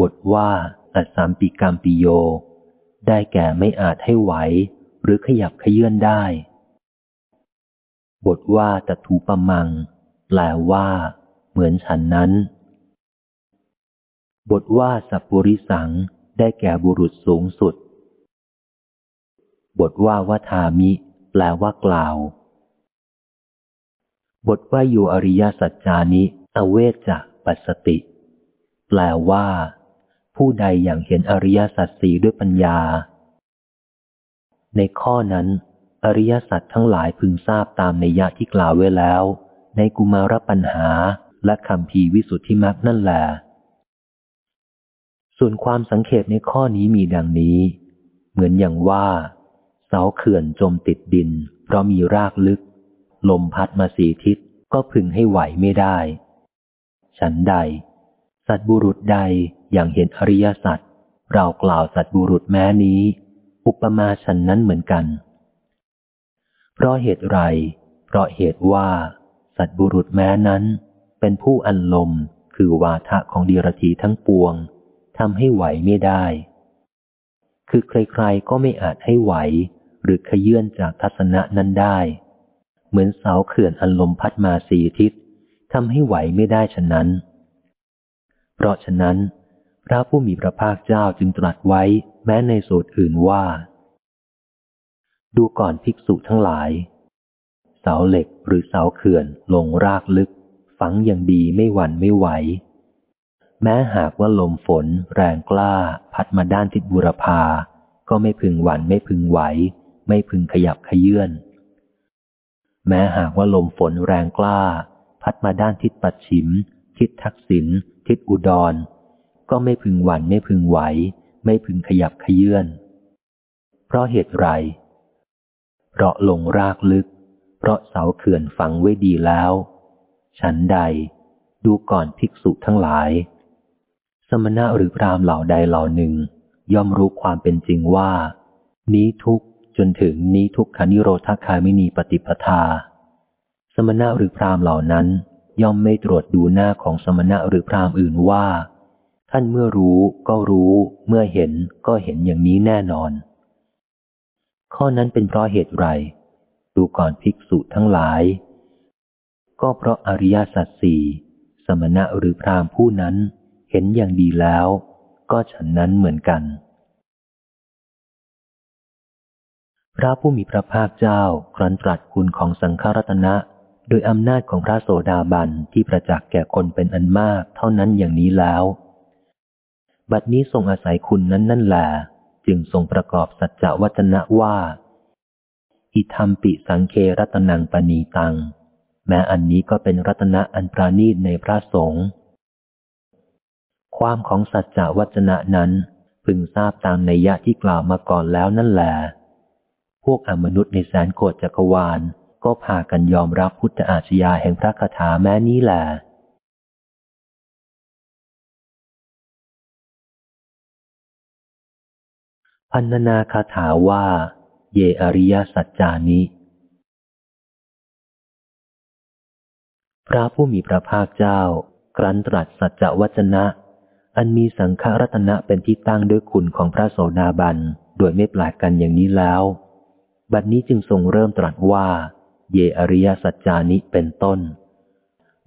บทว่าอสัมปิกรรมปิโย ได้แก่ไม่อาจให้ไหว หรือขยับขยื่นได้ บทว่าตถูปมัง แปลว่า เหมือนฉันนั้น บทว่าสัพปุริสัง ได้แก่บุรุษสูงสุด บทว่าวทามิ แปลว่ากล่าว บทว่าอยู่อริยสัจจานิ อเวจะปัสสติ แปลว่า ผู้ใดอย่างเห็นอริยสัจสีด้วยปัญญา ในข้อนั้น อริยสัจทั้งหลายพึงทราบตามในยะที่กล่าวไว้แล้ว ในกุมารปัญหาและคำพีวิสุทธิมรรคนั่นแหละส่วนความสังเขตในข้อนี้มีดังนี้ เหมือนอย่างว่าเสาเขื่อนจมติดดิน เพราะมีรากลึก ลมพัดมาสีทิศก็พึงให้ไหวไม่ได้ ฉันใด สัตบุรุษใดอย่างเห็นอริยสัจเรากล่าวสัตบุรุษแม้นี้ อุปมาฉันนั้นเหมือนกัน เพราะเหตุไร เพราะเหตุว่า สัตบุรุษแม้นั้น เป็นผู้อันลมคือวาทะของดีรธีทั้งปวงทำให้ไหวไม่ได้ คือใครๆก็ไม่อาจให้ไหว หรือขยื่นจากทัศนะนั้นได้ เหมือนเสาเขื่อนอันลมพัดมาสี่ทิศทำให้ไหวไม่ได้ฉะนั้น เพราะฉะนั้น พระผู้มีพระภาคเจ้าจึงตรัสไว้แม้ในสูตรอื่นว่า ดูก่อนภิกษุทั้งหลาย เสาเหล็กหรือเสาเขื่อนลงรากลึก ฝังอย่างดีไม่หวั่นไม่ไหว แม้หากว่าลมฝน แรงกล้า พัดมาด้านทิศบุรพา ก็ไม่พึงหวั่นไม่พึงไหว ไม่พึงขยับขยื่นแม้หากว่าลมฝนแรงกล้า พัดมาด้านทิศปัดฉิม ทิศทักษิณทิศอุดร ก็ไม่พึงหวั่นไม่พึงไหว ไม่พึงขยับขยื่นเพราะเหตุไร เพราะลงรากลึก เพราะเสาเขื่อนฝังไว้ดีแล้ว ฉันใดดูก่อนภิกษุทั้งหลาย สมณะหรือพรามเหล่าใดเหล่าหนึ่ง ย่อมรู้ความเป็นจริงว่า นี้ทุกจนถึงนี้ทุกขานิโรธคามินีปฏิปทา สมณะหรือพรามเหล่านั้น ย่อมไม่ตรวจดูหน้าของสมณะหรือพรามอื่นว่า ท่านเมื่อรู้ก็รู้ เมื่อเห็นก็เห็นอย่างนี้แน่นอน ข้อนั้นเป็นเพราะเหตุไร ดูก่อนภิกษุทั้งหลาย ก็เพราะอริยสัจสี่สมณะหรือพรามผู้นั้นเห็นอย่างดีแล้ว ก็ฉันนั้นเหมือนกัน พระผู้มีพระภาคเจ้าครั้นตรัสคุณของสังฆรัตนะ โดยอำนาจของพระโสดาบันที่ประจักษ์แก่คนเป็นอันมากเท่านั้นอย่างนี้แล้ว บัดนี้ทรงอาศัยคุณนั้นนั่นแหละ จึงทรงประกอบสัจจวัจนะว่า อิธรรมปิสังเครัตนังปณีตัง แม้อันนี้ก็เป็นรัตนะอันปราณีตในพระสงฆ์ความของสัจจวัจนะนั้นพึงทราบตามในยะที่กล่าวมาก่อนแล้วนั่นแหละพวกอมนุษย์ในแสนโกดจักรวาล ก็พากันยอมรับพุทธอาชญาแห่งพระคาถาแม้นี้แหละ พันนาคาถาว่า เยอริยสัจจานิพระผู้มีพระภาคเจ้าครั้นตรัสสัจจวจนะ อันมีสังฆรัตนะเป็นที่ตั้งด้วยคุณของพระโสดาบัน โดยไม่แปลกกันอย่างนี้แล้ว บัดนี้จึงทรงเริ่มตรัสว่า เยอริยสัจจานิเป็นต้น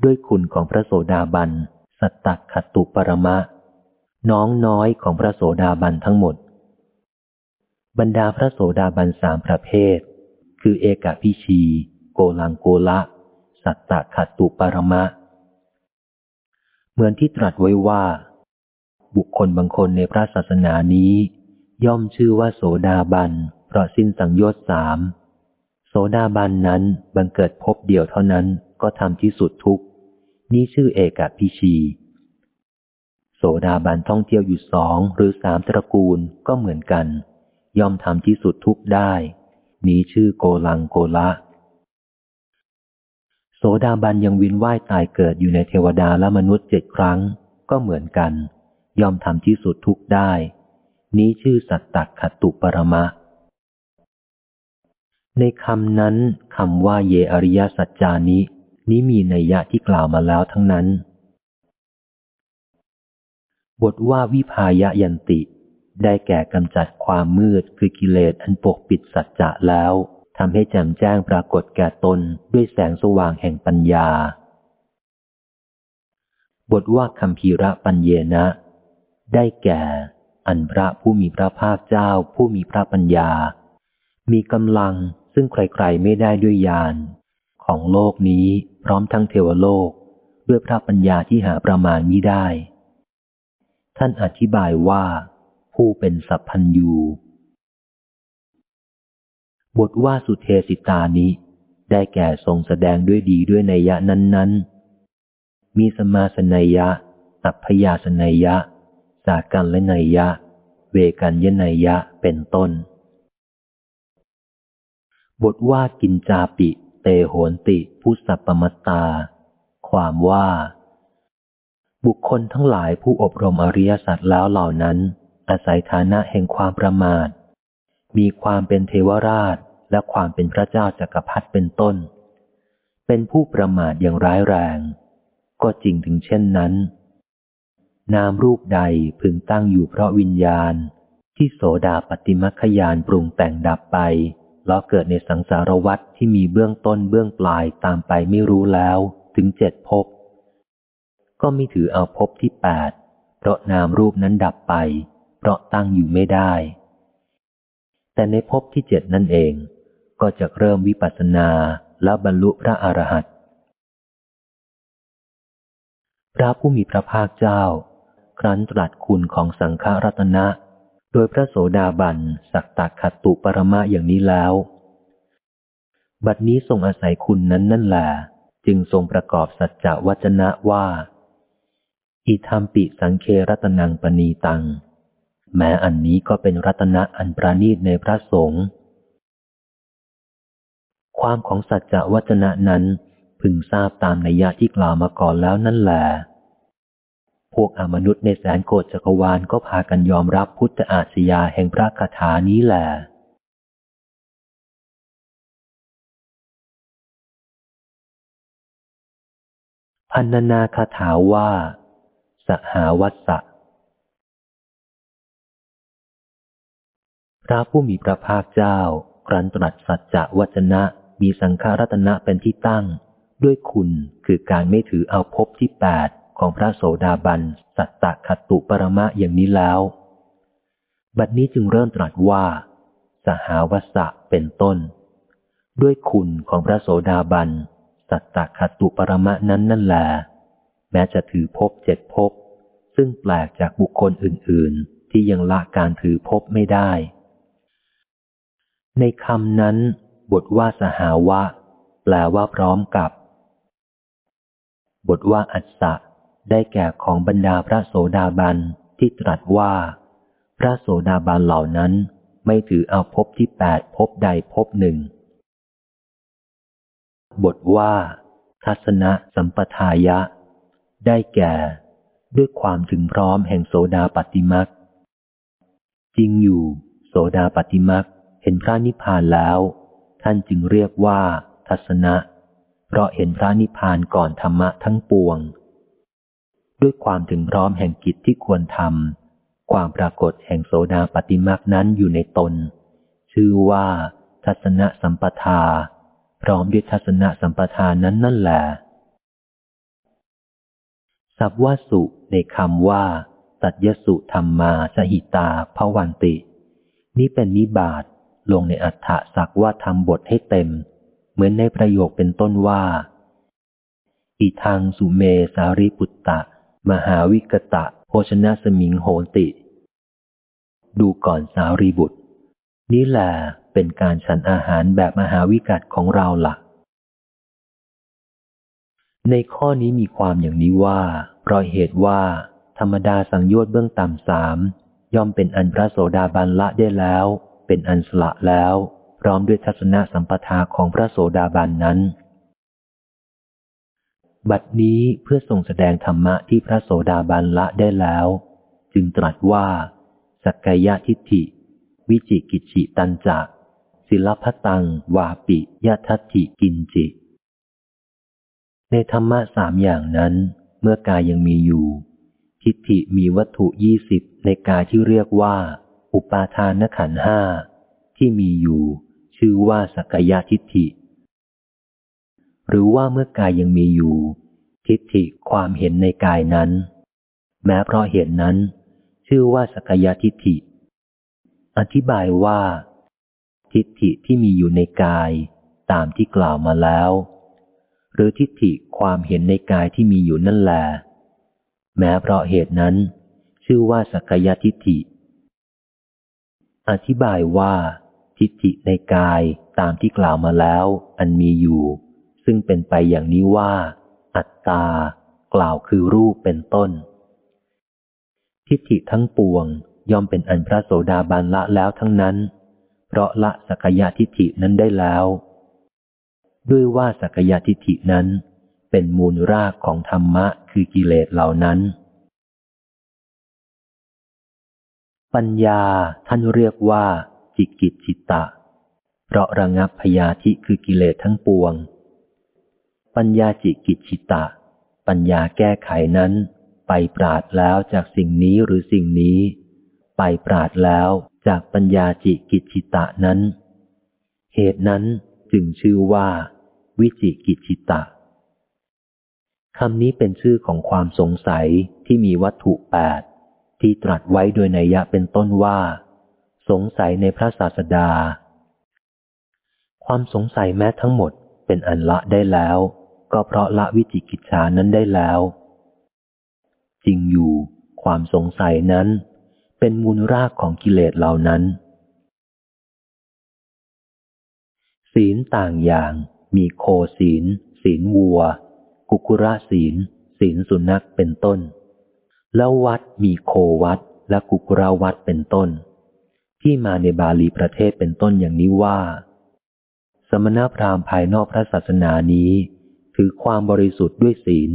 ด้วยคุณของพระโสดาบัน สัตตคตุปรมะ น้องน้อยของพระโสดาบันทั้งหมด บรรดาพระโสดาบันสามประเภท คือเอกพิชี โกลังโกละ สัตตคตุปรมะ เหมือนที่ตรัสไว้ว่า บุคคลบางคนในพระศาสนานี้ ย่อมชื่อว่าโสดาบัน เพราะสิ้นสังโยชน์สามโสดาบันนั้นบังเกิดพบเดียวเท่านั้นก็ทำที่สุดทุกนี่ชื่อเอกพิชีโสดาบันท่องเที่ยวอยู่สองหรือสามตระกูลก็เหมือนกัน ยอมทำที่สุดทุกได้ นี้ชื่อโกลังโกละ โสดาบันยังวินว่ายตายเกิดอยู่ในเทวดาและมนุษย์เจ็ดครั้ง ก็เหมือนกันยอมทำที่สุดทุกได้ นี้ชื่อสัตตคตุปรมะ ในคำนั้นคำว่าเยอริยสัจจานินี้มีนัยยะที่กล่าวมาแล้วทั้งนั้น บทว่าวิพายะยันติ ได้แก่กำจัดความมืดคือกิเลสอันปกปิดสัจจะแล้วทำให้แจ่มแจ้งปรากฏแก่ตนด้วยแสงสว่างแห่งปัญญา บทว่าคำพีระปัญเยนะ ได้แก่ อันพระผู้มีพระภาคเจ้าผู้มีพระปัญญา มีกำลังซึ่งใครๆไม่ได้ด้วยญาณของโลกนี้พร้อมทั้งเทวโลก ด้วยพระปัญญาที่หาประมาณมิได้ ท่านอธิบายว่า ผู้เป็นสัพพัญยูบทว่าสุเทสิตานิได้แก่ทรงแสดงด้วยดีด้วยนัยยะนั้น ๆ มีสมาสนัยยะ อัพยาสนัยยะ สากันและนัยยะ เวกันยนัยยะเป็นต้น บทว่ากินจาปิ เตโหนติพุสัปปมัตตา ความว่า บุคคลทั้งหลายผู้อบรมอริยสัจแล้วเหล่านั้น อาศัยฐานะแห่งความประมาท มีความเป็นเทวราชและความเป็นพระเจ้าจากักรพรรดิเป็นต้น เป็นผู้ประมาทอย่างร้ายแรง ก็จริงถึงเช่นนั้น นามรูปใดพึงตั้งอยู่เพราะวิญญาณ ที่โสดาปฏิมัคยานปรุงแต่งดับไปล้อเกิดในสังสารวัฏที่มีเบื้องต้นเบื้องปลายตามไปไม่รู้แล้วถึงเจ็ดภพก็ไม่ถือเอาภพที่แปดเพราะนามรูปนั้นดับไป เพราะตั้งอยู่ไม่ได้ แต่ในภพที่เจ็ดนั่นเอง ก็จะเริ่มวิปัสสนาและบรรลุพระอรหันต์พระผู้มีพระภาคเจ้า ครั้นตรัสคุณของสังฆรัตนะ โดยพระโสดาบันสักตักขัตตุปรมะอย่างนี้แล้ว บัดนี้ทรงอาศัยคุณนั้นนั่นแหละจึงทรงประกอบสัจจวัจนะว่า อิธรรมปิสังเครัตนังปณีตัง แม้อันนี้ก็เป็นรัตนะอันประณีตในพระสงฆ์ความของสัจจวัจนะนั้นพึงทราบตามนัยยะที่กล่าวมาก่อนแล้วนั่นแหละพวกอมนุษย์ในแสนโกฏจักรวาลก็พากันยอมรับพุทธอาชญาแห่งพระคาถานี้แหละพันนาคาถาว่า สหาวัสสะ พระผู้มีพระภาคเจ้า ครั้นตรัสสัจจะวจนะ มีสังฆารัตนะเป็นที่ตั้ง ด้วยคุณคือการไม่ถือเอาภพที่แปดของพระโสดาบัน สัตตะคตุปรมะอย่างนี้แล้ว บัดนี้จึงเริ่มตรัสว่า สหาวัสสะเป็นต้น ด้วยคุณของพระโสดาบัน สัตตะคตุปรมะนั้นนั่นแหละแม้จะถือภพเจ็ดภพซึ่งแปลกจากบุคคลอื่น ๆ ที่ยังละการถือภพไม่ได้ ในคำนั้น บทว่าสหาวะ แปลว่าพร้อมกับ บทว่าอัศสะได้แก่ของบรรดาพระโสดาบันที่ตรัสว่า พระโสดาบันเหล่านั้นไม่ถือเอาภพที่แปดภพใดภพหนึ่ง บทว่า ทัศนะสัมปทายะ ได้แก่ ด้วยความถึงพร้อมแห่งโสดาปฏิมักจริงอยู่ โสดาปฏิมัก เห็นพระนิพพานแล้ว ท่านจึงเรียกว่า ทัศนะ เพราะเห็นพระนิพพานก่อนธรรมะทั้งปวง ด้วยความถึงพร้อมแห่งกิจที่ควรทำความปรากฏแห่งโสดาปฏิมักนั้นอยู่ในตน ชื่อว่า ทัศนะสัมปทา พร้อมด้วยทัศนะสัมปทานั้นนั่นแหละสับว่าสุในคำว่าตัดยสุธรรมมาสหิตาภวันติ นี้เป็นนิบาต ลงในอัฏฐะสักว่าทำบทให้เต็ม เหมือนในประโยคเป็นต้นว่า อีทางสุเมสาริปุตตะ มหาวิกตะ โภชนะสมิงโหติ ดูก่อนสารีบุตร นี่แหละเป็นการฉันอาหารแบบมหาวิกัตของเราละ่ะ ในข้อนี้มีความอย่างนี้ว่า เพราะเหตุว่า ธรรมดาสังโยชน์เบื้องต่ำสามย่อมเป็นอันพระโสดาบันละได้แล้ว เป็นอันสละแล้ว พร้อมด้วยทัศนสัมปทาของพระโสดาบันนั้น บัดนี้เพื่อทรงแสดงธรรมะที่พระโสดาบันละได้แล้ว จึงตรัสว่า สักกายทิฏฐิ วิจิกิจิตันจักศิลปตัง วาปิยทัตถิกินจิ ในธรรมะสามอย่างนั้น เมื่อกายยังมีอยู่ ทิฏฐิมีวัตถุยี่สิบในกายที่เรียกว่า อุปาทานขันห้าที่มีอยู่ ชื่อว่าสักยะทิฏฐิ หรือว่าเมื่อกายยังมีอยู่ ทิฏฐิความเห็นในกายนั้น แม้เพราะเห็นนั้น ชื่อว่าสักยะทิฏฐิ อธิบายว่า ทิฏฐิที่มีอยู่ในกายตามที่กล่าวมาแล้ว หรือทิฏฐิความเห็นในกายที่มีอยู่นั่นแหละแม้เพราะเหตุนั้น ชื่อว่าสักยทิฏฐิ อธิบายว่า ทิฏฐิในกายตามที่กล่าวมาแล้ว อันมีอยู่ ซึ่งเป็นไปอย่างนี้ว่า อัตตา กล่าวคือรูปเป็นต้น ทิฏฐิทั้งปวงย่อมเป็นอันพระโสดาบันละแล้วทั้งนั้น เพราะละสักยะทิฏฐินั้นได้แล้ว ด้วยว่าสักยะทิฏฐินั้น เป็นมูลรากของธรรมะคือกิเลสเหล่านั้น ปัญญาท่านเรียกว่า จิกิจจิตตะ เพราะระงับพยาธิคือกิเลสทั้งปวง ปัญญาจิกิจจิตตะ ปัญญาแก้ไขนั้น ไปปราดแล้วจากสิ่งนี้หรือสิ่งนี้ ไปปราดแล้วจากปัญญาจิกิจจิตตะนั้น เหตุนั้นจึงชื่อว่า วิจิกิจิตะคำนี้เป็นชื่อของความสงสัยที่มีวัตถุแปด ที่ตรัสไว้โดยนัยยะเป็นต้นว่า สงสัยในพระศาสดา ความสงสัยแม้ทั้งหมดเป็นอันละได้แล้ว ก็เพราะละวิจิกิจฉานั้นได้แล้ว จริงอยู่ ความสงสัยนั้น เป็นมูลรากของกิเลสเหล่านั้น ศีลต่างอย่าง มีโคศีล ศีลวัว กุกุระศีล ศีลสุนัขเป็นต้น แล้ววัดมีโควัดและกุกุระวัดเป็นต้น ที่มาในบาลีประเทศเป็นต้นอย่างนี้ว่า สมณพราหมณ์ภายนอกพระศาสนานี้ ถือความบริสุทธิ์ด้วยศีล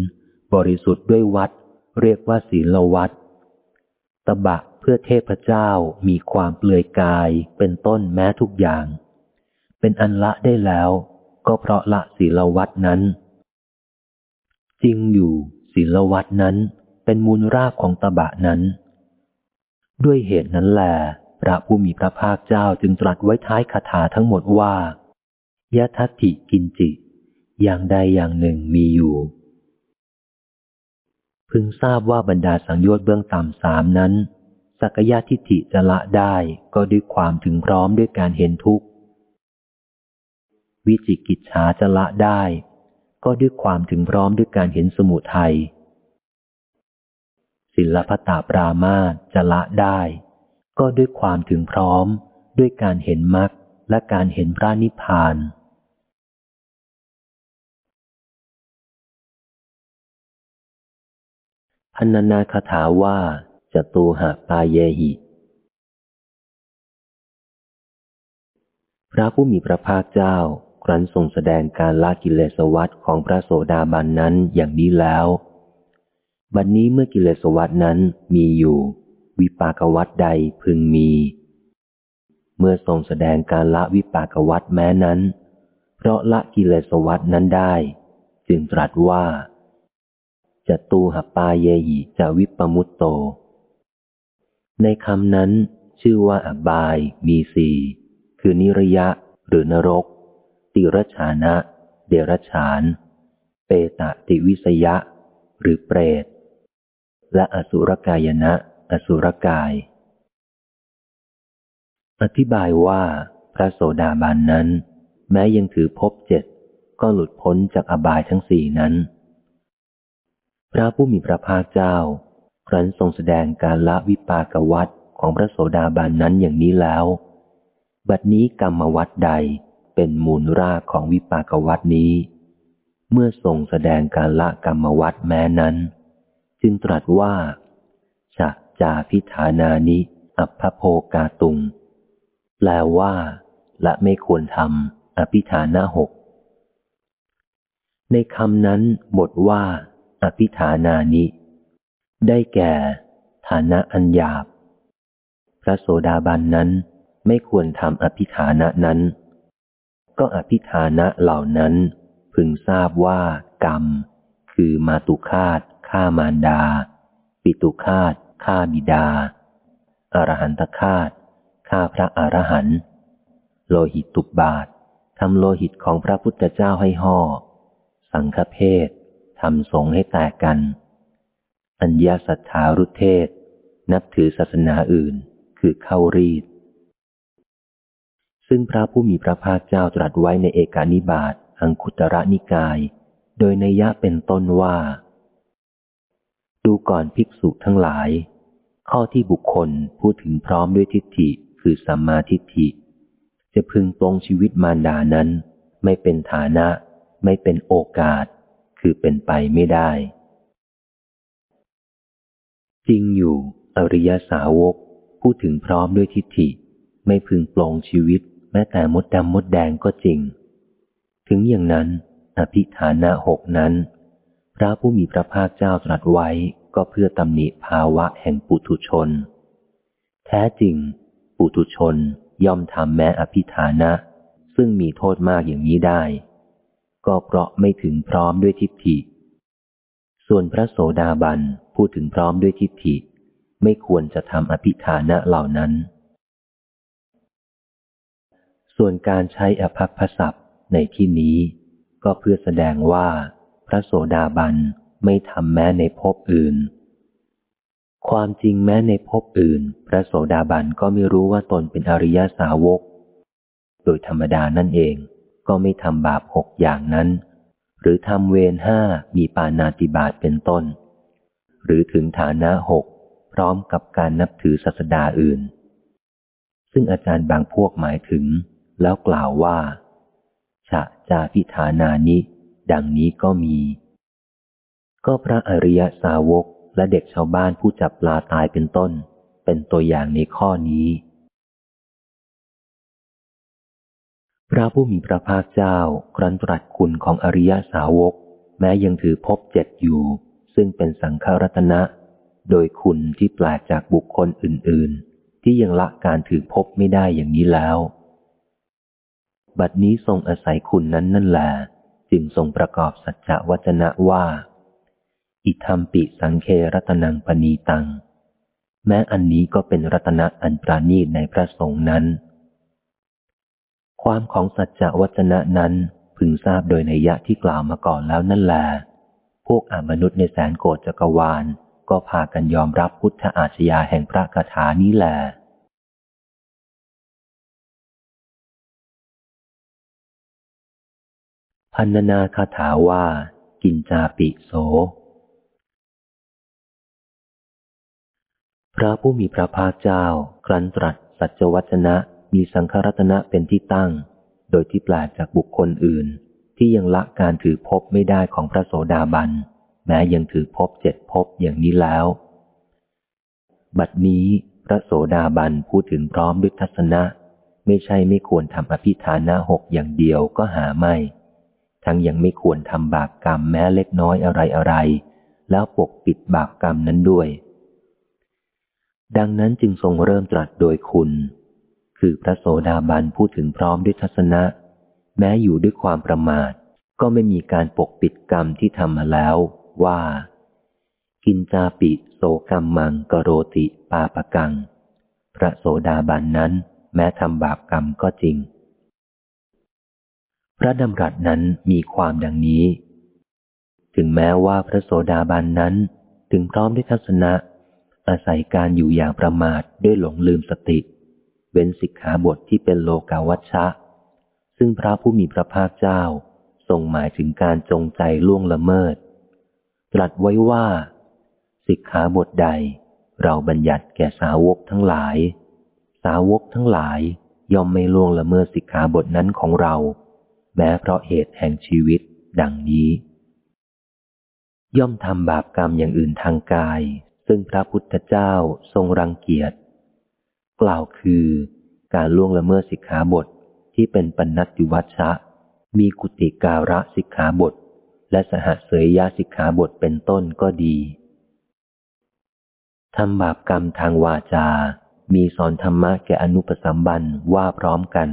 บริสุทธิ์ด้วยวัด เรียกว่าศีลวัดตบะเพื่อเทพเจ้ามีความเปลือยกายเป็นต้นแม้ทุกอย่าง เป็นอันละได้แล้ว ก็เพราะละศีลวัดนั้น จริงอยู่ศีลวัดนั้น เป็นมูลรากของตบะนั้น ด้วยเหตุนั้นแหลพระผู้มีพระภาคเจ้าจึงตรัสไว้ท้ายคาถาทั้งหมดว่ายะทัตถิกินจิ อย่างใดอย่างหนึ่งมีอยู่ พึงทราบว่าบรรดาสังโยชน์เบื้องต่ำสามนั้น สักยะทิฏฐิจะละได้ก็ด้วยความถึงพร้อมด้วยการเห็นทุกข์ วิจิกิจฉาจะละได้ ก็ด้วยความถึงพร้อมด้วยการเห็นสมุทัย ศิลปตาปรามาจะละได้ ก็ด้วยความถึงพร้อม ด้วยการเห็นมรรคและการเห็นพระนิพพาน พันนาคาถาว่าจะตูหะปาเยหิ พระผู้มีพระภาคเจ้าครั้นทรงแสดงการละกิเลสวัฏของพระโสดาบันนั้นอย่างนี้แล้ว บัดนนี้เมื่อกิเลสวัฏนั้นมีอยู่ วิปากวัฏใดพึงมี เมื่อทรงแสดงการละวิปากวัฏแม้นั้น เพราะละกิเลสวัฏนั้นได้ จึงตรัสว่าจะตูหปาเยหิจะวิปมุตโต ในคำนั้นชื่อว่าอบายมีสี่คือนิรยะหรือนรก ติรชานะ เดรฉาน เปตะติวิสยะ หรือเปรต และอสุรกายนะ อสุรกาย อธิบายว่าพระโสดาบันนั้น แม้ยังถือภพเจ็ดก็หลุดพ้นจากอบายทั้งสี่นั้น พระผู้มีพระภาคเจ้า ครั้นทรงแสดงการละวิปากวัตของพระโสดาบันนั้นอย่างนี้แล้ว บัดนี้กรรมวัตใดเป็นมูลรากของวิปากวัตนี้ เมื่อทรงแสดงการละกรรมวัตแม้นั้น จึงตรัสว่าชะจาพิธานานิอัพโพกาตุง แปลว่า และไม่ควรทำอภิธานาหก ในคำนั้นบทว่า อภิธานานิ ได้แก่ ฐานะอันหยาบ พระโสดาบันนั้นไม่ควรทำอภิธานะนั้น ก็อภิธานะเหล่านั้น พึงทราบว่ากรรม คือมาตุคาต ฆ่ามารดา ปิตุคาตฆ่าบิดา อรหันตคาตฆ่าพระอรหันต์โลหิตตุบบาททำโลหิตของพระพุทธเจ้าให้ห่อ สังฆเพศทำสงให้แตกกัน อัญญาสัทธารุเทศ นับถือศาสนาอื่นคือเข้ารีด ซึ่งพระผู้มีพระภาคเจ้าตรัสไว้ในเอกานิบาตอังคุตระนิกาย โดยในยะเป็นต้นว่า ดูก่อนภิกษุทั้งหลาย ข้อที่บุคคลพูดถึงพร้อมด้วยทิฏฐิคือสัมมาทิฏฐิ จะพึงตรงชีวิตมารดานั้น ไม่เป็นฐานะ ไม่เป็นโอกาส คือเป็นไปไม่ได้ จริงอยู่ อริยสาวก พูดถึงพร้อมด้วยทิฏฐิ ไม่พึงปลงชีวิต แม้แต่มดดำมดแดงก็จริง ถึงอย่างนั้นอภิฐานะหกนั้น พระผู้มีพระภาคเจ้าตรัสไว้ก็เพื่อตำหนิภาวะแห่งปุถุชน แท้จริง ปุถุชนย่อมทำแม้อภิฐานะ ซึ่งมีโทษมากอย่างนี้ได้ ก็เพราะไม่ถึงพร้อมด้วยทิฏฐิ ส่วนพระโสดาบันพูดถึงพร้อมด้วยทิฏฐิ ไม่ควรจะทำอภิฐานะเหล่านั้น ส่วนการใช้อภัพพศัพท์ในที่นี้ ก็เพื่อแสดงว่า พระโสดาบันไม่ทำแม้ในภพอื่น ความจริงแม้ในภพอื่น พระโสดาบันก็ไม่รู้ว่าตนเป็นอริยสาวก โดยธรรมดานั่นเองก็ไม่ทำบาปหกอย่างนั้น หรือทำเวรห้ามีปานาติบาตเป็นต้น หรือถึงฐานะหกพร้อมกับการนับถือศาสดาอื่น ซึ่งอาจารย์บางพวกหมายถึง แล้วกล่าวว่าฉะจาพิฐานานิ ดังนี้ก็มี ก็พระอริยสาวกและเด็กชาวบ้านผู้จับปลาตายเป็นต้น เป็นตัวอย่างในข้อนี้ พระผู้มีพระภาคเจ้า ครั้นตรัสคุณของอริยสาวก แม้ยังถือพบเจ็ดอยู่ ซึ่งเป็นสังฆรัตนะ โดยคุณที่แปลกจากบุคคลอื่น ๆ ที่ยังละการถือพบไม่ได้อย่างนี้แล้ว บัดนี้ทรงอาศัยคุณนั้นนั่นแหละ จึงทรงประกอบสัจจวจนะว่า อิธรรมปิสังเครัตนังปณีตัง แม้อันนี้ก็เป็นรัตนะอันปราณีตในพระสงฆ์นั้น ความของสัจจะวจนะนั้นพึงทราบโดยในยะที่กล่าวมาก่อนแล้วนั่นแหละพวกอมนุษย์ในแสนโกรจักรวาล ก็พากันยอมรับพุทธอาชญาแห่งพระคาถานี้แหละ พันนาคาถาว่า กินจาปิโส พระผู้มีพระภาคเจ้า ครั้นตรัสสัจวัจนะมีสังฆรัตนะเป็นที่ตั้ง โดยที่แปลกจากบุคคลอื่น ที่ยังละการถือภพไม่ได้ของพระโสดาบัน แม้ยังถือภพเจ็ดภพอย่างนี้แล้ว บัดนี้พระโสดาบันพูดถึงพร้อมด้วยทัศนะ ไม่ใช่ไม่ควรทำอภิธานะหกอย่างเดียวก็หาไม่ ทั้งยังไม่ควรทำบาปกรรมแม้เล็กน้อยอะไรอะไร แล้วปกปิดบาปกรรมนั้นด้วย ดังนั้นจึงทรงเริ่มตรัสโดยคุณ คือพระโสดาบันพูดถึงพร้อมด้วยทัศนะ แม้อยู่ด้วยความประมาท ก็ไม่มีการปกปิดกรรมที่ทำมาแล้วว่า กินจาปิโสกรรมมังกโรติปาปกัง พระโสดาบันนั้นแม้ทำบาปกรรมก็จริง พระดำรัสนั้นมีความดังนี้ ถึงแม้ว่าพระโสดาบันนั้นถึงพร้อมด้วยทัศนะ อาศัยการอยู่อย่างประมาทด้วยหลงลืมสติ เว้นสิกขาบทที่เป็นโลกาวัชชะ ซึ่งพระผู้มีพระภาคเจ้าทรงหมายถึงการจงใจล่วงละเมิด ตรัสไว้ว่า สิกขาบทใด เราบัญญัติแก่สาวกทั้งหลาย สาวกทั้งหลายย่อมไม่ล่วงละเมิดสิกขาบทนั้นของเรา แม้เพราะเหตุแห่งชีวิต ดังนี้ ย่อมทำบาปกรรมอย่างอื่นทางกาย ซึ่งพระพุทธเจ้าทรงรังเกียจ กล่าวคือการล่วงละเมิดสิกขาบทที่เป็นปัญติวัชชะ มีกุติการะสิกขาบท และสหเสยยาสิกขาบทเป็นต้นก็ดีทำบาปกรรมทางวาจา มีสอนธรรมะแก่อนุปสัมบันว่าพร้อมกัน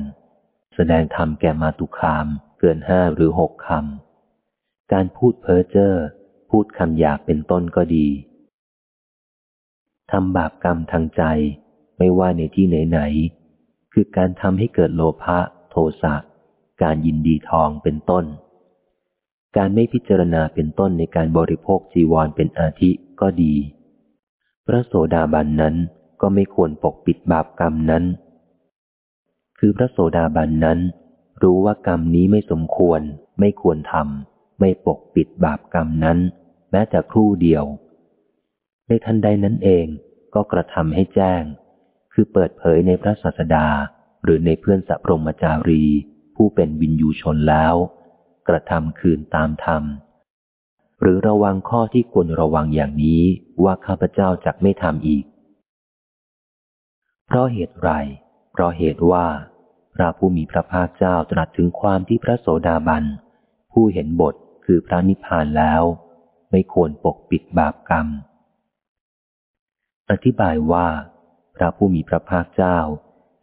แสดงธรรมแก่มาตุคามเกินห้าหรือหกคำ การพูดเพ้อเจ้อพูดคำหยาบเป็นต้นก็ดีทำบาปกรรมทางใจไม่ว่าในที่ไหนๆคือการทำให้เกิดโลภะโทสะการยินดีทองเป็นต้น การไม่พิจารณาเป็นต้นในการบริโภคจีวรเป็นอาทิก็ดี พระโสดาบันนั้นก็ไม่ควรปกปิดบาปกรรมนั้น คือพระโสดาบันนั้น รู้ว่ากรรมนี้ไม่สมควร ไม่ควรทำไม่ปกปิดบาปกรรมนั้น แม้แต่ครู่เดียว ในทันใดนั้นเองก็กระทำให้แจ้ง คือเปิดเผยในพระศาสดา หรือในเพื่อนสัพรมจารี ผู้เป็นวินยูชนแล้ว กระทำคืนตามธรรม หรือระวังข้อที่ควรระวังอย่างนี้ว่าข้าพเจ้าจะไม่ทำอีก เพราะเหตุไร เพราะเหตุว่า พระผู้มีพระภาคเจ้าตรัสถึงความที่พระโสดาบัน ผู้เห็นบทคือพระนิพพานแล้ว ไม่ควรปกปิดบาปกรรม อธิบายว่า พระผู้มีพระภาคเจ้า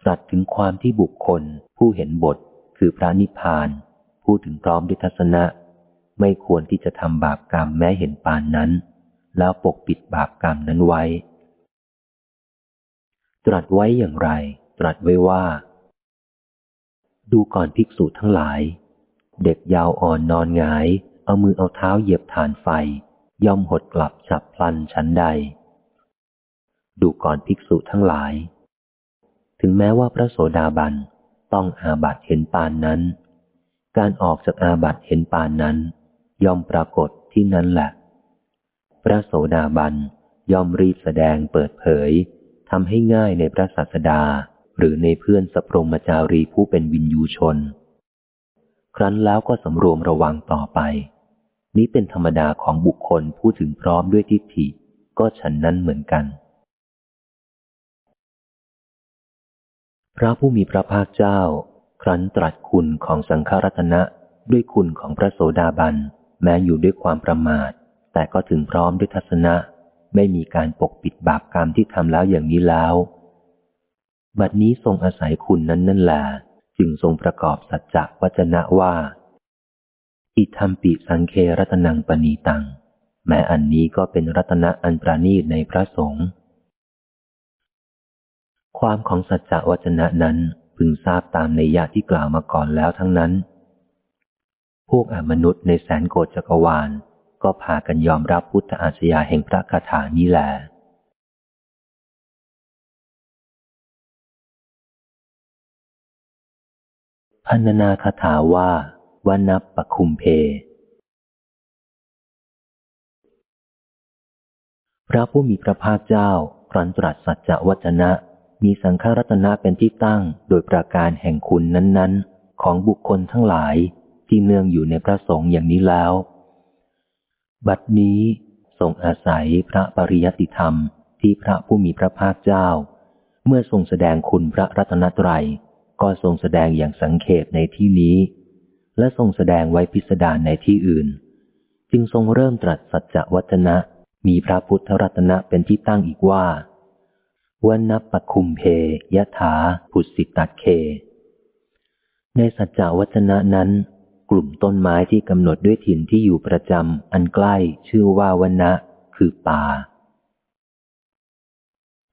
ตรัสถึงความที่บุคคล ผู้เห็นบทคือพระนิพพาน พูดถึงพร้อมด้วยทัศนะ ไม่ควรที่จะทำบาปกรรมแม้เห็นปานนั้น แล้วปกปิดบาปกรรมนั้นไว้ ตรัสไว้อย่างไร ตรัสไว้ว่า ดูก่อนภิกษุทั้งหลาย เด็กยาวอ่อนนอนงาย เอามือเอาเท้าเหยียบฐานไฟ ย่อมหดกลับฉับพลันชั้นใด ดูก่อนภิกษุทั้งหลาย ถึงแม้ว่าพระโสดาบันต้องอาบัตเห็นปานนั้น การออกจากอาบัตเห็นปานนั้น ย่อมปรากฏที่นั้นแหละ พระโสดาบันย่อมรีบแสดงเปิดเผยทำให้ง่ายในพระศาสดา หรือในเพื่อนสปรมจารีผู้เป็นวินยูชน ครั้นแล้วก็สำรวมระวังต่อไป นี้เป็นธรรมดาของบุคคลผู้ถึงพร้อมด้วยทิฏฐิก็ฉันนั้นเหมือนกัน พระผู้มีพระภาคเจ้า ครั้นตรัสคุณของสังฆรัตนะด้วยคุณของพระโสดาบัน แม้อยู่ด้วยความประมาท แต่ก็ถึงพร้อมด้วยทัศนะ ไม่มีการปกปิดบาปกรรมที่ทำแล้วอย่างนี้แล้ว บัดนี้ทรงอาศัยคุณนั้นนั่นแหละจึงทรงประกอบสัจจะวจนะว่า อิธรรมปิสังเครัตนังปณีตัง แม้อันนี้ก็เป็นรัตนะอันประณีตในพระสงฆ์ความของสัจจะวจนะนั้นพึงทราบตามในยะที่กล่าวมาก่อนแล้วทั้งนั้น พวกอมนุษย์ในแสนโกจักรวาล ก็พากันยอมรับพุทธอาชญาแห่งพระคาถานี้แหละ พันนาคาถาว่าวันับปคุมเพ พระผู้มีพระภาคเจ้าครันตรัสสัจจะวัจนะ มีสังฆรัตนะเป็นที่ตั้งโดยประการแห่งคุณนั้น ๆ ของบุคคลทั้งหลายที่เนื่องอยู่ในพระสงฆ์อย่างนี้แล้ว บัดนี้ทรงอาศัยพระปริยติธรรมที่พระผู้มีพระภาคเจ้า เมื่อทรงแสดงคุณพระรัตนตรัย ก็ทรงแสดงอย่างสังเขปในที่นี้ และทรงแสดงไว้พิสดารในที่อื่น จึงทรงเริ่มตรัสสัจจวัฒนะ มีพระพุทธรัตนะเป็นที่ตั้งอีกว่าวันนับปคุมเพยถาผุสิตัดเค ในสัจจวัฒนะนั้น กลุ่มต้นไม้ที่กำหนดด้วยถิ่นที่อยู่ประจำอันใกล้ชื่อว่าวันนะคือป่า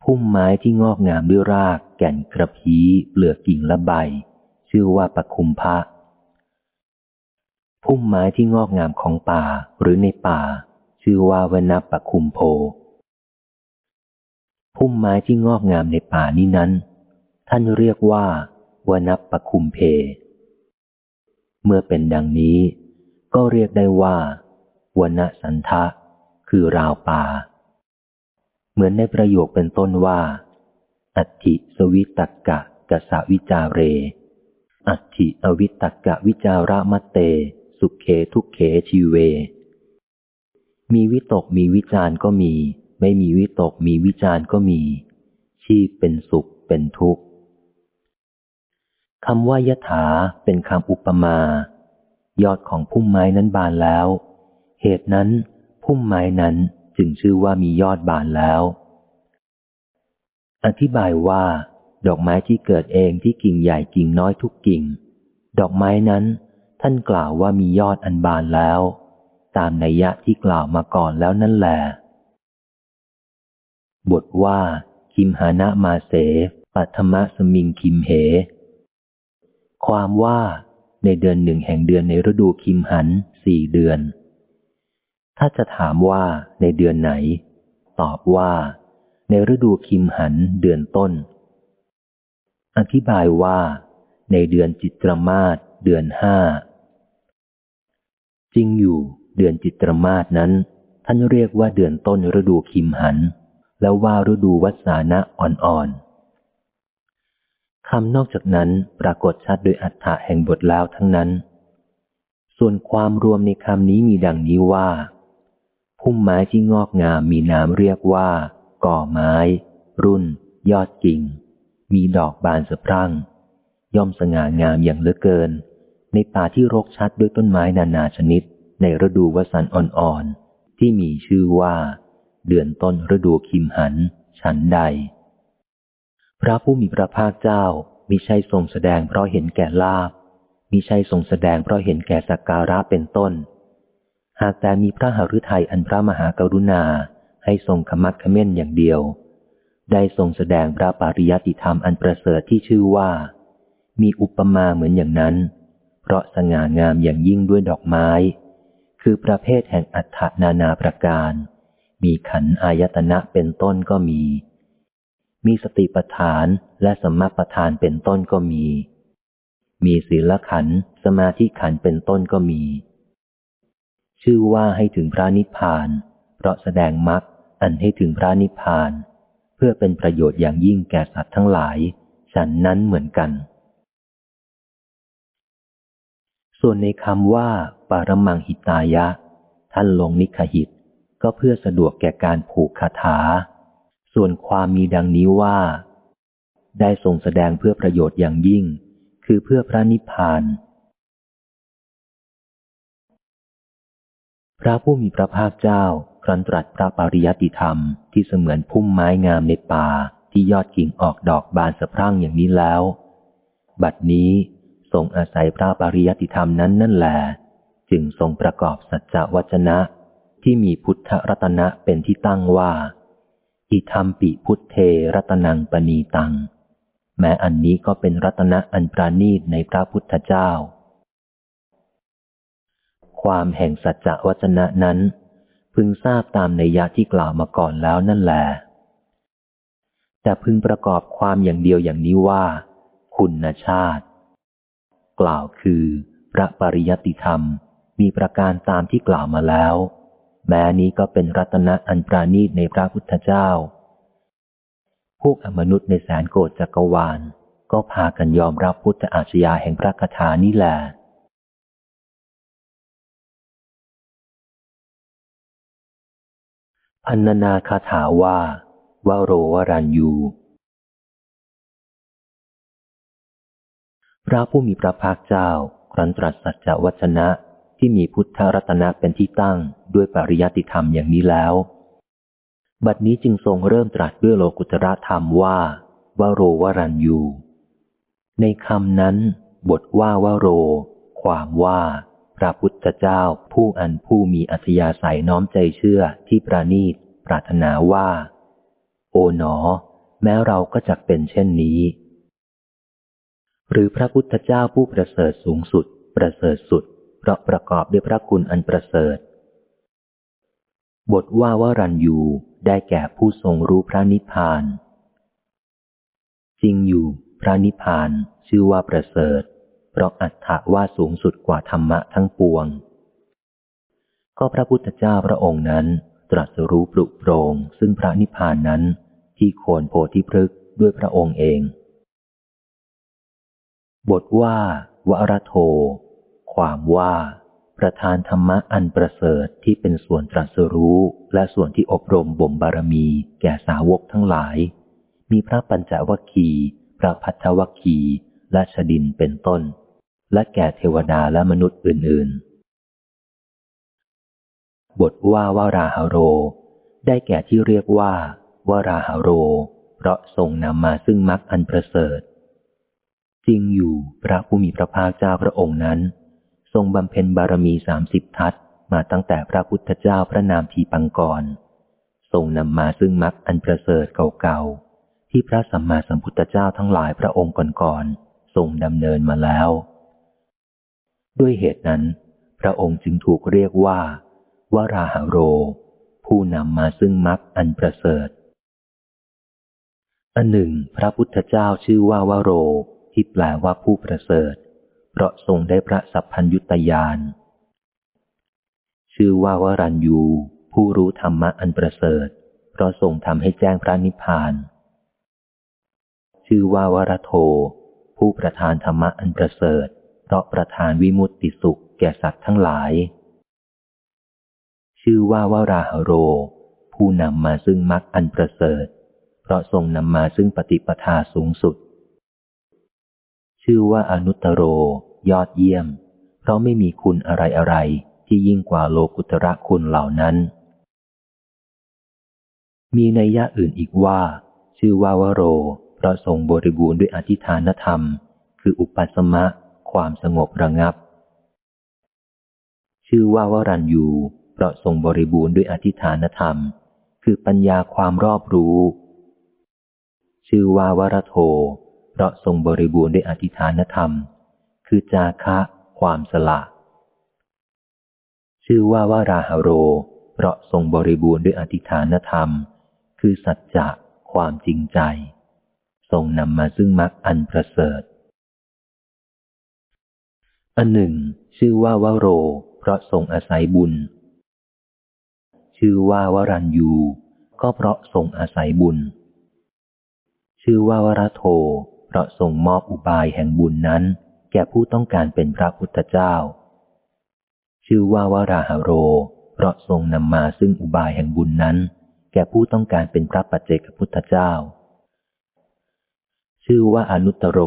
พุ่มไม้ที่งอกงามด้วยราก แก่นกระพี้เปลือกกิ่งและใบ ชื่อว่าปะคุมพะ พุ่มไม้ที่งอกงามของป่าหรือในป่า ชื่อว่าวนาปะคุมโพ พุ่มไม้ที่งอกงามในป่านี้นั้น ท่านเรียกว่าวนับปะคุมเพ เมื่อเป็นดังนี้ ก็เรียกได้ว่าวณสันทะ คือราวป่า มือนในประโยคเป็นต้นว่า อัติสวิตกะกะสาวิจาเร อัติอวิตกะวิจาระมะเต สุขเคทุกเขชีเว มีวิตกมีวิจารก็มี ไม่มีวิตกมีวิจารก็มี ชีพเป็นสุขเป็นทุกข์คำว่ายถาเป็นคำอุปมา ยอดของพุ่มไม้นั้นบานแล้ว เหตุนั้นพุ่มไม้นั้น จึงชื่อว่ามียอดบานแล้ว อธิบายว่า ดอกไม้ที่เกิดเองที่กิ่งใหญ่กิ่งน้อยทุกกิ่ง ดอกไม้นั้น ท่านกล่าวว่ามียอดอันบานแล้ว ตามนัยยะที่กล่าวมาก่อนแล้วนั่นแหละบทว่า คิมหานะมาเสปัทมะสมิงคิมเห ความว่าในเดือนหนึ่งแห่งเดือนในฤดูคิมหันสี่เดือน ถ้าจะถามว่าในเดือนไหน ตอบว่า ในฤดูคิมหันเดือนต้น อธิบายว่า ในเดือนจิตรมาศเดือนห้าจริงอยู่เดือนจิตรมาศนั้น ท่านเรียกว่าเดือนต้นฤดูคิมหัน แล้วว่าฤดูวัสานะอ่อนๆคำนอกจากนั้นปรากฏชัดโดยอัฏฐะแห่งบทแล้วทั้งนั้น ส่วนความรวมในคำนี้มีดังนี้ว่า พุ่มไม้ที่งอกงามมีนามเรียกว่า ก่อไม้ รุ่น ยอดกิ่ง มีดอกบานสะพรั่ง ย่อมสง่างามอย่างเหลือเกิน ในป่าที่รกชัดด้วยต้นไม้นานาชนิด ในฤดูวสันอ่อนๆ ที่มีชื่อว่า เดือนต้นฤดูคิมหัน ฉันใด พระผู้มีพระภาคเจ้ามิใช่ทรงแสดงเพราะเห็นแก่ลาบมิใช่ทรงแสดงเพราะเห็นแก่สักการะเป็นต้น หากแต่มีพระหฤทัยอันพระมหากรุณาให้ทรงขมักขม้นอย่างเดียว ได้ทรงแสดงพระปริยัติธรรมอันประเสริฐที่ชื่อว่า มีอุปมาเหมือนอย่างนั้น เพราะสง่างามอย่างยิ่งด้วยดอกไม้ คือประเภทแห่งอัฏฐนานาประการ มีขันอายตนะเป็นต้นก็มี มีสติปัฏฐานและสมมาปัฏฐานเป็นต้นก็มี มีศีลขันสมาธิขันเป็นต้นก็มี ชื่อว่าให้ถึงพระนิพพาน เพราะแสดงมรรคอันให้ถึงพระนิพพาน เพื่อเป็นประโยชน์อย่างยิ่งแก่สัตว์ทั้งหลาย ฉันนั้นเหมือนกัน ส่วนในคำว่า ปารมังหิตายะ ท่านลงนิคหิต ก็เพื่อสะดวกแก่การผูกคาถา ส่วนความมีดังนี้ว่า ได้ทรงแสดงเพื่อประโยชน์อย่างยิ่ง คือเพื่อพระนิพพาน พระผู้มีพระภาคเจ้าครั้นตรัสพระปริยติธรรมที่เสมือนพุ่มไม้งามในป่าที่ยอดกิ่งออกดอกบานสะพรั่งอย่างนี้แล้ว บัดนี้ทรงอาศัยพระปริยติธรรมนั้นนั่นแหละจึงทรงประกอบสัจจวัจนะที่มีพุทธรัตนะเป็นที่ตั้งว่า อิธรรมปิพุทเทรัตนังปณีตัง แม้อันนี้ก็เป็นรัตนะอันปราณีตในพระพุทธเจ้า ความแห่งสัจจวจนะนั้น พึงทราบตามในยะที่กล่าวมาก่อนแล้วนั่นแหละแต่พึงประกอบความอย่างเดียวอย่างนี้ว่า คุณชาติ กล่าวคือ พระปริยติธรรมมีประการตามที่กล่าวมาแล้ว แม้นี้ก็เป็นรัตนะอันปราณีตในพระพุทธเจ้า พวกอมนุษย์ในแสนโกรธจักรวาล ก็พากันยอมรับพุทธอาชญาแห่งพระคาถานี้แหละ พันนาคาถาว่าวโรวรันยู พระผู้มีพระภาคเจ้าครั้นตรัสสัจจวชนะที่มีพุทธรัตนะเป็นที่ตั้งด้วยปริยัติธรรมอย่างนี้แล้ว บัดนี้จึงทรงเริ่มตรัสด้วยโลกุตระธรรมว่าวโรวรันยู ในคำนั้น บทว่าวโร ความว่า พระพุทธเจ้าผู้อันผู้มีอัธยาศัยน้อมใจเชื่อที่ประนีต ปรารถนาว่า โอ๋หนอ แม้เราก็จักเป็นเช่นนี้ หรือพระพุทธเจ้าผู้ประเสริฐสูงสุด ประเสริฐสุด เพราะประกอบด้วยพระคุณอันประเสริฐ บทว่าวรันยูได้แก่ผู้ทรงรู้พระนิพพาน จริงอยู่ พระนิพพานชื่อว่าประเสริฐ เพราะอัตถะว่าสูงสุดกว่าธรรมะทั้งปวง ก็พระพุทธเจ้าพระองค์นั้น ตรัสรู้ปลุกโปรงซึ่งพระนิพพานนั้นที่โคนโพธิพฤกษ์ด้วยพระองค์เอง บทว่าวรโท ความว่าประธานธรรมะอันประเสริฐที่เป็นส่วนตรัสรู้และส่วนที่อบรมบ่มบารมีแก่สาวกทั้งหลาย มีพระปัญจวัคคีพระพัทธวัคคีและชดินเป็นต้น และแก่เทวดาและมนุษย์อื่น ๆ บทว่าวาราหาโร ได้แก่ที่เรียกว่าวาราหาโร เพราะทรงนำมาซึ่งมรรคอันประเสริฐ จริงอยู่พระผู้มีพระภาคเจ้าพระองค์นั้น ทรงบำเพ็ญบารมีสามสิบทัศมาตั้งแต่พระพุทธเจ้าพระนามทีปังกรทรงนำมาซึ่งมรรคอันประเสริฐเก่าๆที่พระสัมมาสัมพุทธเจ้าทั้งหลายพระองค์ก่อนๆทรงดำเนินมาแล้ว ด้วยเหตุนั้น พระองค์จึงถูกเรียกว่า วราหาโร ผู้นำมาซึ่งมรรคอันประเสริฐ อันหนึ่ง พระพุทธเจ้าชื่อว่าวโร ที่แปลว่าผู้ประเสริฐ เพราะทรงได้พระสัพพัญยุตยาน ชื่อว่าวรัญยู ผู้รู้ธรรมะอันประเสริฐ เพราะทรงทำให้แจ้งพระนิพพาน ชื่อว่าวรโท ผู้ประทานธรรมะอันประเสริฐ ราะประทานวิมุตติสุขแก่สัตว์ทั้งหลาย ชื่อว่าวาราหโร ผู้นำมาซึ่งมรรคอันประเสริฐ เพราะทรงนำมาซึ่งปฏิปทาสูงสุด ชื่อว่าอนุตตโร ยอดเยี่ยม เพราะไม่มีคุณอะไรอะไรที่ยิ่งกว่าโลกุตระคุณเหล่านั้น มีในยะอื่นอีกว่า ชื่อว่าวโร เพราะทรงบริบูรณ์ด้วยอธิฐานธรรม คืออุปสมะ ความสงบระงับ ชื่อว่าวรัญยูเพราะทรงบริบูรณ์ด้วยอธิฐานธรรม คือปัญญาความรอบรู้ ชื่อว่าวรโท เพราะทรงบริบูรณ์ด้วยอธิฐานธรรม คือจาคะ ความสละ ชื่อว่าวาราหโร เพราะทรงบริบูรณ์ด้วยอธิฐานธรรม คือสัจจะความจริงใจทรงนำมาซึ่งมรรคอันประเสริฐ อันหนึ่ง ชื่อว่าวโร เพราะทรงอาศัยบุญ ชื่อว่าวรัญยูก็เพราะทรงอาศัยบุญ ชื่อว่าวรโท เพราะทรงมอบอุบายแห่งบุญนั้น แก่ผู้ต้องการเป็นพระพุทธเจ้า ชื่อว่าวราหโร เพราะทรงนำมาซึ่งอุบายแห่งบุญนั้น แก่ผู้ต้องการเป็นพระปัจเจกพุทธเจ้า ชื่อว่าอนุตตโร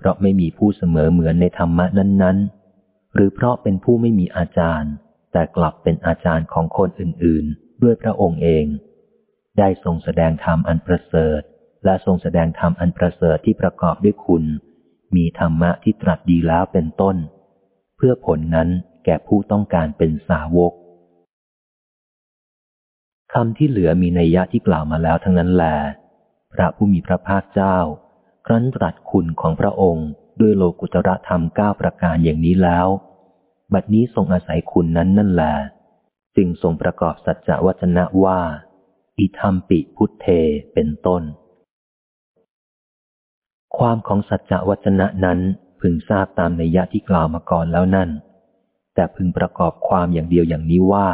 เพราะไม่มีผู้เสมอเหมือนในธรรมะนั้น ๆ หรือเพราะเป็นผู้ไม่มีอาจารย์ แต่กลับเป็นอาจารย์ของคนอื่น ๆ ด้วยพระองค์เอง ได้ทรงแสดงธรรมอันประเสริฐ และทรงแสดงธรรมอันประเสริฐที่ประกอบด้วยคุณ มีธรรมะที่ตรัสดีแล้วเป็นต้น เพื่อผลนั้นแก่ผู้ต้องการเป็นสาวกคำที่เหลือมีนัยยะที่กล่าวมาแล้วทั้งนั้นแหลพระผู้มีพระภาคเจ้า ครั้นตรัสคุณของพระองค์ ด้วยโลกุตระธรรมเก้าประการอย่างนี้แล้ว บัดนี้ทรงอาศัยคุณนั้นนั่นแหละจึงทรงประกอบสัจจวัจนะว่า อิธรรมปิพุทเทเป็นต้น ความของสัจจวัจนะนั้นพึงทราบตามในยะที่กล่าวมาก่อนแล้วนั่น แต่พึงประกอบความอย่างเดียวอย่างนี้ว่า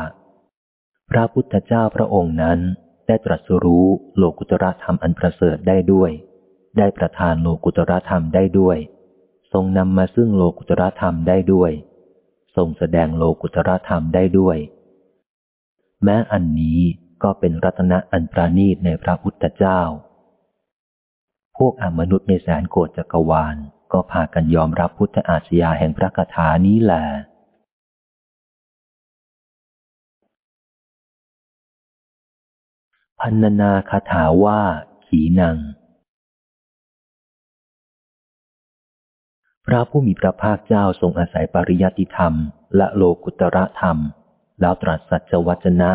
พระพุทธเจ้าพระองค์นั้นได้ตรัสรู้โลกุตระธรรมอันประเสริฐได้ด้วย ได้ประทานโลกุตรธรรมได้ด้วย ทรงนำมาซึ่งโลกุตรธรรมได้ด้วย ทรงแสดงโลกุตรธรรมได้ด้วย แม้อันนี้ก็เป็นรัตนะอันปราณีตในพระพุทธเจ้า พวกอมนุษย์ในแสนโกรจักรวาล ก็พากันยอมรับพุทธอาชญาแห่งพระคาถานี้แหละพันนาคาถาว่า ขีนัง พระผู้มีพระภาคเจ้าทรงอาศัยปริยัติธรรม และโลกุตระธรรม แล้วตรัสสัจวัจนะ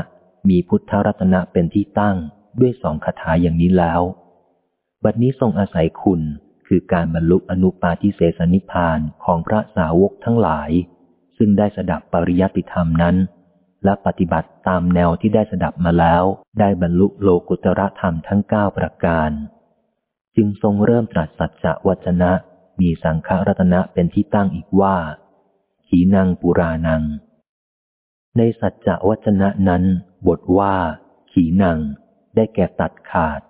มีพุทธรัตนะเป็นที่ตั้งด้วยสองคาถาอย่างนี้แล้ว บัดนี้ทรงอาศัยคุณคือการบรรลุอนุปาทิเสสนิพานของพระสาวกทั้งหลาย ซึ่งได้สดับปริยัติธรรมนั้น และปฏิบัติตามแนวที่ได้สดับมาแล้ว ได้บรรลุโลกุตระธรรมทั้งเก้าประการ จึงทรงเริ่มตรัสสัจวัจนะ มีสังฆรัตนะเป็นที่ตั้งอีกว่า ขีนังปุรานัง ในสัจจะวัจนะนั้น บทว่า ขีนัง ได้แก่ตัดขาด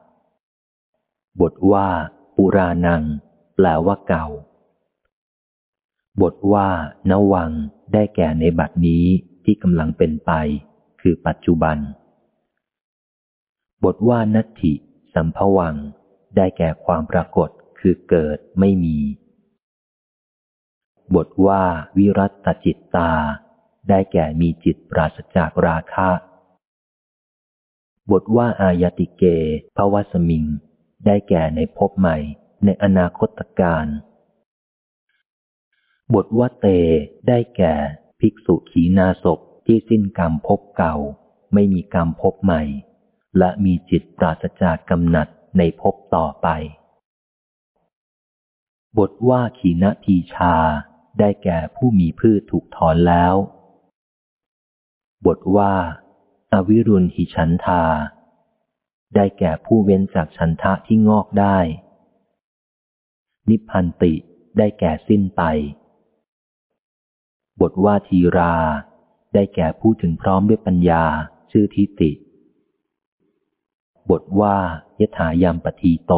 บทว่า ปุรานัง แปลว่าเก่า บทว่านวัง ได้แก่ในบัดนี้ที่กำลังเป็นไป คือปัจจุบัน บทว่านัตถิ สัมภวัง ได้แก่ความปรากฏคือเกิดไม่มี บทว่าวิรัตจิตตา ได้แก่มีจิตปราศจากราคะ บทว่าอายติเกภวสมิง ได้แก่ในภพใหม่ ในอนาคตการ บทว่าเต ได้แก่ภิกษุขีนาศพที่สิ้นกรรมภพเก่า ไม่มีกรรมภพใหม่ และมีจิตปราศจากกำหนัดในภพต่อไป บทว่าขีณทีชา ได้แก่ผู้มีพืชถูกถอนแล้ว บทว่าอาวิรุณหิฉันทา ได้แก่ผู้เว้นจากฉันทะที่งอกได้ นิพพันติได้แก่สิ้นไป บทว่าทีรา ได้แก่ผู้ถึงพร้อมด้วยปัญญาชื่อทิติ บทว่ายถายามปทีโต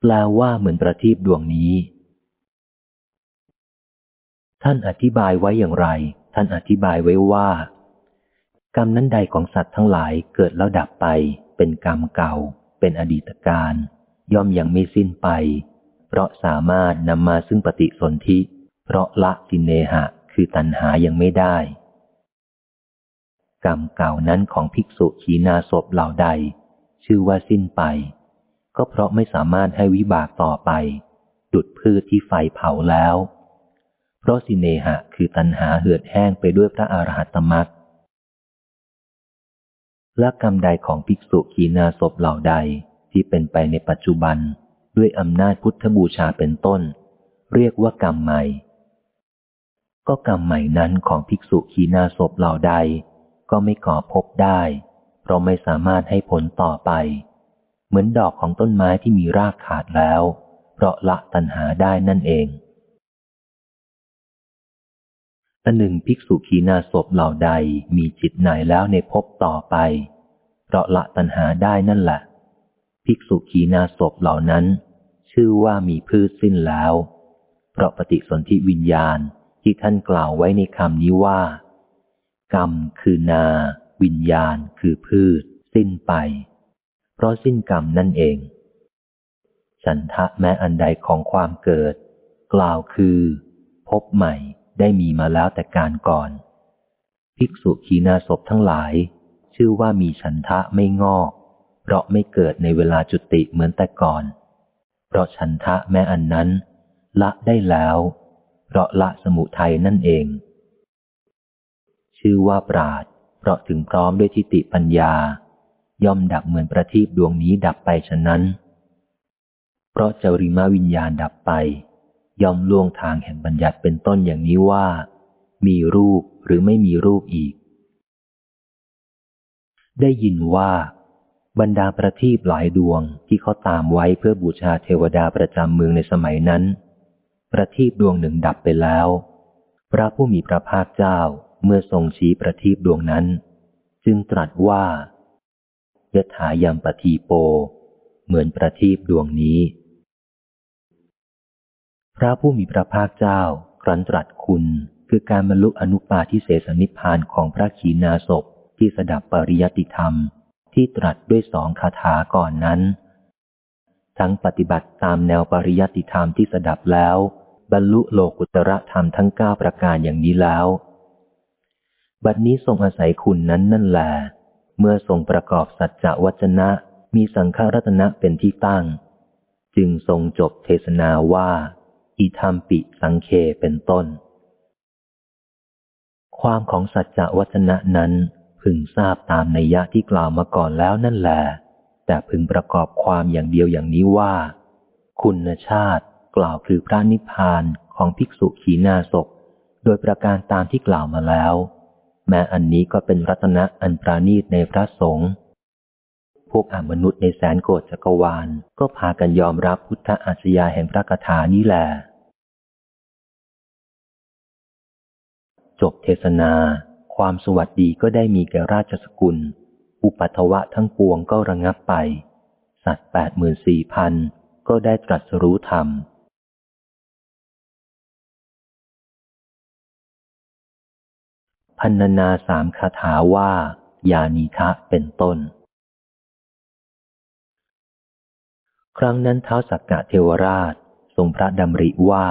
แปลว่าเหมือนประทีปดวงนี้ ท่านอธิบายไว้อย่างไร ท่านอธิบายไว้ว่า กรรมนั้นใดของสัตว์ทั้งหลายเกิดแล้วดับไป เป็นกรรมเก่า เป็นอดีตการ ย่อมยังไม่สิ้นไป เพราะสามารถนำมาซึ่งปฏิสนธิ เพราะละสินเนหะ คือตัณหายังไม่ได้ กรรมเก่านั้นของภิกษุขีนาศพเหล่าใด ชื่อว่าสิ้นไป ก็เพราะไม่สามารถให้วิบากต่อไป ดุดพืชที่ไฟเผาแล้ว เพราะสิเนหะคือตัณหาเหือดแห้งไปด้วยพระอรหัตมรักละกรรมใดของภิกษุขีนาศพเหล่าใดที่เป็นไปในปัจจุบันด้วยอำนาจพุทธบูชาเป็นต้น เรียกว่ากรรมใหม่ ก็กรรมใหม่นั้นของภิกษุขีนาศพเหล่าใด ก็ไม่ก่อพบได้ เพราะไม่สามารถให้ผลต่อไป เหมือนดอกของต้นไม้ที่มีรากขาดแล้ว เพราะละตัณหาได้นั่นเอง อันหนึ่งภิกษุขีนาศพเหล่าใดมีจิตไหนแล้วในภพต่อไป เพราะละตัณหาได้นั่นแหละ ภิกษุขีนาศพเหล่านั้น ชื่อว่ามีพืชสิ้นแล้ว เพราะปฏิสนธิวิญญาณที่ท่านกล่าวไว้ในคำนี้ว่า กรรมคือนา วิญญาณคือพืช สิ้นไป เพราะสิ้นกรรมนั่นเอง ฉันทะแม้อันใดของความเกิด กล่าวคือ พบใหม่ ได้มีมาแล้วแต่การก่อน ภิกษุขีนาศพทั้งหลาย ชื่อว่ามีฉันทะไม่งอก เพราะไม่เกิดในเวลาจุติเหมือนแต่ก่อน เพราะฉันทะแม้อันนั้น ละได้แล้ว เพราะละสมุทัยนั่นเอง ชื่อว่าปราดเพราะถึงพร้อมด้วยทิฏฐิปัญญา ย่อมดับเหมือนประทีปดวงนี้ดับไปฉะนั้น เพราะจริมาวิญญาณดับไป ย่อมล่วงทางแห่งบัญญัติเป็นต้นอย่างนี้ว่า มีรูปหรือไม่มีรูปอีก ได้ยินว่า บรรดาประทีปหลายดวงที่เขาตามไว้เพื่อบูชาเทวดาประจำเมืองในสมัยนั้น ประทีปดวงหนึ่งดับไปแล้ว พระผู้มีพระภาคเจ้าเมื่อทรงชี้ประทีปดวงนั้น จึงตรัสว่ายถายามปทีโป เหมือนประทีปดวงนี้ ระผู้มีพระภาคเจ้าครั้นตรัสคุณ คือการบรรลุอนุปาทิเสสนิพานของพระขีณาสพที่สดับปริยติธรรม ที่ตรัสด้วยสองคาถาก่อนนั้น ทั้งปฏิบัติตามแนวปริยติธรรมที่สดับแล้ว บรรลุโลกุตระธรรมทั้งเก้าประการอย่างนี้แล้ว บัดนี้ทรงอาศัยคุณนั้นนั่นแหละเมื่อทรงประกอบสัจจวัจนะมีสังฆรัตนะเป็นที่ตั้ง จึงทรงจบเทศนาว่า อิธรรมปิสังเคเป็นต้น ความของสัจจวัฒนะนั้นพึงทราบตามนัยยะที่กล่าวมาก่อนแล้วนั่นแหละแต่พึงประกอบความอย่างเดียวอย่างนี้ว่า คุณชาติกล่าวคือพระนิพพานของภิกษุขีนาศก โดยประการตามที่กล่าวมาแล้ว แม้อันนี้ก็เป็นรัตนะอันปราณีตในพระสงฆ์ พวกอมนุษย์ในแสนโกรจักรวาล ก็พากันยอมรับพุทธอาชญาแห่งพระคาถานี้แหละจบเทศนา ความสวัสดีก็ได้มีแก่ราชสกุล อุปัตวะทั้งปวงก็ระงับไป สัตว์แปดหมื่นสี่พันก็ได้ตรัสรู้ธรรมพันนาสามคาถาว่า ยานีทะเป็นต้น ครั้งนั้นเท้าสักกะเทวราช ทรงพระดำริว่า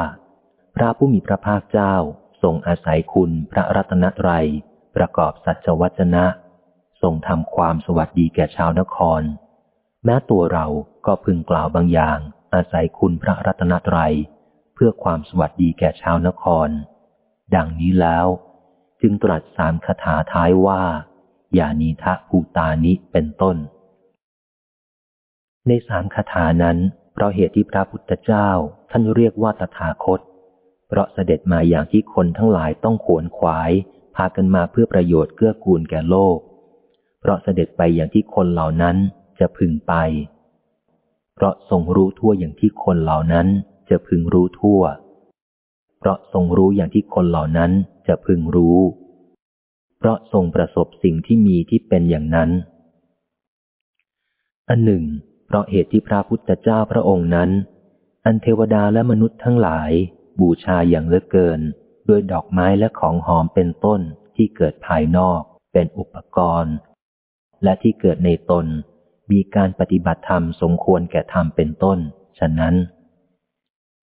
พระผู้มีพระภาคเจ้าทรงอาศัยคุณพระรัตนตรัย ประกอบสัจวัจนะ ทรงทำความสวัสดีแก่ชาวนคร แม้ตัวเราก็พึงกล่าวบางอย่าง อาศัยคุณพระรัตนตรัย เพื่อความสวัสดีแก่ชาวนคร ดังนี้แล้ว จึงตรัสสามคาถาท้ายว่า ยานีทะภูตานิเป็นต้น ในสามคาถานั้น เพราะเหตุที่พระพุทธเจ้าท่านเรียกว่าตถาคต เพราะเสด็จมาอย่างที่คนทั้งหลายต้องขวนขวาย พากันมาเพื่อประโยชน์เกื้อกูลแก่โลก เพราะเสด็จไปอย่างที่คนเหล่านั้นจะพึงไป เพราะทรงรู้ทั่วอย่างที่คนเหล่านั้นจะพึงรู้ทั่ว เพราะทรงรู้อย่างที่คนเหล่านั้นจะพึงรู้ เพราะทรงประสบสิ่งที่มีที่เป็นอย่างนั้น อันหนึ่ง เพราะเหตุที่พระพุทธเจ้าพระองค์นั้น อันเทวดาและมนุษย์ทั้งหลาย บูชาอย่างเลือเกิน ด้วยดอกไม้และของหอมเป็นต้นที่เกิดภายนอกเป็นอุปกรณ์ และที่เกิดในตน มีการปฏิบัติธรรมสมควรแก่ธรรมเป็นต้น ฉะนั้น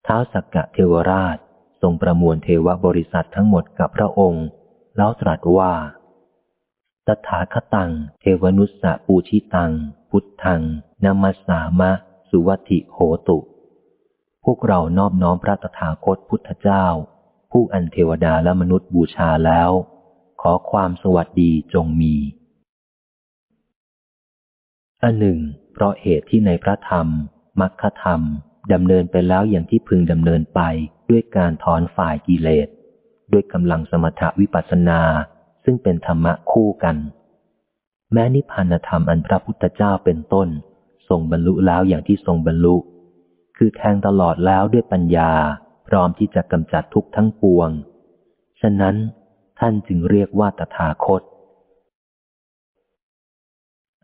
ท้าวสักกะเทวราชทรงประมวลเทวบริษัททั้งหมดกับพระองค์ แล้วตรัสว่า ตถาคตัง เทวนุสสะปูชิตัง พุทธังนามัสสามะ สุวัติโหตุ พวกเรานอบน้อมพระตถาคตพุทธเจ้า ผู้อันเทวดาและมนุษย์บูชาแล้ว ขอความสวัสดีจงมี อันหนึ่ง เพราะเหตุที่ในพระธรรมมัคคธรรมดำเนินไปแล้วอย่างที่พึงดำเนินไปด้วยการถอนฝ่ายกิเลส ด้วยกำลังสมถวิปัสสนา ซึ่งเป็นธรรมะคู่กัน แม้นิพพานธรรมอันพระพุทธเจ้าเป็นต้น ทรงบรรลุแล้วอย่างที่ทรงบรรลุ คือแทงตลอดแล้วด้วยปัญญา พร้อมที่จะกำจัดทุกทั้งปวง ฉะนั้นท่านจึงเรียกว่าตถาคต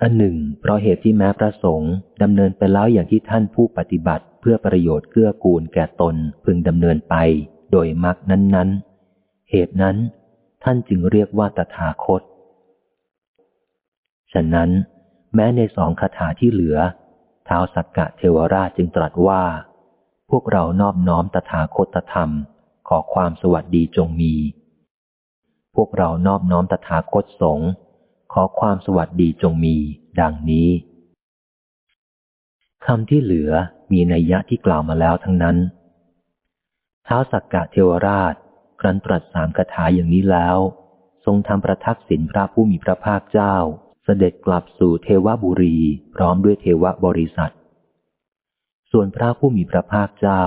อันหนึ่ง เพราะเหตุที่แม้พระสงฆ์ดำเนินไปแล้วอย่างที่ท่านผู้ปฏิบัติ เพื่อประโยชน์เกื้อกูลแก่ตนพึงดำเนินไปโดยมรรคนั้น ๆ เหตุนั้น ท่านจึงเรียกว่าตถาคต ฉะนั้น แม้ในสองคาถาที่เหลือ ท้าวสักกะเทวราชจึงตรัสว่า พวกเรานอบน้อมตถาคตธรรม ขอความสวัสดีจงมี พวกเรานอบน้อมตถาคตสงฆ์ขอความสวัสดีจงมี ดังนี้คำที่เหลือมีนัยยะที่กล่าวมาแล้วทั้งนั้นเท้าสักกะเทวราชครั้นตรัสสามคาถาอย่างนี้แล้ว ทรงทำประทักษิณพระผู้มีพระภาคเจ้า เสด็จกลับสู่เทวบุรีพร้อมด้วยเทวบริษัท ส่วนพระผู้มีพระภาคเจ้า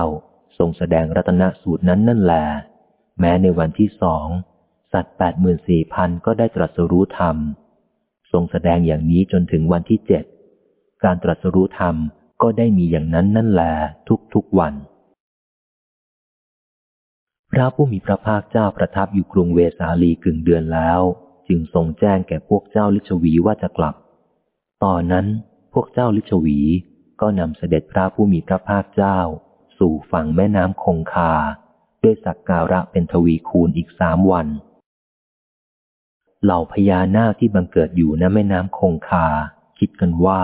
ทรงแสดงรัตนสูตรนั้นนั่นแหลแม้ในวันที่สองสัตว์แปดหมื่นสี่พันก็ได้ตรัสรู้ธรรม ทรงแสดงอย่างนี้จนถึงวันที่เจ็ดการตรัสรู้ธรรมก็ได้มีอย่างนั้นนั่นแหลทุกๆวัน พระผู้มีพระภาคเจ้าประทับอยู่กรุงเวสาลีกึ่งเดือนแล้ว จึงทรงแจ้งแก่พวกเจ้าลิชวีว่าจะกลับ ตอนนั้นพวกเจ้าลิชวีก็นำเสด็จพระผู้มีพระภาคเจ้า สู่ฝั่งแม่น้ำคงคา ด้วยสักการะเป็นทวีคูณอีกสามวัน เหล่าพญานาคที่บังเกิดอยู่ณแม่น้ำคงคา คิดกันว่า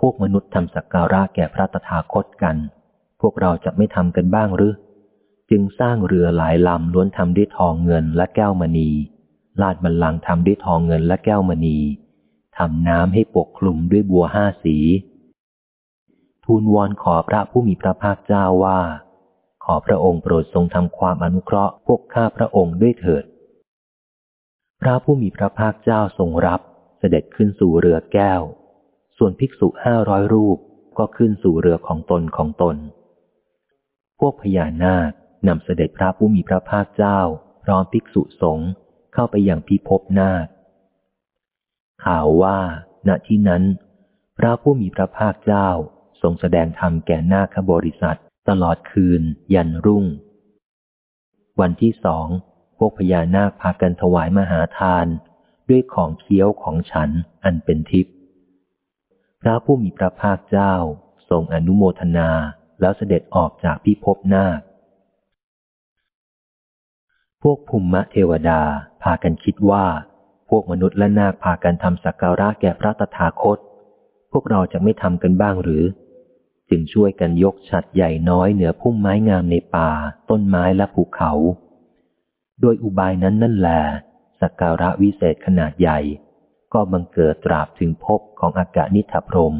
พวกมนุษย์ทำสักการะแก่พระตถาคตกัน พวกเราจะไม่ทำกันบ้างหรือ จึงสร้างเรือหลายลำล้วนทำด้วยทองเงินและแก้วมณี ลาดบันลังทำด้วยทองเงินและแก้วมณีทำน้ำให้ปกคลุมด้วยบัวห้าสี ทูลวอนขอพระผู้มีพระภาคเจ้าว่า ขอพระองค์โปรดทรงทำความอนุเคราะห์พวกข้าพระองค์ด้วยเถิด พระผู้มีพระภาคเจ้าทรงรับเสด็จขึ้นสู่เรือแก้ว ส่วนภิกษุห้าร้อยรูปก็ขึ้นสู่เรือของตนของตน พวกพญานาคนำเสด็จพระผู้มีพระภาคเจ้า พร้อมภิกษุสงฆ์ เข้าไปอย่างพิภพนาค ข่าวว่า ณที่นั้น พระผู้มีพระภาคเจ้าทรงแสดงธรรมแก่นาคบริษัทตลอดคืน ยันรุ่ง วันที่สอง พวกพญานาคพากันถวายมหาทาน ด้วยของเคี้ยวของฉันอันเป็นทิพย์พระผู้มีพระภาคเจ้าทรงอนุโมทนาแล้วเสด็จออกจากพิภพนาค พวกภูมิเทวดาพากันคิดว่า พวกมนุษย์และนาคพากันทำสักการะแก่พระตถาคต พวกเราจะไม่ทำกันบ้างหรือ จึงช่วยกันยกฉัดใหญ่น้อยเหนือพุ่มไม้งามในป่า ต้นไม้และภูเขา โดยอุบายนั้นนั่นแหละสักการะวิเศษขนาดใหญ่ ก็บังเกิดตราบถึงพบของอากาศนิทพรม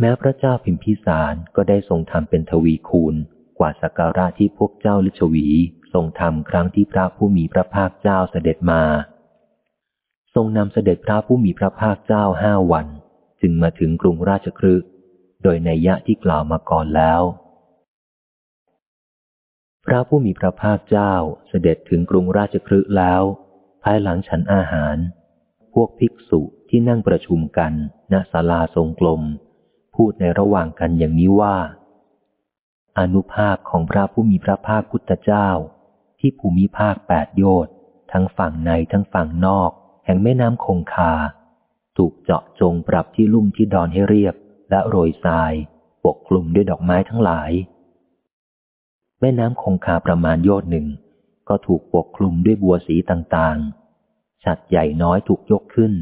แม้พระเจ้าพิมพิสารก็ได้ทรงทำเป็นทวีคูณ กว่าสักการะที่พวกเจ้าลิชวีทรงทำครั้งที่พระผู้มีพระภาคเจ้าเสด็จมา ทรงนำเสด็จพระผู้มีพระภาคเจ้าห้าวัน จึงมาถึงกรุงราชครึโดยในยะที่กล่าวมาก่อนแล้ว พระผู้มีพระภาคเจ้าเสด็จถึงกรุงราชครึแล้ว ภายหลังฉันอาหาร พวกภิกษุที่นั่งประชุมกันณศาลาทรงกลม พูดในระหว่างกันอย่างนี้ว่า อนุภาพของพระผู้มีพระภาคพุทธเจ้า ที่ภูมิภาคแปดโยชน์ทั้งฝั่งในทั้งฝั่งนอก แห่งแม่น้ำคงคา ถูกเจาะจงปรับที่ลุ่มที่ดอนให้เรียบ และโรยทรายปกคลุมด้วยดอกไม้ทั้งหลาย แม่น้ำคงคาประมาณโยชน์หนึ่ง ก็ถูกปกคลุมด้วยบัวสีต่างๆ ฉัดใหญ่น้อยถูกยกขึ้น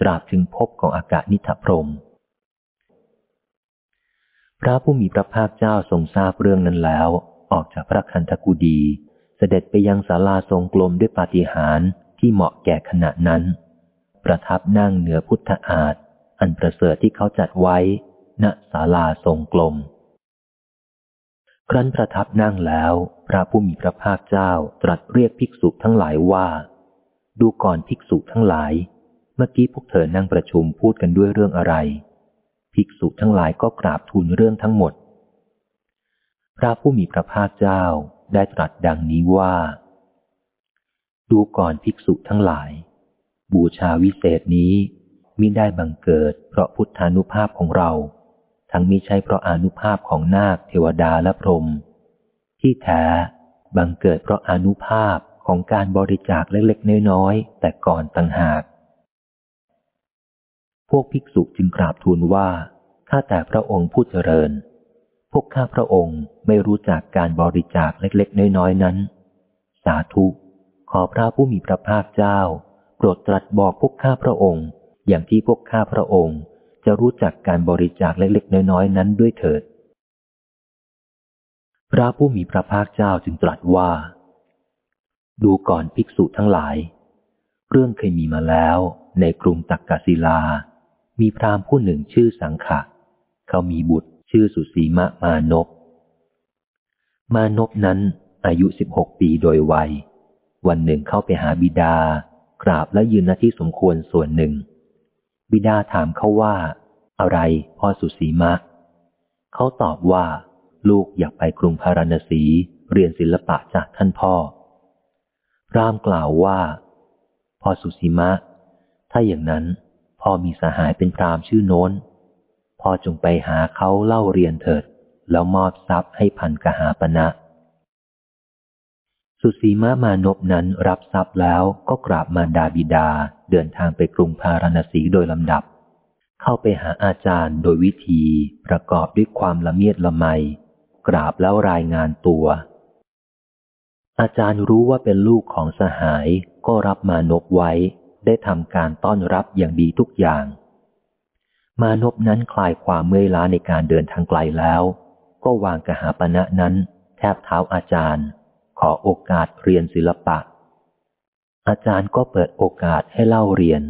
ตราบถึงพบของอากาศนิทพรม พระผู้มีพระภาคเจ้าทรงทราบเรื่องนั้นแล้ว ออกจากพระคันธกุดี เสด็จไปยังศาลาทรงกลมด้วยปาฏิหาริย์ที่เหมาะแก่ขณะนั้น ประทับนั่งเหนือพุทธอาฏอันประเสริฐที่เขาจัดไว้ ณศาลาทรงกลม ครั้นประทับนั่งแล้ว พระผู้มีพระภาคเจ้าตรัสเรียกภิกษุทั้งหลายว่า ดูก่อนภิกษุทั้งหลาย เมื่อกี้พวกเธอนั่งประชุมพูดกันด้วยเรื่องอะไร ภิกษุทั้งหลายก็กราบทูลเรื่องทั้งหมด พระผู้มีพระภาคเจ้าได้ตรัสดังนี้ว่า ดูก่อนภิกษุทั้งหลาย บูชาวิเศษนี้มิได้บังเกิด เพราะพุทธานุภาพของเรา ทั้งมิใช่เพราะอนุภาพของนาคเทวดาและพรหมที่แท้บังเกิดเพราะอนุภาพของการบริจาคเล็กๆน้อยๆแต่ก่อนต่างหาก พวกภิกษุจึงกราบทูลว่า ข้าแต่พระองค์ผู้เจริญ พวกข้าพระองค์ไม่รู้จักการบริจาคเล็กๆ น้อยๆ นั้น สาธุ ขอพระผู้มีพระภาคเจ้า โปรดตรัสบอกพวกข้าพระองค์ อย่างที่พวกข้าพระองค์จะรู้จักการบริจาคเล็กๆ น้อยๆ นั้นด้วยเถิด พระผู้มีพระภาคเจ้าจึงตรัสว่า ดูก่อนภิกษุทั้งหลาย เรื่องเคยมีมาแล้วในกรุงตักกศิลา มีพราหมณ์ผู้หนึ่งชื่อสังขะ เขามีบุตรชื่อสุสีมะมานพ มานพนั้นอายุสิบหกปีโดยวัย วันหนึ่งเข้าไปหาบิดา กราบและยืนหน้าที่สมควรส่วนหนึ่ง บิดาถามเขาว่า อะไรพ่อสุสีมะ เขาตอบว่า ลูกอยากไปกรุงพาราณสีเรียนศิลปะจากท่านพ่อ พรามกล่าวว่า พ่อสุสีมะ ถ้าอย่างนั้น พ่อมีสหายเป็นพรามชื่อโน้น พ่อจงไปหาเขาเล่าเรียนเถิด แล้วมอบทรัพย์ให้พันกหาปณะสุสีมะมานพนั้นรับทรัพย์แล้วก็กราบมารดาบิดาเดินทางไปกรุงพาราณสีโดยลำดับ เข้าไปหาอาจารย์โดยวิธีประกอบด้วยความละเมียดละไม กราบแล้วรายงานตัว อาจารย์รู้ว่าเป็นลูกของสหายก็รับมานพไว้ ได้ทำการต้อนรับอย่างดีทุกอย่าง มานพนั้นคลายความเมื่อยล้าในการเดินทางไกลแล้ว ก็วางกหาปณะนั้น แทบเท้าอาจารย์ ขอโอกาสเรียนศิลปะ อาจารย์ก็เปิดโอกาสให้เล่าเรียน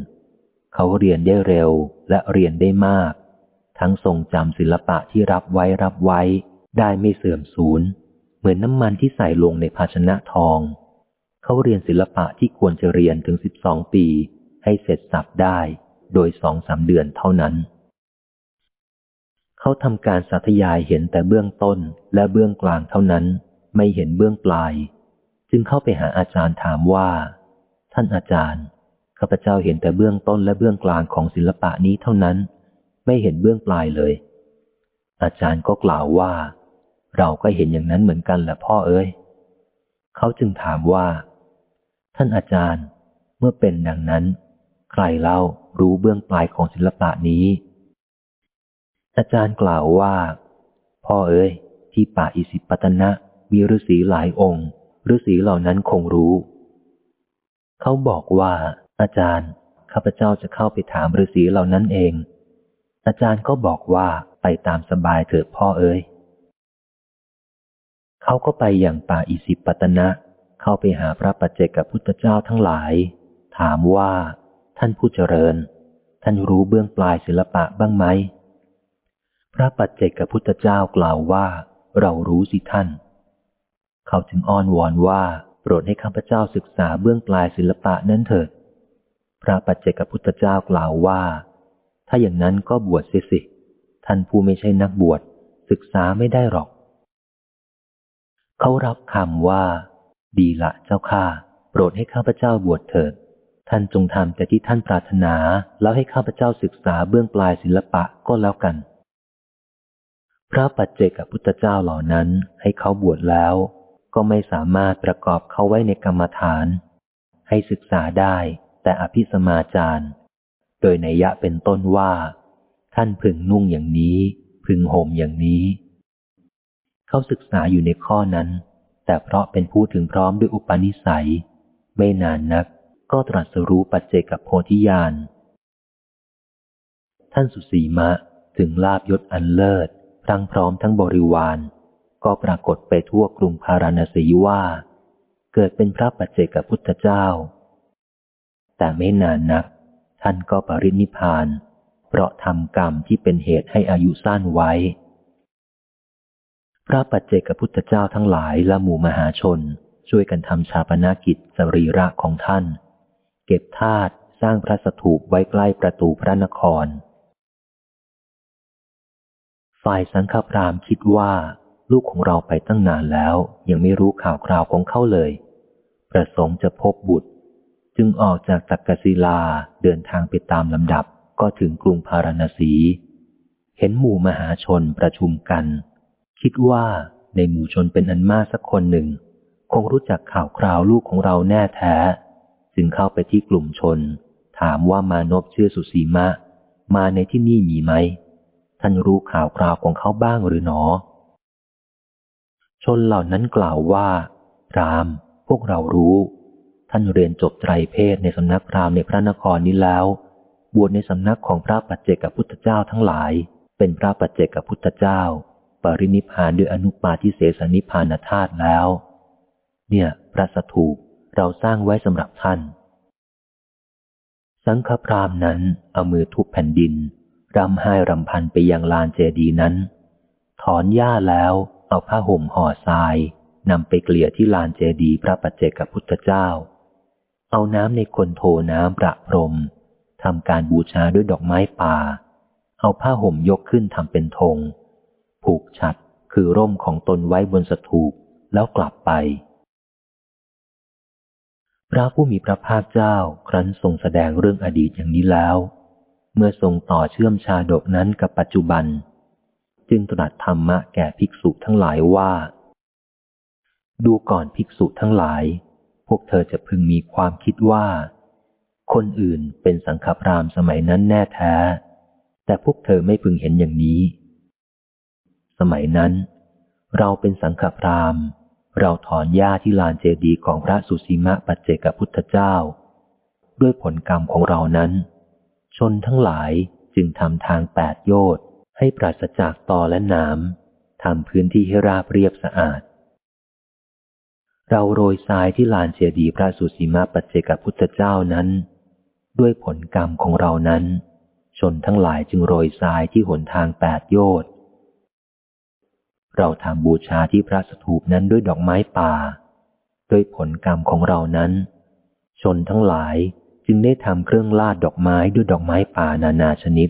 เขาเรียนได้เร็วและเรียนได้มาก ทั้งทรงจำศิลปะที่รับไว้รับไว้ ได้ไม่เสื่อมสูญเหมือนน้ำมันที่ใส่ลงในภาชนะทอง เขาเรียนศิลปะที่ควรจะเรียนถึงสิบสองปี ให้เสร็จสับได้ โดยสองสามเดือนเท่านั้น เขาทำการสาธยายเห็นแต่เบื้องต้นและเบื้องกลางเท่านั้น ไม่เห็นเบื้องปลาย จึงเข้าไปหาอาจารย์ถามว่า ท่านอาจารย์ข้าพเจ้าเห็นแต่เบื้องต้นและเบื้องกลางของศิลปะนี้เท่านั้น ไม่เห็นเบื้องปลายเลย อาจารย์ก็กล่าวว่า เราก็เห็นอย่างนั้นเหมือนกันแหละพ่อเอ้ยเขาจึงถามว่า ท่านอาจารย์ เมื่อเป็นดังนั้น ใครเล่ารู้เบื้องปลายของศิลปะนี้ อาจารย์กล่าวว่า พ่อเอ้ย ที่ป่าอิสิปตนะมีฤาษีหลายองค์ฤาษีเหล่านั้นคงรู้ เขาบอกว่า อาจารย์ ข้าพเจ้าจะเข้าไปถามฤาษีเหล่านั้นเอง อาจารย์ก็บอกว่าไปตามสบายเถิดพ่อเอ้ย เขาก็ไปอย่างป่าอิสิปตนะ เข้าไปหาพระปัจเจกพุทธเจ้าทั้งหลาย ถามว่าท่านผู้เจริญ ท่านรู้เบื้องปลายศิลปะบ้างไหม พระปัจเจกพุทธเจ้ากล่าวว่า เรารู้สิท่าน เขาจึงอ้อนวอนว่าโปรดให้ข้าพเจ้าศึกษาเบื้องปลายศิลปะนั้นเถิด พระปัจเจกพุทธเจ้ากล่าวว่า ถ้าอย่างนั้นก็บวชสียสิ ท่านผู้ไม่ใช่นักบวชศึกษาไม่ได้หรอก เขารับคำว่า ดีละเจ้าข้าโปรดให้ข้าพเจ้าบวชเถิด ท่านจงทำแต่ที่ท่านปรารถนา แล้วให้ข้าพเจ้าศึกษาเบื้องปลายศิลปะก็แล้วกัน พระปัจเจกพุทธเจ้าเหล่านั้นให้เขาบวชแล้ว ก็ไม่สามารถประกอบเขาไว้ในกรรมฐาน ให้ศึกษาได้แต่อภิสมาจารโดยในยะเป็นต้นว่า ท่านพึงนุ่งอย่างนี้ พึงห่มอย่างนี้ เขาศึกษาอยู่ในข้อนั้น แต่เพราะเป็นผู้ถึงพร้อมด้วยอุปนิสัย ไม่นานนักก็ตรัสรู้ปัจเจกับโพธิญาณ ท่านสุสีมะถึงลาบยศอันเลิศทั้งพร้อมทั้งบริวาร ก็ปรากฏไปทั่วกรุงพาราณสีว่า เกิดเป็นพระปัจเจกพุทธเจ้า แต่ไม่นานนัก ท่านก็ปรินิพาน เพราะทำกรรมที่เป็นเหตุให้อายุสั้นไว้ พระปัจเจกพุทธเจ้าทั้งหลายและหมู่มหาชน ช่วยกันทำชาปนากิจสรีระของท่าน เก็บธาตุสร้างพระสถูปไว้ใกล้ประตูพระนคร ฝ่ายสังฆพรามคิดว่า ลูกของเราไปตั้งนานแล้วยังไม่รู้ข่าวคราวของเขาเลย ประสงค์จะพบบุตร จึงออกจากตักกศิลาเดินทางไปตามลำดับก็ถึงกรุงพาราณสี เห็นหมู่มหาชนประชุมกัน คิดว่าในหมู่ชนเป็นอันมากสักคนหนึ่ง คงรู้จักข่าวคราวลูกของเราแน่แท้ จึงเข้าไปที่กลุ่มชน ถามว่ามานพชื่อสุสีมะ มาในที่นี่มีไหม ท่านรู้ข่าวคราวของเขาบ้างหรือหนอ ชนเหล่านั้นกล่าวว่าพรามพวกเรารู้ ท่านเรียนจบไตรเพศในสำนักพรามในพระนครนี้แล้ว บวชในสำนักของพระปัจเจกพุทธเจ้าทั้งหลาย เป็นพระปัจเจกพุทธเจ้า ปรินิพานด้วยอนุปาทิเสสนิพานธาตุแล้ว เนี่ยพระสถูปเราสร้างไว้สำหรับท่าน สังฆพรามนั้นเอามือทุบแผ่นดินรำไห้รำพันไปยังลานเจดีนั้น ถอนหญ้าแล้วเอาผ้าห่มห่อทรายนำไปเกลี่ยที่ลานเจดีพระปัจเจกพุทธเจ้า เอาน้ำในคนโทน้ำประพรมทำการบูชาด้วยดอกไม้ป่า เอาผ้าห่มยกขึ้นทำเป็นธง ผูกฉัดคือร่มของตนไว้บนสถูปแล้วกลับไป พระผู้มีพระภาคเจ้าครั้นทรงแสดงเรื่องอดีตอย่างนี้แล้ว เมื่อทรงต่อเชื่อมชาดกนั้นกับปัจจุบัน จึงตรัสธรรมะแก่ภิกษุทั้งหลายว่า ดูก่อนภิกษุทั้งหลาย พวกเธอจะพึงมีความคิดว่า คนอื่นเป็นสังฆพรามสมัยนั้นแน่แท้ แต่พวกเธอไม่พึงเห็นอย่างนี้ สมัยนั้น เราเป็นสังฆพรามเราถอนหญ้าที่ลานเจดีย์ของพระสุสีมะปัจเจกพุทธเจ้า ด้วยผลกรรมของเรานั้น ชนทั้งหลายจึงทำทางแปดโยชน์ให้ปราศจากตอและน้ำทำพื้นที่ให้ราบเรียบสะอาด เราโรยทรายที่ลานเจดีย์พระสุสีมาปัจเจกพุทธเจ้านั้น ด้วยผลกรรมของเรานั้น ชนทั้งหลายจึงโรยทรายที่หนทางแปดโยชน์ เราทำบูชาที่พระสถูปนั้นด้วยดอกไม้ป่า ด้วยผลกรรมของเรานั้น ชนทั้งหลายจึงได้ทำเครื่องลาดดอกไม้ด้วยดอกไม้ป่านานาชนิด